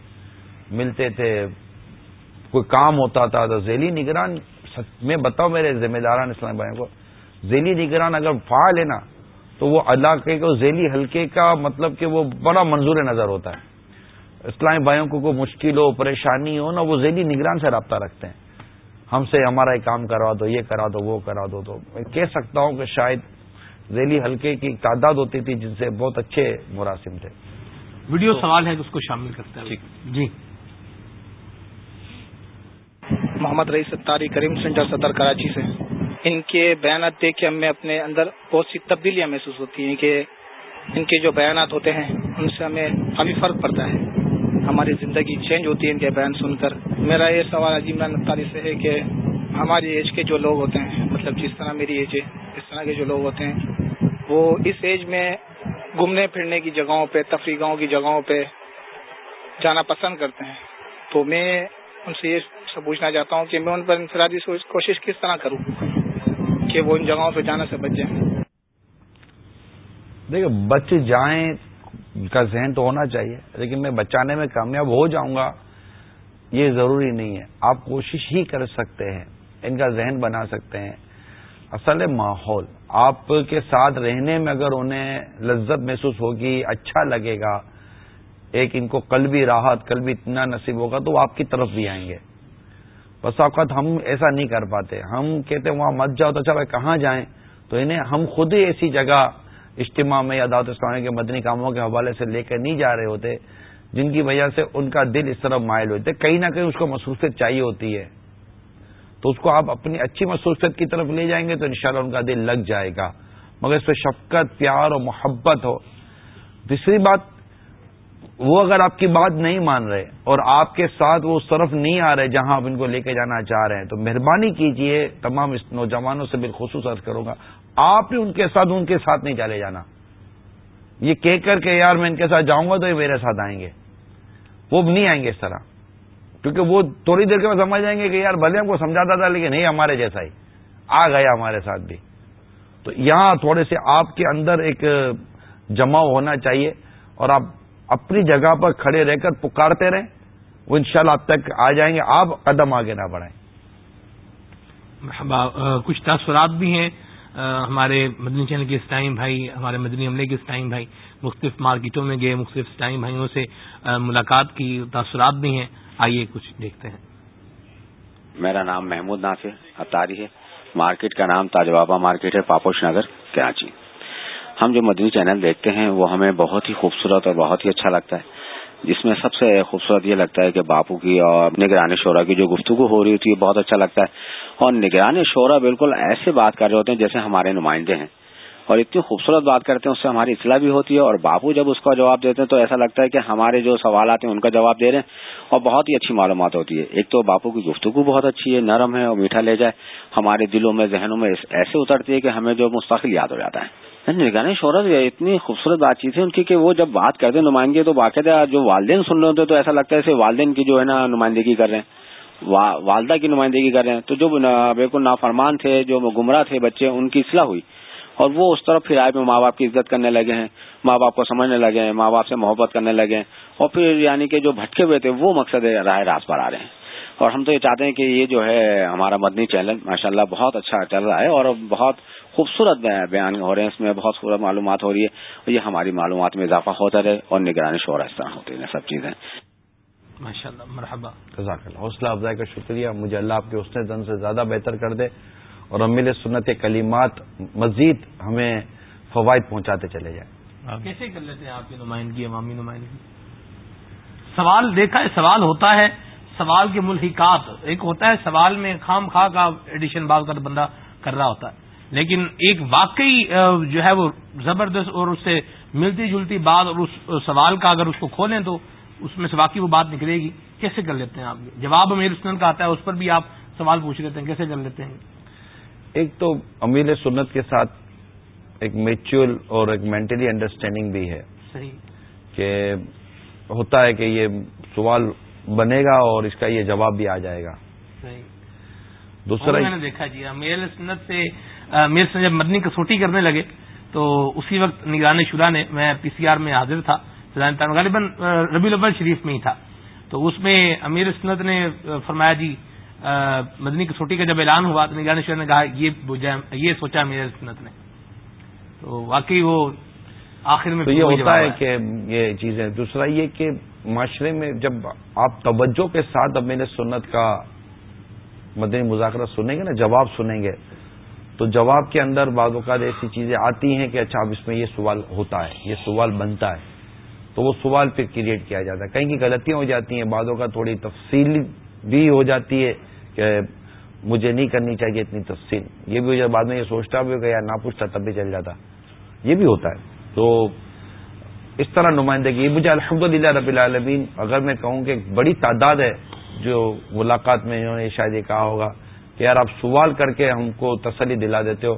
ملتے تھے کوئی کام ہوتا تھا تو ذیلی نگران میں بتاؤں میرے ذمہ داران اسلام بھائیوں کو ذیلی نگران اگر فعال ہے نا تو وہ علاقے کو ذیلی حلقے کا مطلب کہ وہ بڑا منظور نظر ہوتا ہے۔ اسلامی بھائیوں کو کوئی مشکل ہو پریشانی ہو نا وہ ذیلی نگران سے رابطہ رکھتے ہیں۔ ہم سے ہمارا یہ کام کروا دو یہ کرا دو وہ کرا دو تو میں کہہ سکتا ہوں کہ شاید ذیلی حلقے کی تعداد ہوتی تھی جن سے بہت اچھے مراسم تھے۔ ویڈیو سوال ہے کہ اس کو شامل کرتے ہیں۔ جی۔ محمد رئیس ستاری کریم سینٹر صدر کراچی سے۔ ان کے بیانات دیکھ کے ہمیں اپنے اندر بہت سی تبدیلیاں محسوس ہوتی ہیں کہ ان کے جو بیانات ہوتے ہیں ان سے ہمیں کافی فرق پڑتا ہے۔ ہماری زندگی چینج ہوتی ہے ان کے بیان سن کر۔ میرا یہ سوال عجیب نتاری سے ہے کہ ہماری ایج کے جو لوگ ہوتے ہیں مطلب جس طرح میری ایج ہے اس طرح کے جو لوگ ہوتے ہیں وہ اس ایج میں گھومنے پھرنے کی جگہوں پہ، تفریح گاہوں کی جگہوں پہ جانا پسند کرتے ہیں۔ تو میں ان سے یہ پوچھنا چاہتا ہوں کہ میں ان پر انفرادی کوشش کس طرح کروں کہ وہ ان جگہوں پہ جانے سے بچ جائیں۔ دیکھیں بچ جائیں کا ذہن تو ہونا چاہیے، لیکن میں بچانے میں کامیاب ہو جاؤں گا، یہ ضروری نہیں ہے۔ آپ کوشش ہی کر سکتے ہیں، ان کا ذہن بنا سکتے ہیں۔ اصل ماحول، آپ کے ساتھ رہنے میں اگر انہیں لذت محسوس ہوگی اچھا لگے گا، ایک ان کو کل بھی راحت کل بھی اتنا نصیب ہوگا، تو وہ آپ کی طرف بھی آئیں گے۔ بس اوقات ہم ایسا نہیں کر پاتے۔ ہم کہتے ہیں، وہاں مت جاؤ تو اچھا بھائی کہاں جائیں؟ تو انہیں ہم خود ہی ایسی جگہ، اجتماع میں یا دعوت اسلامی کے مدنی کاموں کے حوالے سے لے کر نہیں جا رہے ہوتے، جن کی وجہ سے ان کا دل اس طرح مائل ہوتے، کہیں نہ کہیں اس کو مصروفیت چاہیے ہوتی ہے۔ تو اس کو آپ اپنی اچھی مصروفیت کی طرف لے جائیں گے تو انشاءاللہ ان کا دل لگ جائے گا۔ مگر اس پہ شفقت، پیار اور محبت ہو۔ دوسری بات، وہ اگر آپ کی بات نہیں مان رہے اور آپ کے ساتھ وہ اس طرف نہیں آ رہے جہاں آپ ان کو لے کے جانا چاہ رہے ہیں، تو مہربانی کیجیے تمام نوجوانوں سے بالخصوص عرض کروں گا، آپ بھی ان کے ساتھ، ان کے ساتھ نہیں چلے جانا۔ یہ کہہ کر کے، یار میں ان کے ساتھ جاؤں گا تو یہ میرے ساتھ آئیں گے۔ وہ نہیں آئیں گے اس طرح۔ کیونکہ وہ تھوڑی دیر کے بعد سمجھ جائیں گے کہ یار بھلے ہم کو سمجھاتا تھا لیکن نہیں، ہمارے جیسا ہی۔ آ گیا ہمارے ساتھ بھی۔ تو یہاں تھوڑے سے آپ کے اندر ایک جماؤ ہونا چاہیے اور آپ اپنی جگہ پر کھڑے رہ کر پکارتے رہیں۔ وہ انشاءاللہ اب تک آ جائیں گے۔ آپ قدم آگے نہ بڑھائیں۔ کچھ تاثرات بھی ہیں۔ ہمارے مدنی چینل کے اسٹائم بھائی، ہمارے مدنی عملے کے اسٹائم بھائی، مختلف مارکیٹوں میں گئے، مختلف اسٹائم بھائیوں سے ملاقات کی تاثرات بھی ہیں۔ آئیے کچھ دیکھتے ہیں۔ میرا نام محمود ناصر اتاری ہے۔ مارکیٹ کا نام تاجوابا مارکیٹ ہے، پاپوش نگر، کراچی۔ ہم جو مدنی چینل دیکھتے ہیں، وہ ہمیں بہت ہی خوبصورت اور بہت ہی اچھا لگتا ہے۔ جس میں سب سے خوبصورت یہ لگتا ہے کہ باپو کی اور نگرانی شعرا کی جو گفتگو ہو رہی ہوتی ہے، بہت اچھا لگتا ہے۔ اور نگرانی شعرا بالکل ایسے بات کر رہے ہوتے ہیں جیسے ہمارے نمائندے ہیں۔ اور اتنی خوبصورت بات کرتے ہیں، اس سے ہماری اصلاح بھی ہوتی ہے اور باپو جب اس کا جواب دیتے ہیں تو ایسا لگتا ہے کہ ہمارے جو سوالات ہیں، ان کا جواب دے رہے ہیں اور بہت ہی اچھی معلومات ہوتی ہے۔ ایک تو باپو کی گفتگو بہت اچھی ہے، نرم ہے اور میٹھا لے جائے۔ ہمارے دلوں میں، ذہنوں میں ایسے اترتی ہے کہ ہمیں جو مستقل یاد ہو جاتا ہے۔ نگرانی شہرت اتنی خوبصورت بات چیت ہے ان کی کہ وہ جب بات کرتے ہیں، نمائندگی تو باقاعدہ جو والدین سن رہے ہوتے تو ایسا لگتا ہے جیسے والدین کی جو ہے نا نمائندگی کر رہے ہیں۔ والدہ کی نمائندگی کر رہے ہیں۔ تو جو بالکل نافرمان تھے، جو گمراہ تھے بچے، ان کی اصلاح ہوئی۔ اور وہ اس طرف پھر آئے میں ماں باپ کی عزت کرنے لگے ہیں ماں باپ کو سمجھنے لگے ہیں ماں باپ سے محبت کرنے لگے ہیں۔ اور پھر یعنی کہ جو بھٹکے ہوئے تھے وہ مقصد راہ راست پر آ رہے ہیں۔ اور ہم تو یہ چاہتے ہیں کہ یہ جو ہے ہمارا مدنی چینل ماشاءاللہ بہت اچھا چل رہا ہے اور بہت خوبصورت بیان ہو رہے ہیں۔ اس میں بہت خوبصورت معلومات ہو رہی ہے اور یہ ہماری معلومات میں اضافہ ہوتا رہے اور نگرانی شور اس طرح ہوتی ہیں سب چیزیں۔ ماشاء اللہ مرحبا حوصلہ افزائی کا شکریہ۔ مجھے اللہ آپ کے حسن دن سے زیادہ بہتر کر دے۔ اور امیل سنت کلیمات مزید ہمیں فوائد پہنچاتے چلے جائیں۔ کیسے کر لیتے ہیں آپ کی نمائندگی عوامی نمائندگی؟ سوال دیکھا ہے سوال ہوتا ہے۔ سوال کے ملحقات ایک ہوتا ہے سوال میں خام خواہ کا ایڈیشن بعض کا بندہ کر رہا ہوتا ہے۔ لیکن ایک واقعی جو ہے وہ زبردست اور اس سے ملتی جلتی بات اور اس سوال کا اگر اس کو کھولیں تو اس میں سے واقعی وہ بات نکلے گی۔ کیسے کر لیتے ہیں آپ؟ جواب امیر سنت کا آتا ہے اس پر بھی آپ سوال پوچھ لیتے ہیں کیسے کر لیتے ہیں؟ ایک تو امیر سنت کے ساتھ ایک میچل اور ایک مینٹلی انڈرسٹینڈنگ بھی ہے صحیح۔ کہ ہوتا ہے کہ یہ سوال بنے گا اور اس کا یہ جواب بھی آ جائے گا۔ صحیح۔ دوسرا میں نے دیکھا جی امیر سنت سے میر سے جب مدنی کسوٹی کرنے لگے تو اسی وقت نگران شورا نے میں پی سی آر میں حاضر تھا غالباً ربی الاول شریف میں ہی تھا۔ تو اس میں امیر سنت نے فرمایا جی مدنی کسوٹی کا جب اعلان ہوا تو نگران شورا نے کہا یہ سوچا امیر سنت نے۔ تو واقعی وہ آخر میں یہ ہوتا ہے کہ یہ چیزیں دوسرا یہ کہ معاشرے میں جب آپ توجہ کے ساتھ امیر سنت کا مدنی مذاکرہ سنیں گے نا جواب سنیں گے تو جواب کے اندر بعض اوقات ایسی چیزیں آتی ہیں کہ اچھا اب اس میں یہ سوال ہوتا ہے یہ سوال بنتا ہے۔ تو وہ سوال پھر کریٹ کیا جاتا ہے۔ کہیں کی غلطیاں ہو جاتی ہیں بعضوں کا تھوڑی تفصیل بھی ہو جاتی ہے۔ کہ مجھے نہیں کرنی چاہیے اتنی تفصیل۔ یہ بھی ہو بعد میں یہ سوچتا بھی ہوگا یا نہ پوچھتا تب بھی چل جاتا۔ یہ بھی ہوتا ہے۔ تو اس طرح نمائندگی، مجھے الحمد للہ رب العالمین، اگر میں کہوں کہ بڑی تعداد ہے جو ملاقات میں انہوں نے شاید یہ کہا ہوگا کہ یار آپ سوال کر کے ہم کو تسلی دلا دیتے ہو،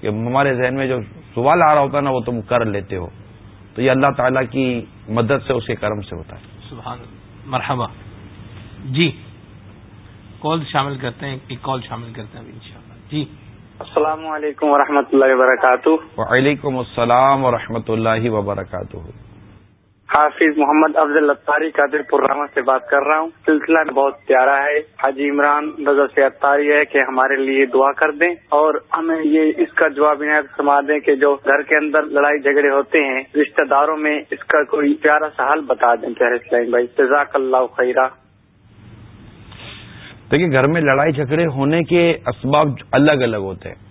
کہ ہمارے ذہن میں جو سوال آ رہا ہوتا ہے نا، وہ تم کر لیتے ہو۔ تو یہ اللہ تعالیٰ کی مدد سے، اس کے کرم سے ہوتا ہے۔ سبحان مرحبا۔ جی۔ کال شامل کرتے ہیں ایک کال شامل کرتے ہیں انشاءاللہ۔ جی۔ السلام علیکم ورحمۃ اللہ وبرکاتہ۔ وعلیکم السلام ورحمۃ اللہ وبرکاتہ۔ حافظ محمد افضل اتاری قادر پورامہ سے بات کر رہا ہوں۔ سلسلہ بہت پیارا ہے۔ حاجی عمران رضا سے اتاری ہے کہ ہمارے لیے دعا کر دیں اور ہمیں یہ اس کا جواب عنایت فرما دیں کہ جو گھر کے اندر لڑائی جھگڑے ہوتے ہیں رشتہ داروں میں اس کا کوئی پیارا سا حل بتا دیں۔ پیارے اسلام بھائی جزاک اللہ خیرہ۔ دیکھیے گھر میں لڑائی جھگڑے ہونے کے اسباب الگ الگ ہوتے ہیں۔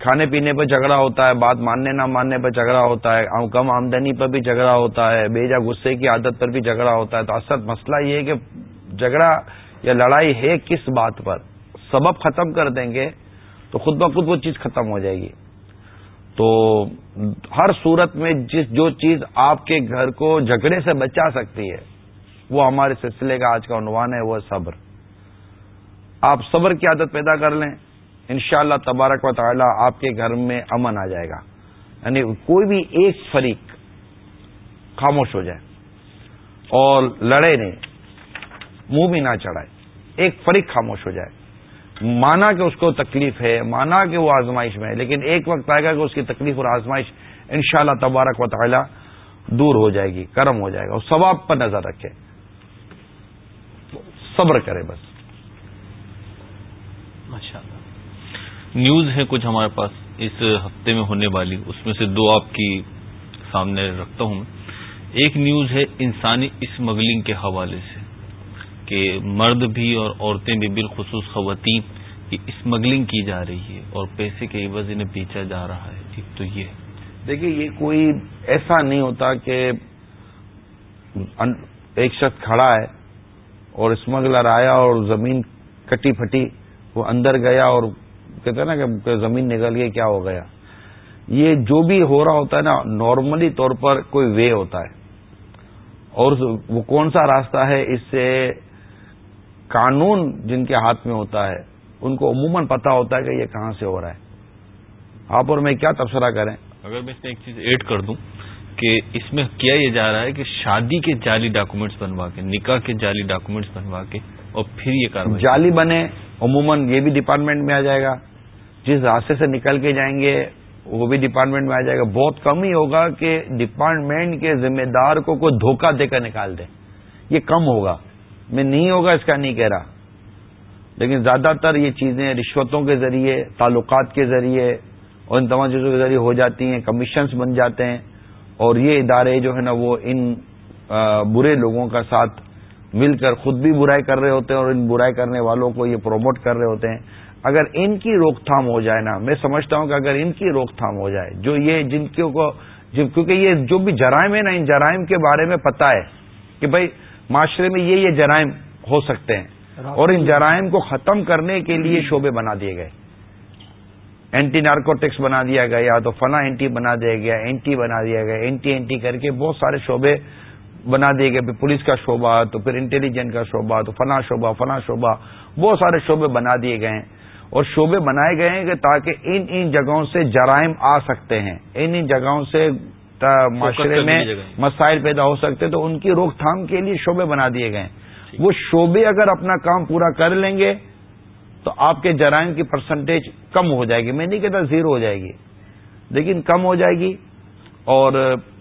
کھانے پینے پہ جھگڑا ہوتا ہے، بات ماننے نہ ماننے پہ جھگڑا ہوتا ہے کم آمدنی پر بھی جھگڑا ہوتا ہے بےجا غصے کی عادت پر بھی جھگڑا ہوتا ہے۔ تو اصل مسئلہ یہ ہے کہ جھگڑا یا لڑائی ہے کس بات پر؟ سبب ختم کر دیں گے تو خود بخود وہ چیز ختم ہو جائے گی۔ تو ہر صورت میں جس جو چیز آپ کے گھر کو جھگڑے سے بچا سکتی ہے، وہ ہمارے سلسلے کا آج کا عنوان ہے، وہ صبر۔ آپ صبر کی عادت پیدا کر لیں، انشاءاللہ تبارک و تعالی آپ کے گھر میں امن آ جائے گا۔ یعنی کوئی بھی ایک فریق خاموش ہو جائے اور لڑے نہیں، منہ بھی نہ چڑھائے، ایک فریق خاموش ہو جائے۔ مانا کہ اس کو تکلیف ہے، مانا کہ وہ آزمائش میں ہے، لیکن ایک وقت آئے گا کہ اس کی تکلیف اور آزمائش انشاءاللہ تبارک و تعالی دور ہو جائے گی، کرم ہو جائے گا اور ثواب پر نظر رکھے۔ صبر کرے بس۔ نیوز ہے کچھ ہمارے پاس اس ہفتے میں ہونے والی، اس میں سے دو آپ کی سامنے رکھتا ہوں۔ ایک نیوز ہے انسانی اسمگلنگ کے حوالے سے کہ مرد بھی اور عورتیں بھی بالخصوص خواتین کی اسمگلنگ کی جا رہی ہے اور پیسے کے عوض انہیں بیچا جا رہا ہے۔ ایک تو یہ۔ دیکھیے، یہ کوئی ایسا نہیں ہوتا کہ ایک شخص کھڑا ہے اور اسمگلر آیا اور زمین کٹی پھٹی، وہ اندر گیا اور کہتے ہیں نا کہ زمین نکل گئی کیا ہو گیا؟ یہ جو بھی ہو رہا ہوتا ہے نا نارملی طور پر کوئی وے ہوتا ہے۔ اور وہ کون سا راستہ ہے؟ اس سے قانون جن کے ہاتھ میں ہوتا ہے ان کو عموماً پتا ہوتا ہے کہ یہ کہاں سے ہو رہا ہے۔ آپ اور میں کیا تبصرہ کریں؟ اگر میں اس میں ایک چیز ایڈ کر دوں کہ اس میں کیا یہ جا رہا ہے کہ شادی کے جعلی ڈاکومنٹس بنوا کے نکاح کے جعلی ڈاکومنٹس بنوا کے اور پھر یہ کاروائی۔ جعلی بنے عموماً یہ بھی ڈپارٹمنٹ میں آ جائے گا۔ جس راستے سے نکل کے جائیں گے، وہ بھی ڈپارٹمنٹ میں آ جائے گا۔ بہت کم ہی ہوگا کہ ڈپارٹمنٹ کے ذمہ دار کو کوئی دھوکہ دے کر نکال دے۔ یہ کم ہوگا۔ میں نہیں ہوگا اس کا نہیں کہہ رہا۔ لیکن زیادہ تر یہ چیزیں رشوتوں کے ذریعے، تعلقات کے ذریعے اور ان تمام چیزوں کے ذریعے ہو جاتی ہیں کمیشنز بن جاتے ہیں۔ اور یہ ادارے جو ہے نا، وہ ان برے لوگوں کا ساتھ مل کر خود بھی برائی کر رہے ہوتے ہیں اور ان برائی کرنے والوں کو یہ پروموٹ کر رہے ہوتے ہیں۔ اگر ان کی روک تھام ہو جائے نا میں سمجھتا ہوں کہ اگر ان کی روک تھام ہو جائے جو یہ جن کو کیونکہ یہ جو بھی جرائم ہے نا ان جرائم کے بارے میں پتا ہے کہ بھائی معاشرے میں یہ یہ جرائم ہو سکتے ہیں۔ اور ان جرائم کو ختم کرنے کے لیے شعبے بنا دیے گئے۔ اینٹی نارکوٹکس بنا دیا گیا یا تو فنا اینٹی بنا دیا گیا اینٹی بنا دیا گیا اینٹی اینٹی کر کے بہت سارے شعبے بنا دیے گئے۔ پولیس کا شعبہ تو پھر انٹیلیجنس کا شعبہ تو فنا شعبہ فنا شعبہ بہت سارے شعبے بنا دیے گئے ہیں۔ اور شعبے بنائے گئے ہیں کہ تاکہ ان ان جگہوں سے جرائم آ سکتے ہیں۔ ان ان جگہوں سے معاشرے میں مسائل پیدا ہو سکتے تو ان کی روک تھام کے لیے شعبے بنا دیے گئے ہیں۔ وہ شعبے اگر اپنا کام پورا کر لیں گے تو آپ کے جرائم کی پرسنٹیج کم ہو جائے گی۔ میں نہیں کہتا زیرو ہو جائے گی لیکن کم ہو جائے گی۔ اور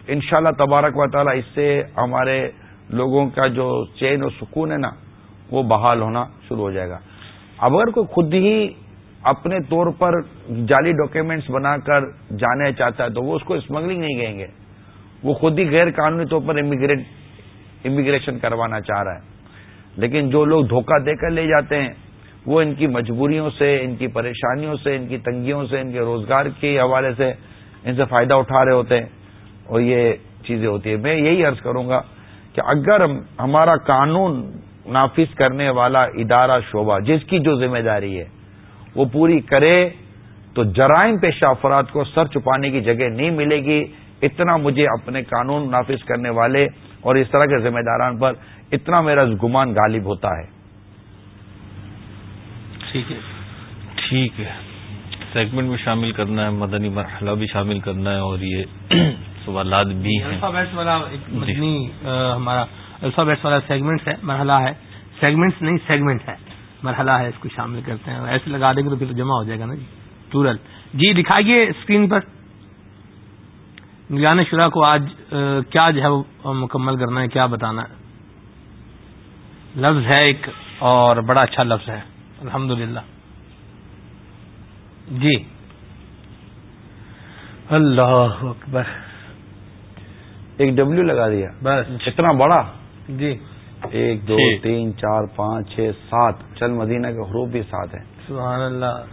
انشاءاللہ تبارک و تعالی اس سے ہمارے لوگوں کا جو چین و سکون ہے نا وہ بحال ہونا شروع ہو جائے گا۔ اگر کوئی خود ہی اپنے طور پر جعلی ڈاکیومنٹس بنا کر جانا چاہتا ہے تو وہ اس کو اسمگلنگ نہیں کہیں گے۔ وہ خود ہی غیر قانونی طور پر امیگریشن کروانا چاہ رہا ہے۔ لیکن جو لوگ دھوکہ دے کر لے جاتے ہیں، وہ ان کی مجبوریوں سے، ان کی پریشانیوں سے، ان کی تنگیوں سے، ان کے روزگار کے حوالے سے ان سے فائدہ اٹھا رہے ہوتے ہیں۔ اور یہ چیزیں ہوتی ہیں۔ میں یہی عرض کروں گا کہ اگر ہمارا قانون نافذ کرنے والا ادارہ شعبہ جس کی جو ذمہ داری ہے وہ پوری کرے تو جرائم پیشہ افراد کو سر چھپانے کی جگہ نہیں ملے گی۔ اتنا مجھے اپنے قانون نافذ کرنے والے اور اس طرح کے ذمہ داران پر اتنا میرا گمان غالب ہوتا ہے۔ ٹھیک ہے۔ ٹھیک ہے۔ سیگمنٹ بھی شامل کرنا ہے مدنی مرحلہ بھی شامل کرنا ہے اور یہ سوالات بھی ہیں۔ جی۔ مدنی ہمارا الفابیٹس والا سیگمنٹ ہے مرحلہ ہے۔ سیگمنٹس نہیں سیگمنٹ ہے۔ مرحلہ ہے اس کو شامل کرتے ہیں۔ ایسے لگا دیں گے تو پھر جمع ہو جائے گا نا جی۔ ٹورل جی دکھائیے اسکرین پر۔ نگران شرا کو آج کیا جو ہے وہ مکمل کرنا ہے کیا بتانا ہے؟ لفظ ہے ایک اور بڑا اچھا لفظ ہے۔ الحمد جی۔ اللہ اکبر۔ ایک ڈبلو لگا دیا۔ بس۔ اتنا بڑا؟ جی۔ ایک دو تین چار پانچ چھ سات۔ چل مدینہ کے حروف بھی سات ہیں۔ سبحان اللہ۔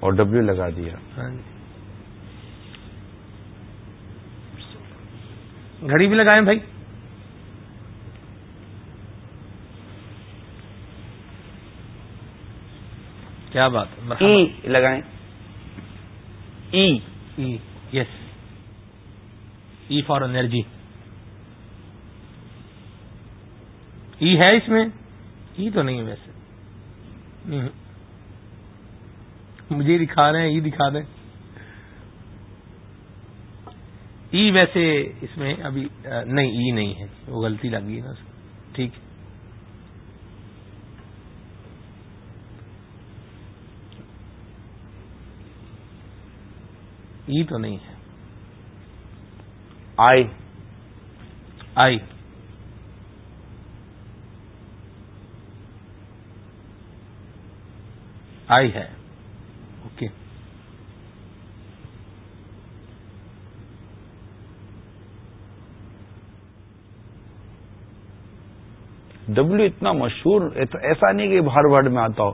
اور ڈبلو لگا دیا۔ ہاں جی۔ گھڑی بھی لگائیں بھائی۔ کیا بات ای لگائیں۔ ای۔ یس۔ E for energy. ای ہے اس میں؟ ای تو نہیں ہے ویسے مجھے دکھا رہے ہیں، ای دکھا دیں۔ ای ویسے اس میں ابھی نہیں، ای نہیں ہے۔ وہ غلطی لگ گئی نا ٹھیک۔ ای تو نہیں ہے۔ آئی۔ آئی۔ آئی ہے۔ اوکے۔ ڈبلو اتنا مشہور ایسا نہیں کہ بھر ورڈ میں آتا ہو۔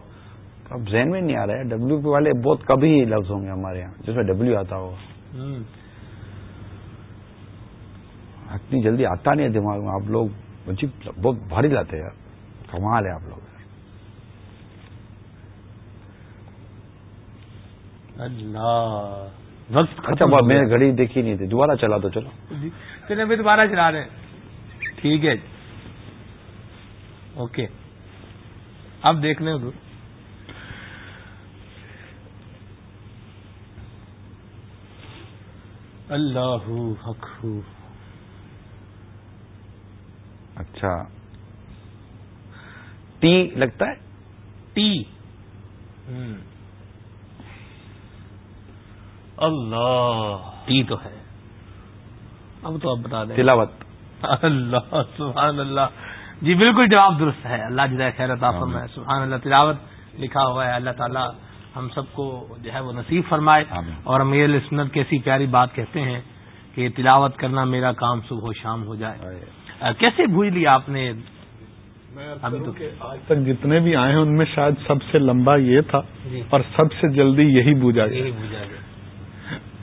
اب ذہن میں نہیں آ رہا ہے۔ ڈبلو پی والے بہت کبھی لفظ ہوں گے ہمارے یہاں جس میں ڈبلو آتا ہوگا اتنی جلدی آتا نہیں ہے دماغ میں۔ آپ لوگ بہت بھاری لاتے ہیں کمال ہے آپ لوگ۔ اللہ۔ اچھا میں گھڑی دیکھی نہیں تھی۔ دوبارہ چلا تو چلو۔ جی، چلے بھی دوبارہ چلا رہے ہیں۔ ٹھیک ہے۔ اوکے۔ اب دیکھ لیں اللہ حق۔ اچھا۔ ٹی لگتا ہے؟ ٹی۔ اللہ۔ ٹی تو ہے۔ اب تو آپ بتا دیں۔ تلاوت۔ اللہ سبحان اللہ۔ جی بالکل جواب درست ہے۔ اللہ جزائے خیر فرمائے۔ ہے سبحان اللہ تلاوت لکھا ہوا ہے۔ اللہ تعالیٰ ہم سب کو جو ہے وہ نصیب فرمائے۔ اور ہم یہ سنت کی ایسی پیاری بات کہتے ہیں کہ تلاوت کرنا میرا کام صبح و شام ہو جائے۔ کیسے بھوج لیا آپ نے؟ آج تک جتنے بھی آئے ہیں ان میں شاید سب سے لمبا یہ تھا جی۔ اور سب سے جلدی یہی بوجھا گیا۔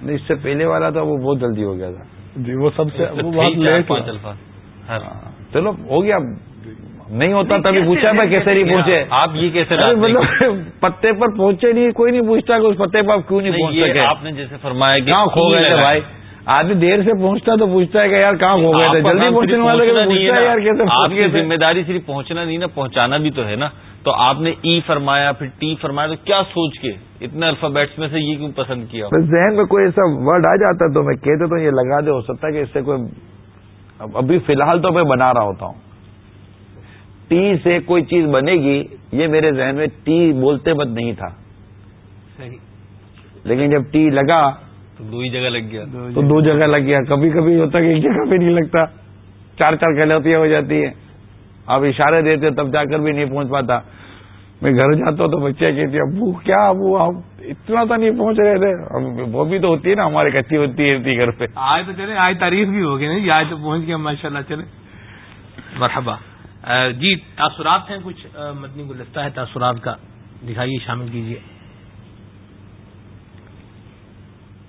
اس سے پہلے والا تھا وہ بہت جلدی ہو گیا تھا۔ جی وہ سب سے ہاں۔ چلو ہو گیا۔ نہیں ہوتا تبھی پوچھا میں کیسے نہیں پہنچے آپ یہ کیسے مطلب پتے پر پہنچے نہیں کوئی نہیں پوچھتا کہ اس پتے پر کیوں نہیں پہنچ سکے۔ آپ نے جیسے فرمایا کہاں کھو گئے تھے۔ بھائی؟ آدمی دیر سے پہنچتا تو پوچھتا ہے کہ یار کہاں کھو گئے تھے؟ جلدی پہنچنے والے یار کیسے آپ کی ذمہ داری صرف پہنچنا نہیں نا پہنچانا بھی تو ہے نا۔ تو آپ نے ای فرمایا پھر ٹی فرمایا تو کیا سوچ کے اتنے الفابیٹس میں سے یہ کیوں پسند کیا؟ ذہن میں کوئی ایسا ورڈ آ جاتا تو میں کہتے تو یہ لگا دے ہو سکتا ہے کہ اس سے کوئی ابھی فی الحال تو میں بنا رہا ہوتا ہوں۔ ٹی سے کوئی چیز بنے گی یہ میرے ذہن میں ٹی بولتے بد نہیں تھا۔ لیکن جب ٹی لگا تو دو ہی جگہ لگ گیا۔ تو دو جگہ لگ گیا۔ کبھی کبھی ہوتا کہ ایک جگہ بھی نہیں لگتا۔ چار چار کہلوتیاں ہو جاتی ہیں آپ اشارے دیتے تب جا کر بھی نہیں پہنچ پاتا۔ میں گھر جاتا ہوں تو بچے کہتے ابو کیا ابو؟ آپ اتنا تو نہیں پہنچ رہے تھے۔ وہ بھی تو ہوتی ہے نا ہمارے کچی ہوتی ہے گھر پہ۔ آج تو چلے آج تعریف بھی ہوگی نا آج تو پہنچ گیا ماشاء اللہ چلے۔ مرحبا۔ جی تاثرات ہیں کچھ؟ مدنی گلستہ ہے تاثرات کا۔ دکھائیے شامل کیجیے۔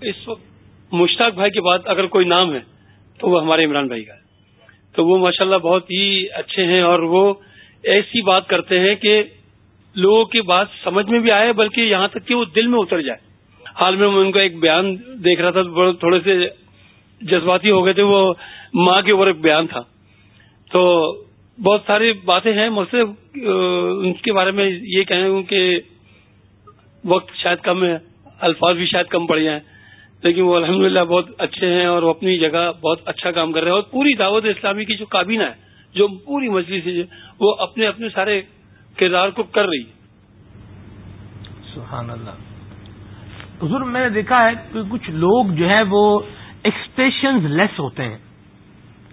اس وقت مشتاق بھائی کے بعد اگر کوئی نام ہے تو وہ ہمارے عمران بھائی کا ہے۔ تو وہ ماشاءاللہ بہت ہی اچھے ہیں اور وہ ایسی بات کرتے ہیں کہ لوگوں کی بات سمجھ میں بھی آئے بلکہ یہاں تک کہ وہ دل میں اتر جائے۔ حال میں میں ان کا ایک بیان دیکھ رہا تھا تھوڑے سے جذباتی ہو گئے تھے، وہ ماں کے اوپر ایک بیان تھا۔ تو بہت ساری باتیں ہیں، مجھ سے ان کے بارے میں یہ کہیں کہ وقت شاید کم ہے، الفاظ بھی شاید کم پڑ جائیں لیکن وہ الحمدللہ بہت اچھے ہیں اور وہ اپنی جگہ بہت اچھا کام کر رہے ہیں اور پوری دعوت اسلامی کی جو کابینہ ہے، جو پوری مجلس ہے، وہ اپنے اپنے سارے کردار کو کر رہی ہے۔ سبحان اللہ۔ حضور، میں نے دیکھا ہے کہ کچھ لوگ جو ہے وہ ایکسپریشن لیس ہوتے ہیں۔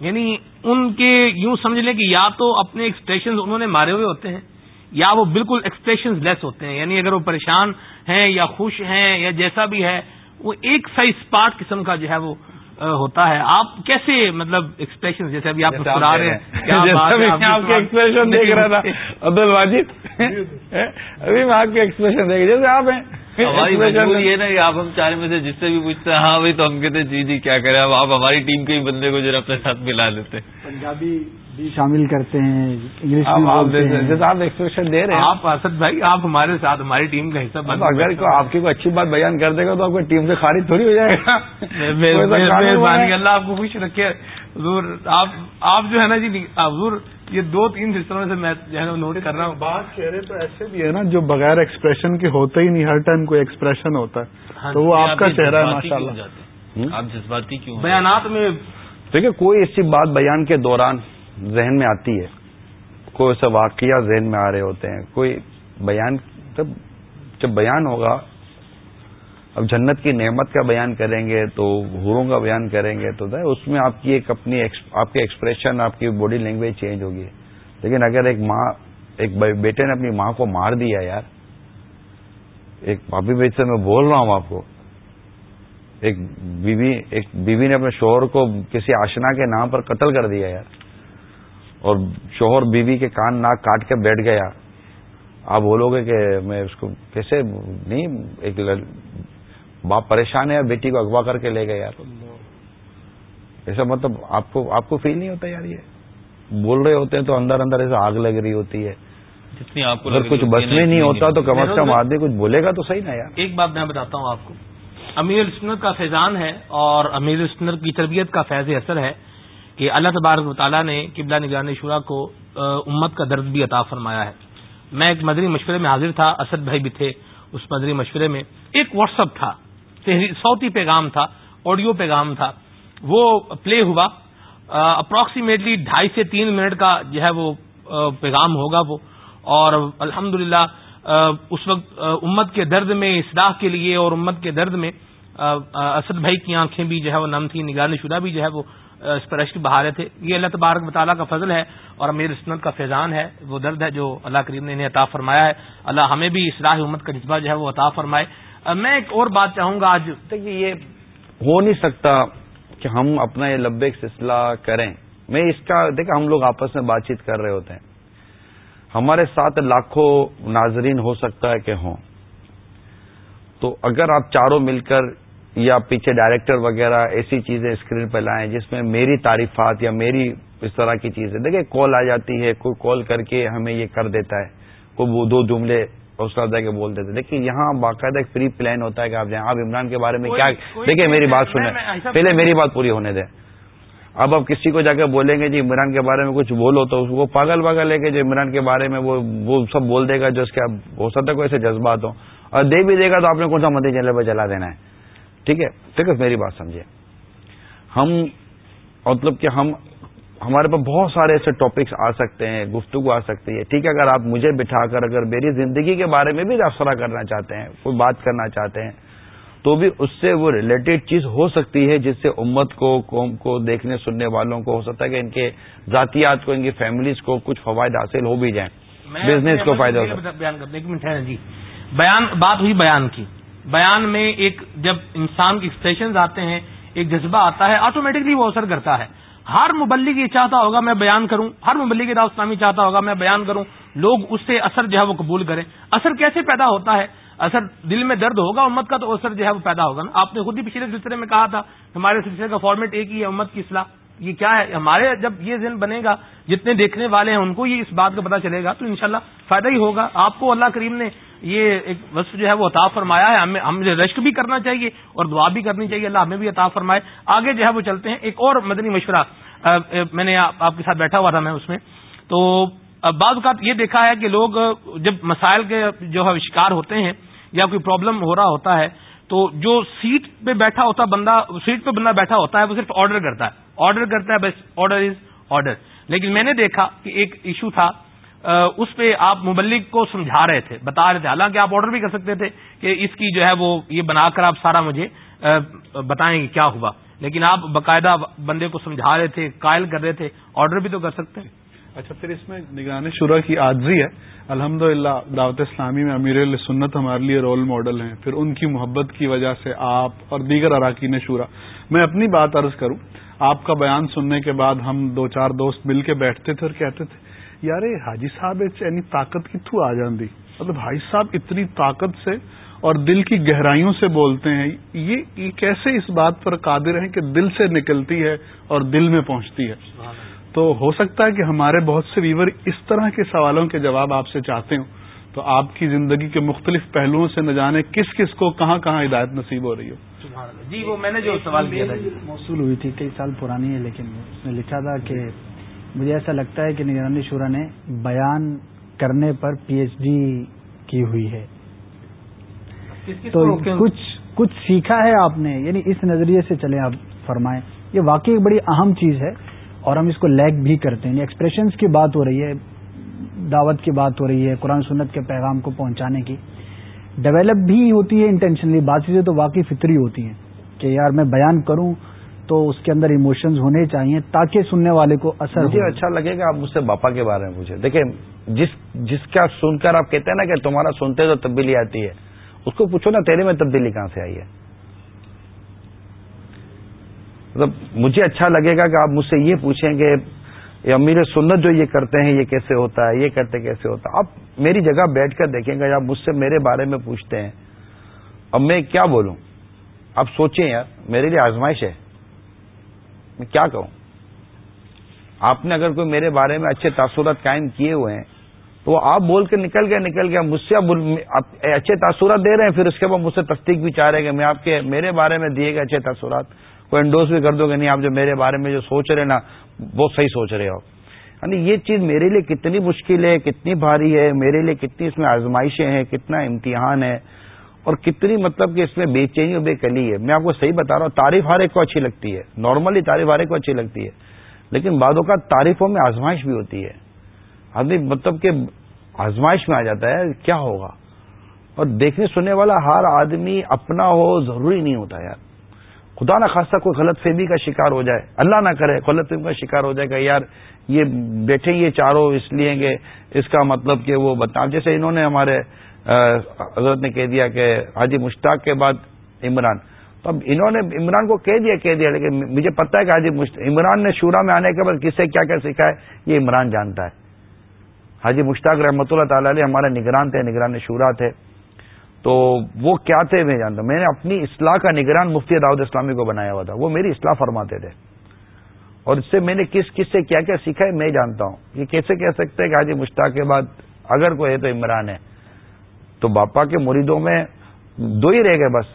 یعنی ان کے یوں سمجھ لیں کہ یا تو اپنے ایکسپریشن انہوں نے مارے ہوئے ہوتے ہیں، یا وہ بالکل ایکسپریشن لیس ہوتے ہیں۔ یعنی اگر وہ پریشان ہیں یا خوش ہیں یا جیسا بھی ہے وہ ایک سا اسپاٹ قسم کا جو ہے وہ ہوتا ہے۔ آپ کیسے مطلب ایکسپریشن جیسے ابھی آپ مسکرا رہے ہیں آپ کے ایکسپریشن دیکھ رہا تھا عبد الواجد ابھی میں آپ کے ایکسپریشن دیکھ جیسے آپ ہیں ہماری یہ نا کہ آپ ہم چارے میں سے جس سے بھی پوچھتے ہیں ہاں بھائی تو ہم کہتے ہیں جی جی کیا کریں؟ اب آپ ہماری ٹیم کے ہی بندے کو جو اپنے ساتھ ملا لیتے پنجابی بھی شامل کرتے ہیں انگلش جیسے آپ ایکسپریشن دے رہے ہیں۔ آپ اسد بھائی آپ ہمارے ساتھ ہماری ٹیم کا حصہ بن اگر آپ کی کوئی اچھی بات بیان کر دے گا تو آپ کی ٹیم سے خارج تھوڑی ہو جائے گا۔ اللہ آپ کو خوش رکھے۔ حضور آپ جو ہے نا جی حضور یہ دو تین سلسلوں سے میں جو ہے نوٹ کر رہا ہوں۔ بات چہرے تو ایسے بھی ہے نا جو بغیر ایکسپریشن کے ہوتا ہی نہیں ہر ٹائم کوئی ایکسپریشن ہوتا ہے۔ ہاں تو وہ جی، آپ کا چہرہ ہے ماشاء اللہ آپ جذباتی کیوں بیانات میں دیکھیے کوئی ایسی بات بیان کے دوران ذہن میں آتی ہے۔ کوئی ایسا واقعہ ذہن میں آ رہے ہوتے ہیں۔ کوئی بیان جب جب بیان ہوگا اب جنت کی نعمت کا بیان کریں گے تو حوروں کا بیان کریں گے تو اس میں آپ کی ایک اپنی آپ کے ایکسپریشن آپ کی باڈی لینگویج چینج ہوگی۔ لیکن اگر ایک ماں ایک بیٹے نے اپنی ماں کو مار دیا یار، ایک بھابھی بیچ سے میں بول رہا ہوں آپ کو۔ ایک بیوی ایک بیوی نے اپنے شوہر کو کسی آشنا کے نام پر قتل کر دیا یار۔ اور شوہر بیوی کے کان ناک کاٹ کے بیٹھ گیا۔ آپ بولو گے کہ میں اس کو کیسے نہیں، ایک باپ پریشان ہے بیٹی کو اغوا کر کے لے گئے یار۔ ایسا مطلب آپ کو آپ کو فیل نہیں ہوتا یار یہ؟ بول رہے ہوتے ہیں تو اندر اندر ایسا آگ لگ رہی ہوتی ہے۔ جتنی آپ کو اگر کچھ بس میں نہیں ہوتا تو کم از کم آدمی کچھ بولے گا تو صحیح نا یار۔ ایک بات میں بتاتا ہوں آپ کو۔ امیر السنر کا فیضان ہے اور امیر السنر کی تربیت کا فیض اثر ہے کہ اللہ تبارک مطالعہ نے قبلہ نگران شورا کو امت کا درد بھی عطا فرمایا ہے۔ میں ایک مدری مشورے میں حاضر تھا اسد بھائی بھی تھے اس مدری مشورے میں۔ ایک واٹس اپ تھا۔ صوتی پیغام تھا، آڈیو پیغام تھا، وہ پلے ہوا۔ اپروکسیمیٹلی ڈھائی سے تین منٹ کا جو ہے وہ پیغام ہوگا وہ۔ اور الحمد اس وقت امت کے درد میں، اصلاح کے لیے اور امت کے درد میں اسد بھائی کی آنکھیں بھی جو ہے وہ نم تھی نگرانی شدہ بھی جو ہے وہ اس پر اشک بہارے تھے۔ یہ اللہ تبارک مطالعہ کا فضل ہے اور امیر اسنت کا فیضان ہے۔ وہ درد ہے جو اللہ کریم نے انہیں عطا فرمایا ہے۔ اللہ ہمیں بھی اصلاح امت کا جذبہ جو ہے وہ عطا فرمائے۔ میں ایک اور بات چاہوں گا آج۔ دیکھیے، یہ ہو نہیں سکتا کہ ہم اپنا یہ لبے سلسلہ کریں۔ میں اس کا دیکھا ہم لوگ آپس میں بات چیت کر رہے ہوتے ہیں۔ ہمارے ساتھ لاکھوں ناظرین ہو سکتا ہے کہ ہوں۔ تو اگر آپ چاروں مل کر یا پیچھے ڈائریکٹر وغیرہ ایسی چیزیں اسکرین پہ لائیں جس میں میری تعریفات یا میری اس طرح کی چیزیں، دیکھیں، کال آ جاتی ہے، کوئی کال کر کے ہمیں یہ کر دیتا ہے۔ کوئی وہ دو جملے حوصلہ کے بول دیتے۔ لیکن یہاں باقاعدہ ایک فری پلان ہوتا ہے کہ آپ جائیں۔ آپ عمران کے بارے میں کیا دیکھیں میری بات سنیں۔ پہلے میری بات پوری ہونے دیں۔ اب آپ کسی کو جا کے بولیں گے جی عمران کے بارے میں کچھ بولو تو وہ پاگل پاگل ہے کہ جو عمران کے بارے میں وہ سب بول دے گا جو اس کے ہو سکتا ہے کوئی ایسے جذبات ہوں۔ اور دے بھی دے گا تو آپ نے کون سا مدی چینل پہ چلا دینا ہے؟ ٹھیک ہے؟ ٹھیک ہے میری بات سمجھے ہم مطلب کہ ہم ہمارے پاس بہت سارے ایسے ٹاپکس آ سکتے ہیں گفتگو آ سکتی ہے۔ ٹھیک ہے اگر آپ مجھے بٹھا کر اگر میری زندگی کے بارے میں بھی تبصرہ کرنا چاہتے ہیں کوئی بات کرنا چاہتے ہیں تو بھی اس سے وہ ریلیٹڈ چیز ہو سکتی ہے جس سے امت کو قوم کو دیکھنے سننے والوں کو ہو سکتا ہے کہ ان کے ذاتیات کو ان کی فیملیز کو کچھ فوائد حاصل ہو بھی جائیں۔ بزنس کو فائدہ ہو جی۔ بیان بات ہوئی بیان کی۔ بیان میں ایک جب انسان کے ایکسپریشن آتے ہیں ایک جذبہ آتا ہے آٹومیٹکلی وہ اثر کرتا ہے۔ ہر مبلک یہ چاہتا ہوگا میں بیان کروں، ہر مبلک دعوت اسلامی چاہتا ہوگا میں بیان کروں، لوگ اس سے اثر جو ہے وہ قبول کریں۔ اثر کیسے پیدا ہوتا ہے؟ اثر دل میں درد ہوگا امت کا تو اثر جو ہے وہ پیدا ہوگا نا۔ آپ نے خود ہی پچھلے سلسلے میں کہا تھا، ہمارے سلسلے کا فارمیٹ ایک ہی ہے امت کی اصلاح۔ یہ کیا ہے؟ ہمارے جب یہ ذہن بنے گا، جتنے دیکھنے والے ہیں، ان کو یہ اس بات کا پتا چلے گا۔ تو انشاءاللہ فائدہ ہی ہوگا۔ آپ کو اللہ کریم نے یہ ایک وصف جو ہے وہ عطا فرمایا ہے۔ ہمیں ہم رشک بھی کرنا چاہیے اور دعا بھی کرنی چاہیے۔ اللہ ہمیں بھی عطا فرمائے۔ آگے جو ہے وہ چلتے ہیں۔ ایک اور مدنی مشورہ میں نے آپ کے ساتھ بیٹھا ہوا تھا میں اس میں۔ تو بعض اوقات یہ دیکھا ہے کہ لوگ جب مسائل کے جو ہے شکار ہوتے ہیں یا کوئی پرابلم ہو رہا ہوتا ہے تو جو سیٹ پہ بیٹھا ہوتا بندہ سیٹ پہ بندہ بیٹھا ہوتا ہے، وہ صرف آرڈر کرتا ہے۔ آرڈر کرتا ہے بس آرڈر از آرڈر لیکن میں نے دیکھا کہ ایک ایشو تھا اس پہ آپ مبلک کو سمجھا رہے تھے، بتا رہے تھے۔ حالانکہ آپ آرڈر بھی کر سکتے تھے کہ اس کی جو ہے وہ یہ بنا کر آپ سارا مجھے بتائیں گے کیا ہوا۔ لیکن آپ باقاعدہ بندے کو سمجھا رہے تھے، قائل کر رہے تھے آرڈر بھی تو کر سکتے ہیں۔ اچھا پھر اس میں نگران شورا کی آجزی ہے۔ الحمد دعوت اسلامی میں امیر سنت ہمارے لیے رول ماڈل ہیں۔ پھر ان کی محبت کی وجہ سے آپ اور دیگر اراکین شورا، میں اپنی بات عرض کروں، آپ کا بیان سننے کے بعد ہم دو چار دوست مل کے بیٹھتے تھے اور کہتے تھے، یار حاجی صاحب یعنی طاقت کتوں آ جاندی؟ مطلب بھائی صاحب، اتنی طاقت سے اور دل کی گہرائیوں سے بولتے ہیں، یہ کیسے اس بات پر قادر ہیں کہ دل سے نکلتی ہے اور دل میں پہنچتی ہے؟ تو ہو سکتا ہے کہ ہمارے بہت سے ویور اس طرح کے سوالوں کے جواب آپ سے چاہتے ہوں۔ تو آپ کی زندگی کے مختلف پہلوؤں سے نہ جانے کس کس کو کہاں کہاں ہدایت نصیب ہو رہی ہو۔ جی وہ میں نے جو سوال کیا تھا۔ موصول ہوئی تھی کئی سال پرانی ہے لیکن اس نے لکھا تھا کہ مجھے ایسا لگتا ہے کہ نگرانی شورا نے بیان کرنے پر پی ایچ ڈی کی ہوئی ہے۔ تو کچھ کچھ سیکھا ہے آپ نے؟ یعنی اس نظریے سے چلیں آپ فرمائیں۔ یہ واقعی ایک بڑی اہم چیز ہے۔ اور ہم اس کو لیک بھی کرتے ہیں۔ ایکسپریشنز کی بات ہو رہی ہے دعوت کی بات ہو رہی ہے قرآن سنت کے پیغام کو پہنچانے کی۔ ڈیولپ بھی ہوتی ہے انٹینشنلی بات چیزیں تو واقعی فطری ہوتی ہیں کہ یار میں بیان کروں تو اس کے اندر ایموشنز ہونے چاہیے تاکہ سننے والے کو اثر مجھے اچھا لگے گا آپ مجھ سے باپا کے بارے میں پوچھیں۔ دیکھیں جس جس کا سن کر آپ کہتے ہیں نا کہ تمہارا سنتے تو تبدیلی آتی ہے اس کو پوچھو نا تیرے میں تبدیلی کہاں سے آئی ہے؟ مطلب مجھے اچھا لگے گا کہ آپ مجھ سے یہ پوچھیں کہ امیر سنت جو یہ کرتے ہیں، یہ کیسے ہوتا ہے، یہ کرتے کیسے ہوتا ہے؟ آپ میری جگہ بیٹھ کر دیکھیں گے، آپ مجھ سے میرے بارے میں پوچھتے ہیں۔ اب میں کیا بولوں؟ آپ سوچیں یار، میرے لیے آزمائش ہے۔ میں کیا کہوں؟ آپ نے اگر کوئی میرے بارے میں اچھے تاثرات قائم کیے ہوئے ہیں، تو وہ آپ بول کے نکل گیا نکل گیا مجھ سے اچھے تاثرات دے رہے ہیں، پھر اس کے بعد مجھ سے تصدیق بھی چاہ رہے ہیں کہ میں آپ کے، میرے بارے میں دیے گئے اچھے تاثرات۔ کو انڈوز بھی کر دو گے، نہیں، آپ جو میرے بارے میں جو سوچ رہے نا، وہ صحیح سوچ رہے ہو۔ یعنی یہ چیز میرے لیے کتنی مشکل ہے، کتنی بھاری ہے، میرے لیے کتنی اس میں آزمائشیں ہیں، کتنا امتحان ہے، اور کتنی مطلب کہ اس میں بے چینی اور بے کلی ہے۔ میں آپ کو صحیح بتا رہا ہوں، تعریف ہر ایک کو اچھی لگتی ہے۔ نارملی تعریف ہر ایک کو اچھی لگتی ہے، لیکن بعدوں کا تعریفوں میں آزمائش بھی ہوتی ہے۔ آدمی مطلب کہ آزمائش میں آ جاتا ہے، کیا ہوگا؟ اور دیکھنے سننے والا ہر آدمی اپنا ہو، ضروری نہیں ہوتا یار۔ خدا نہ خاصا کوئی غلط فہمی کا شکار ہو جائے، اللہ نہ کرے، غلط فہمی کا شکار ہو جائے گا یار یہ بیٹھے یہ چاروں اس لیے کہ اس کا مطلب کہ وہ بتا جیسے انہوں نے ہمارے حضرت نے کہہ دیا کہ حاجی مشتاق کے بعد عمران۔ تو اب انہوں نے عمران کو کہہ دیا کہہ دیا، لیکن مجھے پتا ہے کہ حاجی عمران نے شورا میں آنے کے بعد کس سے کیا کیا سیکھا ہے؟ یہ عمران جانتا ہے۔ حاجی مشتاق رحمۃ اللہ تعالی علیہ ہمارے نگران تھے، نگران شورا تھے۔ تو وہ کیا تھے میں جانتا میں نے اپنی اصلاح کا نگران مفتی داود اسلامی کو بنایا ہوا تھا۔ وہ میری اصلاح فرماتے تھے۔ اور اس سے میں نے کس کس سے کیا کیا سیکھا ہے میں جانتا ہوں۔ یہ کیسے کہہ سکتے ہیں کہ حاجی مشتاق کے بعد اگر کوئی ہے تو عمران ہے۔ تو باپا کے مریدوں میں دو ہی رہ گئے بس۔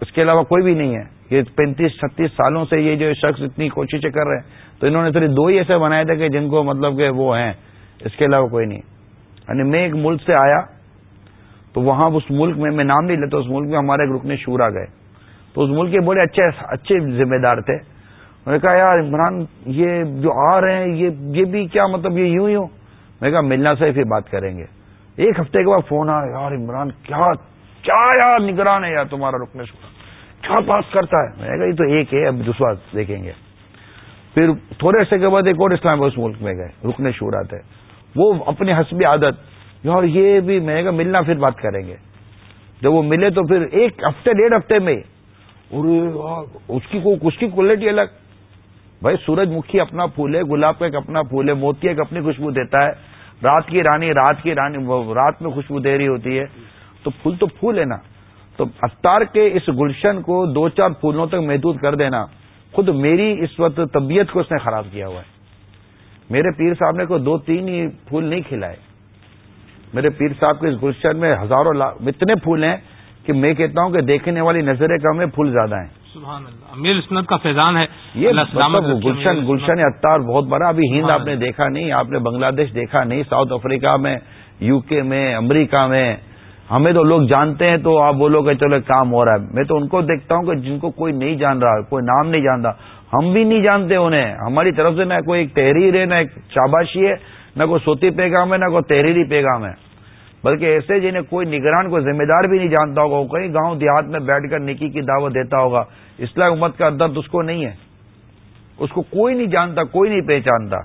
اس کے علاوہ کوئی بھی نہیں ہے۔ یہ پینتیس چھتیس سالوں سے یہ جو شخص اتنی کوششیں کر رہے ہیں۔ تو انہوں نے صرف دو ہی ایسے بنائے تھے کہ جن کو مطلب کہ وہ ہیں۔ اس کے علاوہ کوئی نہیں۔ یعنی میں ایک ملک سے آیا۔ تو وہاں اس ملک میں میں نام نہیں لیتا، اس ملک میں ہمارے ایک رکن شورا گئے۔ تو اس ملک کے بڑے اچھے اچھے ذمہ دار تھے۔ میں نے کہا، یار عمران، یہ جو آ رہے ہیں، یہ یہ بھی کیا مطلب یہ یوں ہی ہو میں کہا، ملنا سے پھر بات کریں گے۔ ایک ہفتے کے بعد فون آیا، یار عمران، کیا کیا یار نگران ہے یار تمہارا رکن شورا؟ کیا بات کرتا ہے؟ میں نے کہا، یہ تو ایک ہے، اب دوسرا دیکھیں گے۔ پھر تھوڑے عرصے کے بعد ایک اور اسلام اس ملک میں گئے رکنے شورا تھے۔ وہ اپنے حسبی عادت یار یہ بھی میں گا ملنا پھر بات کریں گے۔ جب وہ ملے تو پھر ایک ہفتے، ڈیڑھ ہفتے میں اس کی اس کی کوالٹی الگ۔ بھائی سورج مکھی اپنا پھول ہے، گلاب کا ایک اپنا پھول ہے، موتی ایک اپنی خوشبو دیتا ہے۔ رات کی رانی، رات کی رانی رات میں خوشبو دے رہی ہوتی ہے۔ تو پھول تو پھول ہے نا۔ تو افطار کے اس گلشن کو دو چار پھولوں تک محدود کر دینا۔ خود میری اس وقت طبیعت کو اس نے خراب کیا ہوا ہے۔ میرے پیر صاحب نے کوئی دو تین ہی پھول نہیں کھلائے۔ میرے پیر صاحب کے اس گلشن میں ہزاروں اتنے پھول ہیں کہ میں کہتا ہوں کہ دیکھنے والی نظریں کم ہے پھول زیادہ ہیں۔ سبحان اللہ۔ امیر کا فیضان ہے۔ یہ مطلب گلشن گلشن اتار بہت بڑا۔ ابھی ہند آپ نے دیکھا نہیں آپ نے بنگلہ دیش دیکھا نہیں ساؤتھ افریقہ میں یو کے میں امریکہ میں۔ ہمیں تو لوگ جانتے ہیں تو آپ بولو کہ چلو کام ہو رہا ہے۔ میں تو ان کو دیکھتا ہوں کہ جن کو کوئی نہیں جان رہا کوئی نام نہیں جانتا ہم بھی نہیں جانتے انہیں۔ ہماری طرف سے نہ کوئی ایک تحریر ہے نہ ایک شاباشی ہے۔ نہ کوئی سوتی پیغام ہے، نہ کوئی تحریری پیغام ہے۔ بلکہ ایسے جنہیں کوئی نگران، کوئی ذمہ دار بھی نہیں جانتا ہوگا، وہ کہیں گاؤں دیہات میں بیٹھ کر نکی کی دعوت دیتا ہوگا۔ اسلام امت کا درد اس کو نہیں ہے۔ اس کو کوئی نہیں جانتا، کوئی نہیں پہچانتا۔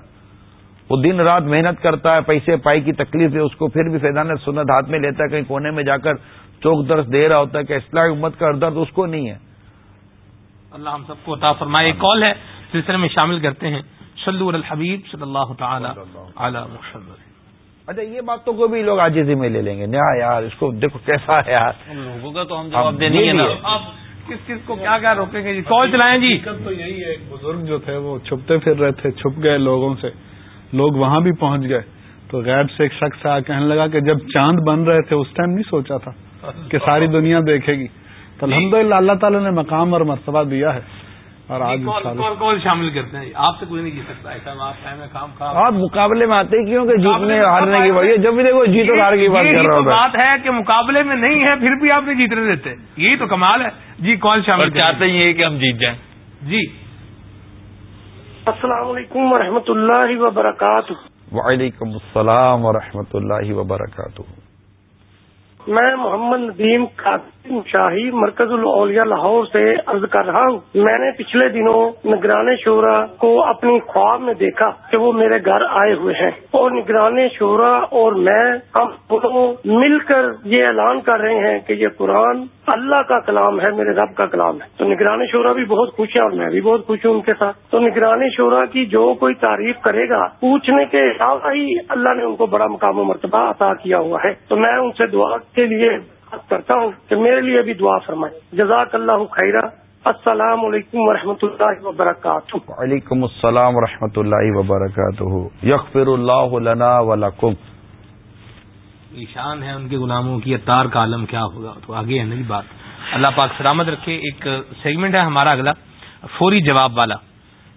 وہ دن رات محنت کرتا ہے، پیسے پائی کی تکلیف ہے، اس کو پھر بھی فیضان سنت ہاتھ میں لیتا ہے، کہیں کونے میں جا کر چوک درس دے رہا ہوتا ہے کہ اسلام امت کا درد اس کو نہیں ہے۔ اللہ ہم سب کو عطا فرمائے۔ ایک کال ہے، سلسلے میں شامل کرتے ہیں۔ صلو علی الحبیب صلی اللہ تعالی علی محمد. اچھا یہ بات تو کوئی بھی لوگ آج میں لے لیں گے. نیا یار اس کو دیکھو کیسا ہے یار. لوگوں کا تو ہم جواب دیں گے نا. کس کس کو کیا کیا روکیں گے جی؟ کال چلائیں جی؟ تو یہی ہے بزرگ جو تھے وہ چھپتے پھر رہے تھے چھپ گئے لوگوں سے. لوگ وہاں بھی پہنچ گئے. تو غیب سے ایک شخص آ کہنے لگا کہ جب چاند بن رہے تھے اس ٹائم نہیں سوچا تھا کہ ساری دنیا دیکھے گی. تو الحمد اللہ تعالیٰ نے مقام اور مرتبہ دیا ہے. اور آج کال شامل کرتے ہیں؟ آپ سے کوئی نہیں جیت سکتا ایسا آپ مقابلے میں آتے کیوں کہ جیتنے ہارنے کی بات جب بھی دیکھو جیت ہار کی بات کر رہا ہوں بات ہے کہ مقابلے میں نہیں ہے پھر بھی آپ نے جیتنے دیتے یہی تو کمال ہے۔ جی کال شامل چاہتے ہیں؟ کہ ہم جیت جائیں؟ جی۔ السلام علیکم ورحمۃ اللہ وبرکاتہ۔ وعلیکم السلام ورحمۃ اللہ وبرکاتہ۔ میں محمد ندیم قاسم شاہی مرکز الاولیاء لاہور سے عرض کر رہا ہوں۔ میں نے پچھلے دنوں نگران شورا کو اپنی خواب میں دیکھا کہ وہ میرے گھر آئے ہوئے ہیں۔ اور نگران شورا اور میں ہم دونوں مل کر یہ اعلان کر رہے ہیں کہ یہ قرآن اللہ کا کلام ہے، میرے رب کا کلام ہے۔ تو نگران شورا بھی بہت خوش ہے اور میں بھی بہت خوش ہوں ان کے ساتھ۔ تو نگران شورا کی جو کوئی تعریف کرے گا، پوچھنے کے حساب ہی اللہ نے ان کو بڑا مقام و مرتبہ عطا کیا ہوا ہے۔ تو میں ان سے دعا کے لیے کرتا ہوں کہ میرے لیے بھی دعا فرمائے جزاک اللہ خیرہ السلام علیکم ورحمۃ اللہ وبرکاتہ۔ وعلیکم السلام و اللہ وبرکاتہ۔ یغفر اللہ لنا ولکم۔ شان ہے ان کے غلاموں کی اتار کا عالم کیا ہوگا؟ تو آگے ہے نہیں بات۔ اللہ پاک سلامت رکھے۔ ایک سیگمنٹ ہے ہمارا اگلا فوری جواب والا۔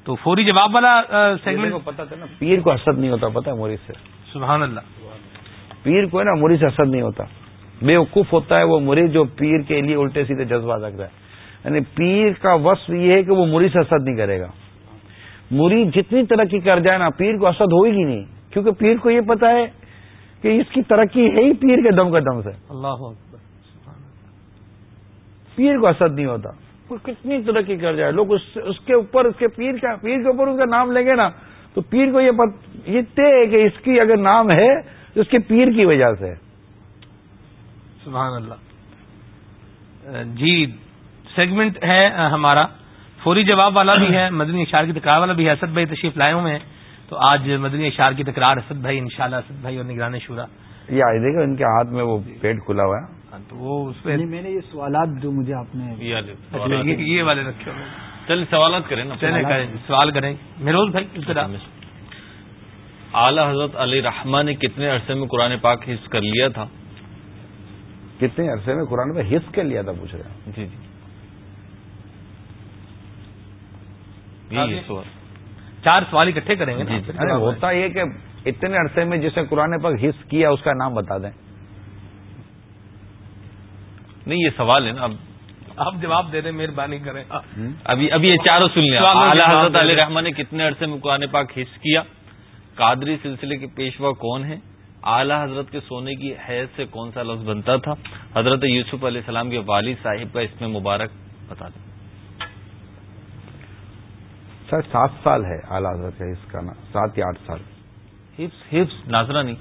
تو فوری جواب والا سیگمنٹ کو پتا تھا نا پیر کو حسد نہیں ہوتا پتا ہے موری سے۔ سبحان اللہ۔ پیر کو ہے نا موری سے حسد نہیں ہوتا۔ بے وقوف ہوتا ہے وہ مریض جو پیر کے لیے الٹے سیدھے جذبات رکھتا ہے۔ یعنی پیر کا وصف یہ ہے کہ وہ مریض سے حسد نہیں کرے گا۔ مریض جتنی ترقی کر جائے نا پیر کو حسد ہوئے گی نہیں۔ کیونکہ پیر کو یہ پتا ہے کہ اس کی ترقی ہے ہی پیر کے دم کا دم سے۔ اللہ پیر کو حسد نہیں ہوتا۔ وہ کتنی ترقی کر جائے۔ لوگ اس کے اوپر اس کے پیر کا پیر کے اوپر اس کا نام لیں گے نا تو پیر کو یہ طے ہے کہ اس کی اگر نام ہے تو اس کے پیر کی وجہ سے۔ سبحان اللہ۔ جی سیگمنٹ ہے ہمارا۔ فوری جواب والا بھی ہے مدنی اشار کی تکرار والا بھی ہے۔ اسد بھائی تشریف لائے ہوئے ہیں۔ تو آج مدنی اشار کی تکرار اسد بھائی ان شاء اللہ اسد بھائی اور نگران شورا۔ یہ دیکھو ان کے ہاتھ میں وہ پیٹ کھلا ہوا ہے۔ ہاں، تو وہ اس پہ میں نے یہ سوالات جو مجھے آپ نے یہ والے رکھے چل سوالات کریں نا۔ سوال کریں۔ میروز بھائی اعلی حضرت علی رحمان نے کتنے عرصے میں قرآن پاک حص کر لیا تھا؟ کتنے عرصے میں قرآن میں حص کے لیا تھا پوچھ رہے ہیں؟ جی جی۔ چار سوال اکٹھے کریں گے جی، جی۔ ہوتا یہ کہ اتنے عرصے میں جسے قرآن پاک حص کیا اس کا نام بتا دیں۔ نہیں یہ سوال ہے نا۔ اب آپ جواب دے دیں مہربانی کریں۔ ابھی ابھی یہ چاروں سن لیں اعلیٰ حضرت علی رحمان نے کتنے عرصے میں قرآن پاک حص کیا؟ قادری سلسلے کے پیشوا کون ہیں؟ اعلیٰ حضرت کے سونے کی حیض سے کون سا لفظ بنتا تھا؟ حضرت یوسف علیہ السلام کے والد صاحب کا اس میں مبارک بتا دیں۔ سر سات سال ہے اعلیٰ حضرت کا اس کا نا سات یا آٹھ سال۔ حفظ حفظ ناظرہ نہیں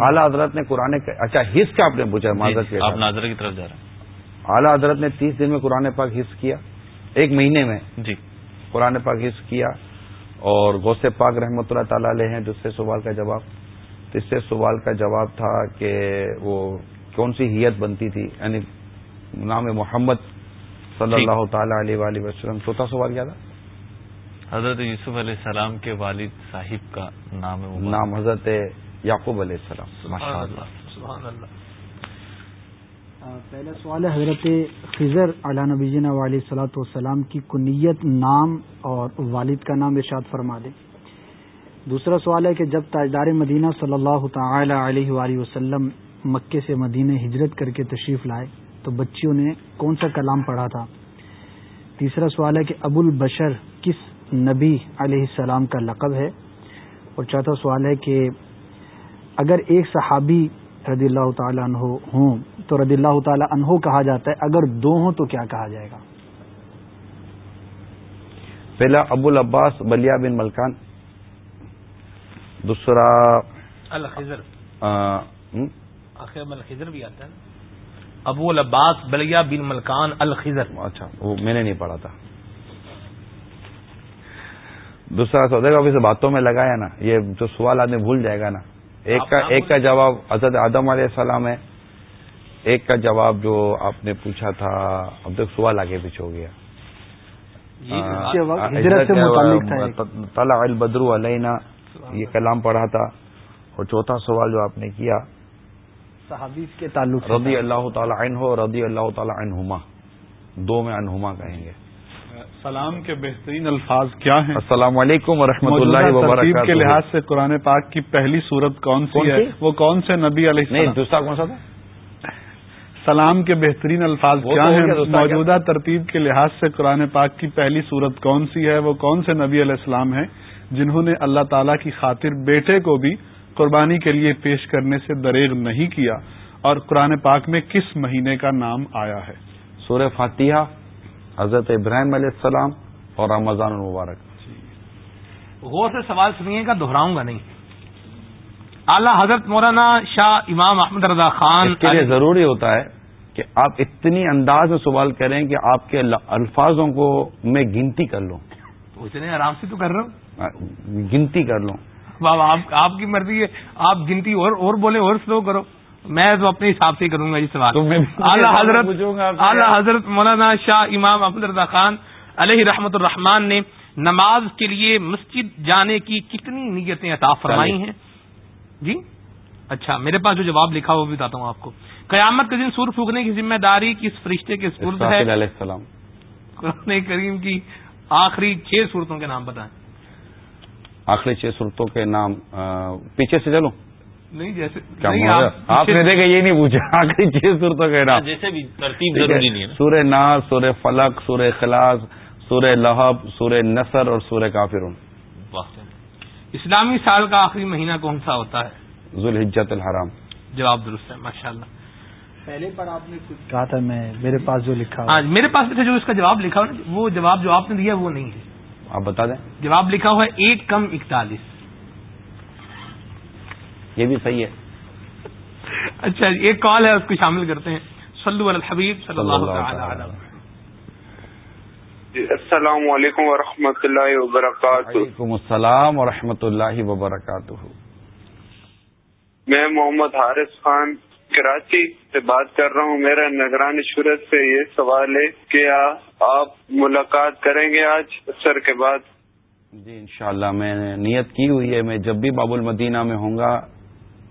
اعلیٰ حضرت نے قرآن اچھا حص کا آپ نے پوچھا جی، معذرت آپ ناظرہ کی طرف جا رہے ہیں۔ اعلیٰ حضرت نے تیس دن میں قرآن پاک حص کیا ایک مہینے میں۔ جی۔ قرآن پاک حص کیا اور غوث پاک رحمۃ اللہ تعالی علیہ ہیں دوسرے سوال کا جواب تیسرے سوال کا جواب تھا کہ وہ کون سی حیت بنتی تھی؟ یعنی نام محمد صلی اللہ تعالی علیہ وآلہ وسلم چوتھا سوال کیا تھا؟ حضرت یوسف علیہ السلام کے والد صاحب کا نام نام حضرت یعقوب علیہ السلام اللہ۔ پہلا سوال ہے، حضرت خضر علا نبی جینا علیہ صلاحت والسلام کی کنیت نام اور والد کا نام ارشاد فرما دیں۔ دوسرا سوال ہے کہ جب تاجدار مدینہ صلی اللہ تعالی علیہ وآلہ وسلم مکے سے مدینہ ہجرت کر کے تشریف لائے تو بچیوں نے کون سا کلام پڑھا تھا؟ تیسرا سوال ہے کہ ابو البشر کس نبی علیہ السلام کا لقب ہے؟ اور چوتھا سوال ہے کہ اگر ایک صحابی رضی اللہ تعالیٰ عنہ ہوں تو رضی اللہ تعالیٰ عنہ کہا جاتا ہے اگر دو ہوں تو کیا کہا جائے گا؟ پہلا ابو العباس بلیا بن ملکان دوسرا الخضر. الخضر بھی آتا ہے ابو العباس بلیا بن ملکان الخضر. اچھا وہ میں نے نہیں پڑھا تھا۔ دوسرا سودے کا سے باتوں میں لگایا نا یہ جو سوال آدمی بھول جائے گا نا۔ ایک کا ایک کا جواب حضرت آدم علیہ السلام ہے۔ ایک کا جواب جو آپ نے پوچھا تھا اب تک سوال آگے پیچھے ہو گیا۔ طلع البدر علینا یہ کلام پڑھا تھا۔ اور چوتھا سوال جو آپ نے کیا صحابیز کے تعلق رضی اللہ تعالی عنہ رضی اللہ تعالی عنہما۔ دو میں عنہما کہیں گے۔ سلام کے بہترین الفاظ کیا ہیں؟ السلام علیکم ورحمۃ اللہ وبرکاتہ کے لحاظ سے قرآن پاک کی پہلی صورت کون سی ہے؟ وہ کون سے نبی علیہ نہیں دوسرا کون سا تھا؟ سلام کے بہترین الفاظ کیا ہیں؟ موجودہ ترتیب کے لحاظ سے قرآن پاک کی پہلی صورت کون سی ہے؟ وہ کون سے نبی علیہ السلام ہیں جنہوں نے اللہ تعالی کی خاطر بیٹے کو بھی قربانی کے لیے پیش کرنے سے دریغ نہیں کیا؟ اور قرآن پاک میں کس مہینے کا نام آیا ہے؟ سورہ فاتحہ حضرت ابراہیم علیہ السلام اور رمضان المبارک۔ غور سے سوال سنیے گا دہراؤں گا نہیں۔ اعلی حضرت مولانا شاہ امام احمد رضا خان کے لیے ضروری ہوتا ہے کہ آپ اتنی انداز میں سوال کریں کہ آپ کے الفاظوں کو میں گنتی کر لوں۔ اتنے آرام سے تو کر رہا ہوں۔ گنتی کر لوں۔ آپ کی مرضی ہے۔ آپ گنتی اور اور بولے اور سلو کرو۔ میں تو اپنے حساب سے کروں گا یہ سوال۔ اعلیٰ حضرت اعلیٰ حضرت مولانا شاہ امام احمد رضا خان علیہ رحمت الرحمان نے نماز کے لیے مسجد جانے کی کتنی نیتیں عطا فرمائی ہیں؟ جی؟ اچھا میرے پاس جو جواب لکھا وہ بھی بتاتا ہوں آپ کو۔ قیامت کے دن سور پھونکنے کی ذمہ داری کس فرشتے کے سپرد ہے؟ السلام۔ قرآن کریم کی آخری چھ صورتوں کے نام بتائیں۔ آخری چھ صورتوں کے نام پیچھے سے چلو۔ نہیں جیسے آپ نے دیکھا یہ نہیں پوچھا۔ آخری چھ صورتوں کے نام۔ جیسے بھی ترتیب ضروری نہیں ہے سورہ ناز سورہ فلک سورہ خلاص سورہ لہب سورہ نصر اور سورہ کافر اسلامی سال کا آخری مہینہ کون سا ہوتا ہے؟ ذوالحجت الحرام۔ جواب درست ہے ماشاء اللہ پہلے پر آپ نے کچھ کہا تھا میں میرے پاس جو لکھا ہاں میرے پاس جو اس کا جواب لکھا ہوا وہ جواب جو آپ نے دیا وہ نہیں ہے۔ آپ بتا دیں۔ جواب لکھا ہوا ہے ایک کم اکتالیس۔ یہ بھی صحیح ہے۔ اچھا ایک کال ہے اس کو شامل کرتے ہیں۔ صلو علی الحبیب صلی اللہ تعالی جی، السلام علیکم ورحمۃ اللہ وبرکاتہ۔ وعلیکم السلام ورحمۃ اللہ وبرکاتہ۔ میں محمد حارث خان کراچی سے بات کر رہا ہوں، میرا نگرانی شورت سے یہ سوال ہے کہ آپ ملاقات کریں گے آج سر کے بعد؟ جی انشاءاللہ میں نے نیت کی ہوئی ہے، میں جب بھی باب المدینہ میں ہوں گا،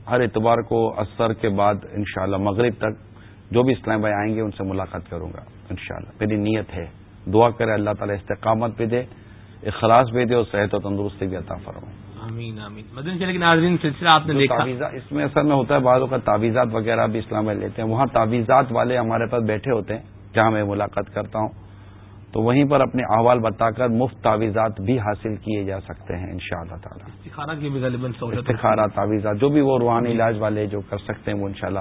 ہر اتوار کو اثر کے بعد انشاءاللہ مغرب تک جو بھی اسلام بھائی آئیں گے، ان سے ملاقات کروں گا، انشاءاللہ۔ میری نیت ہے، دعا کرے اللہ تعالیٰ استقامت بھی دے، اخلاص بھی دے اور صحت و تندرستی بھی عطا فرمائے۔ آمین آمین۔ مدن چلے ناظرین سلسلہ آپ نے دیکھا۔ اس میں اصل میں ہوتا ہے بعضوں کا تعویذات وغیرہ بھی اسلام بھائی لیتے ہیں۔ وہاں تعویذات والے ہمارے پاس بیٹھے ہوتے ہیں جہاں میں ملاقات کرتا ہوں۔ تو وہیں پر اپنے احوال بتا کر مفت تعویذات بھی حاصل کیے جا سکتے ہیں ان شاء اللہ تعالیٰ استخارہ تعویذات جو بھی وہ روحانی علاج والے جو کر سکتے ہیں وہ انشاءاللہ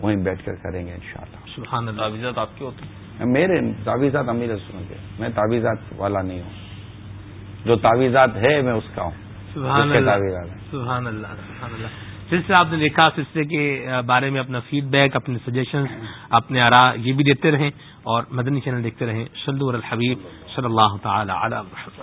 وہیں بیٹھ کر کریں گے انشاءاللہ۔ تعویذات آپ کے ہوتے ہیں۔ میرے تعویذات امیر کے میں تعویذات والا نہیں ہوں۔ جو تعویذات ہے میں اس کا ہوں۔ سبحان اللہ سبحان اللہ سلسلہ آپ نے دیکھا سلسلے کے بارے میں اپنا فیڈ بیک اپنے سجیشن اپنے آرا یہ بھی دیتے رہیں اور مدنی چینل دیکھتے رہیں۔ سلو الحبیب صلی اللہ تعالی علی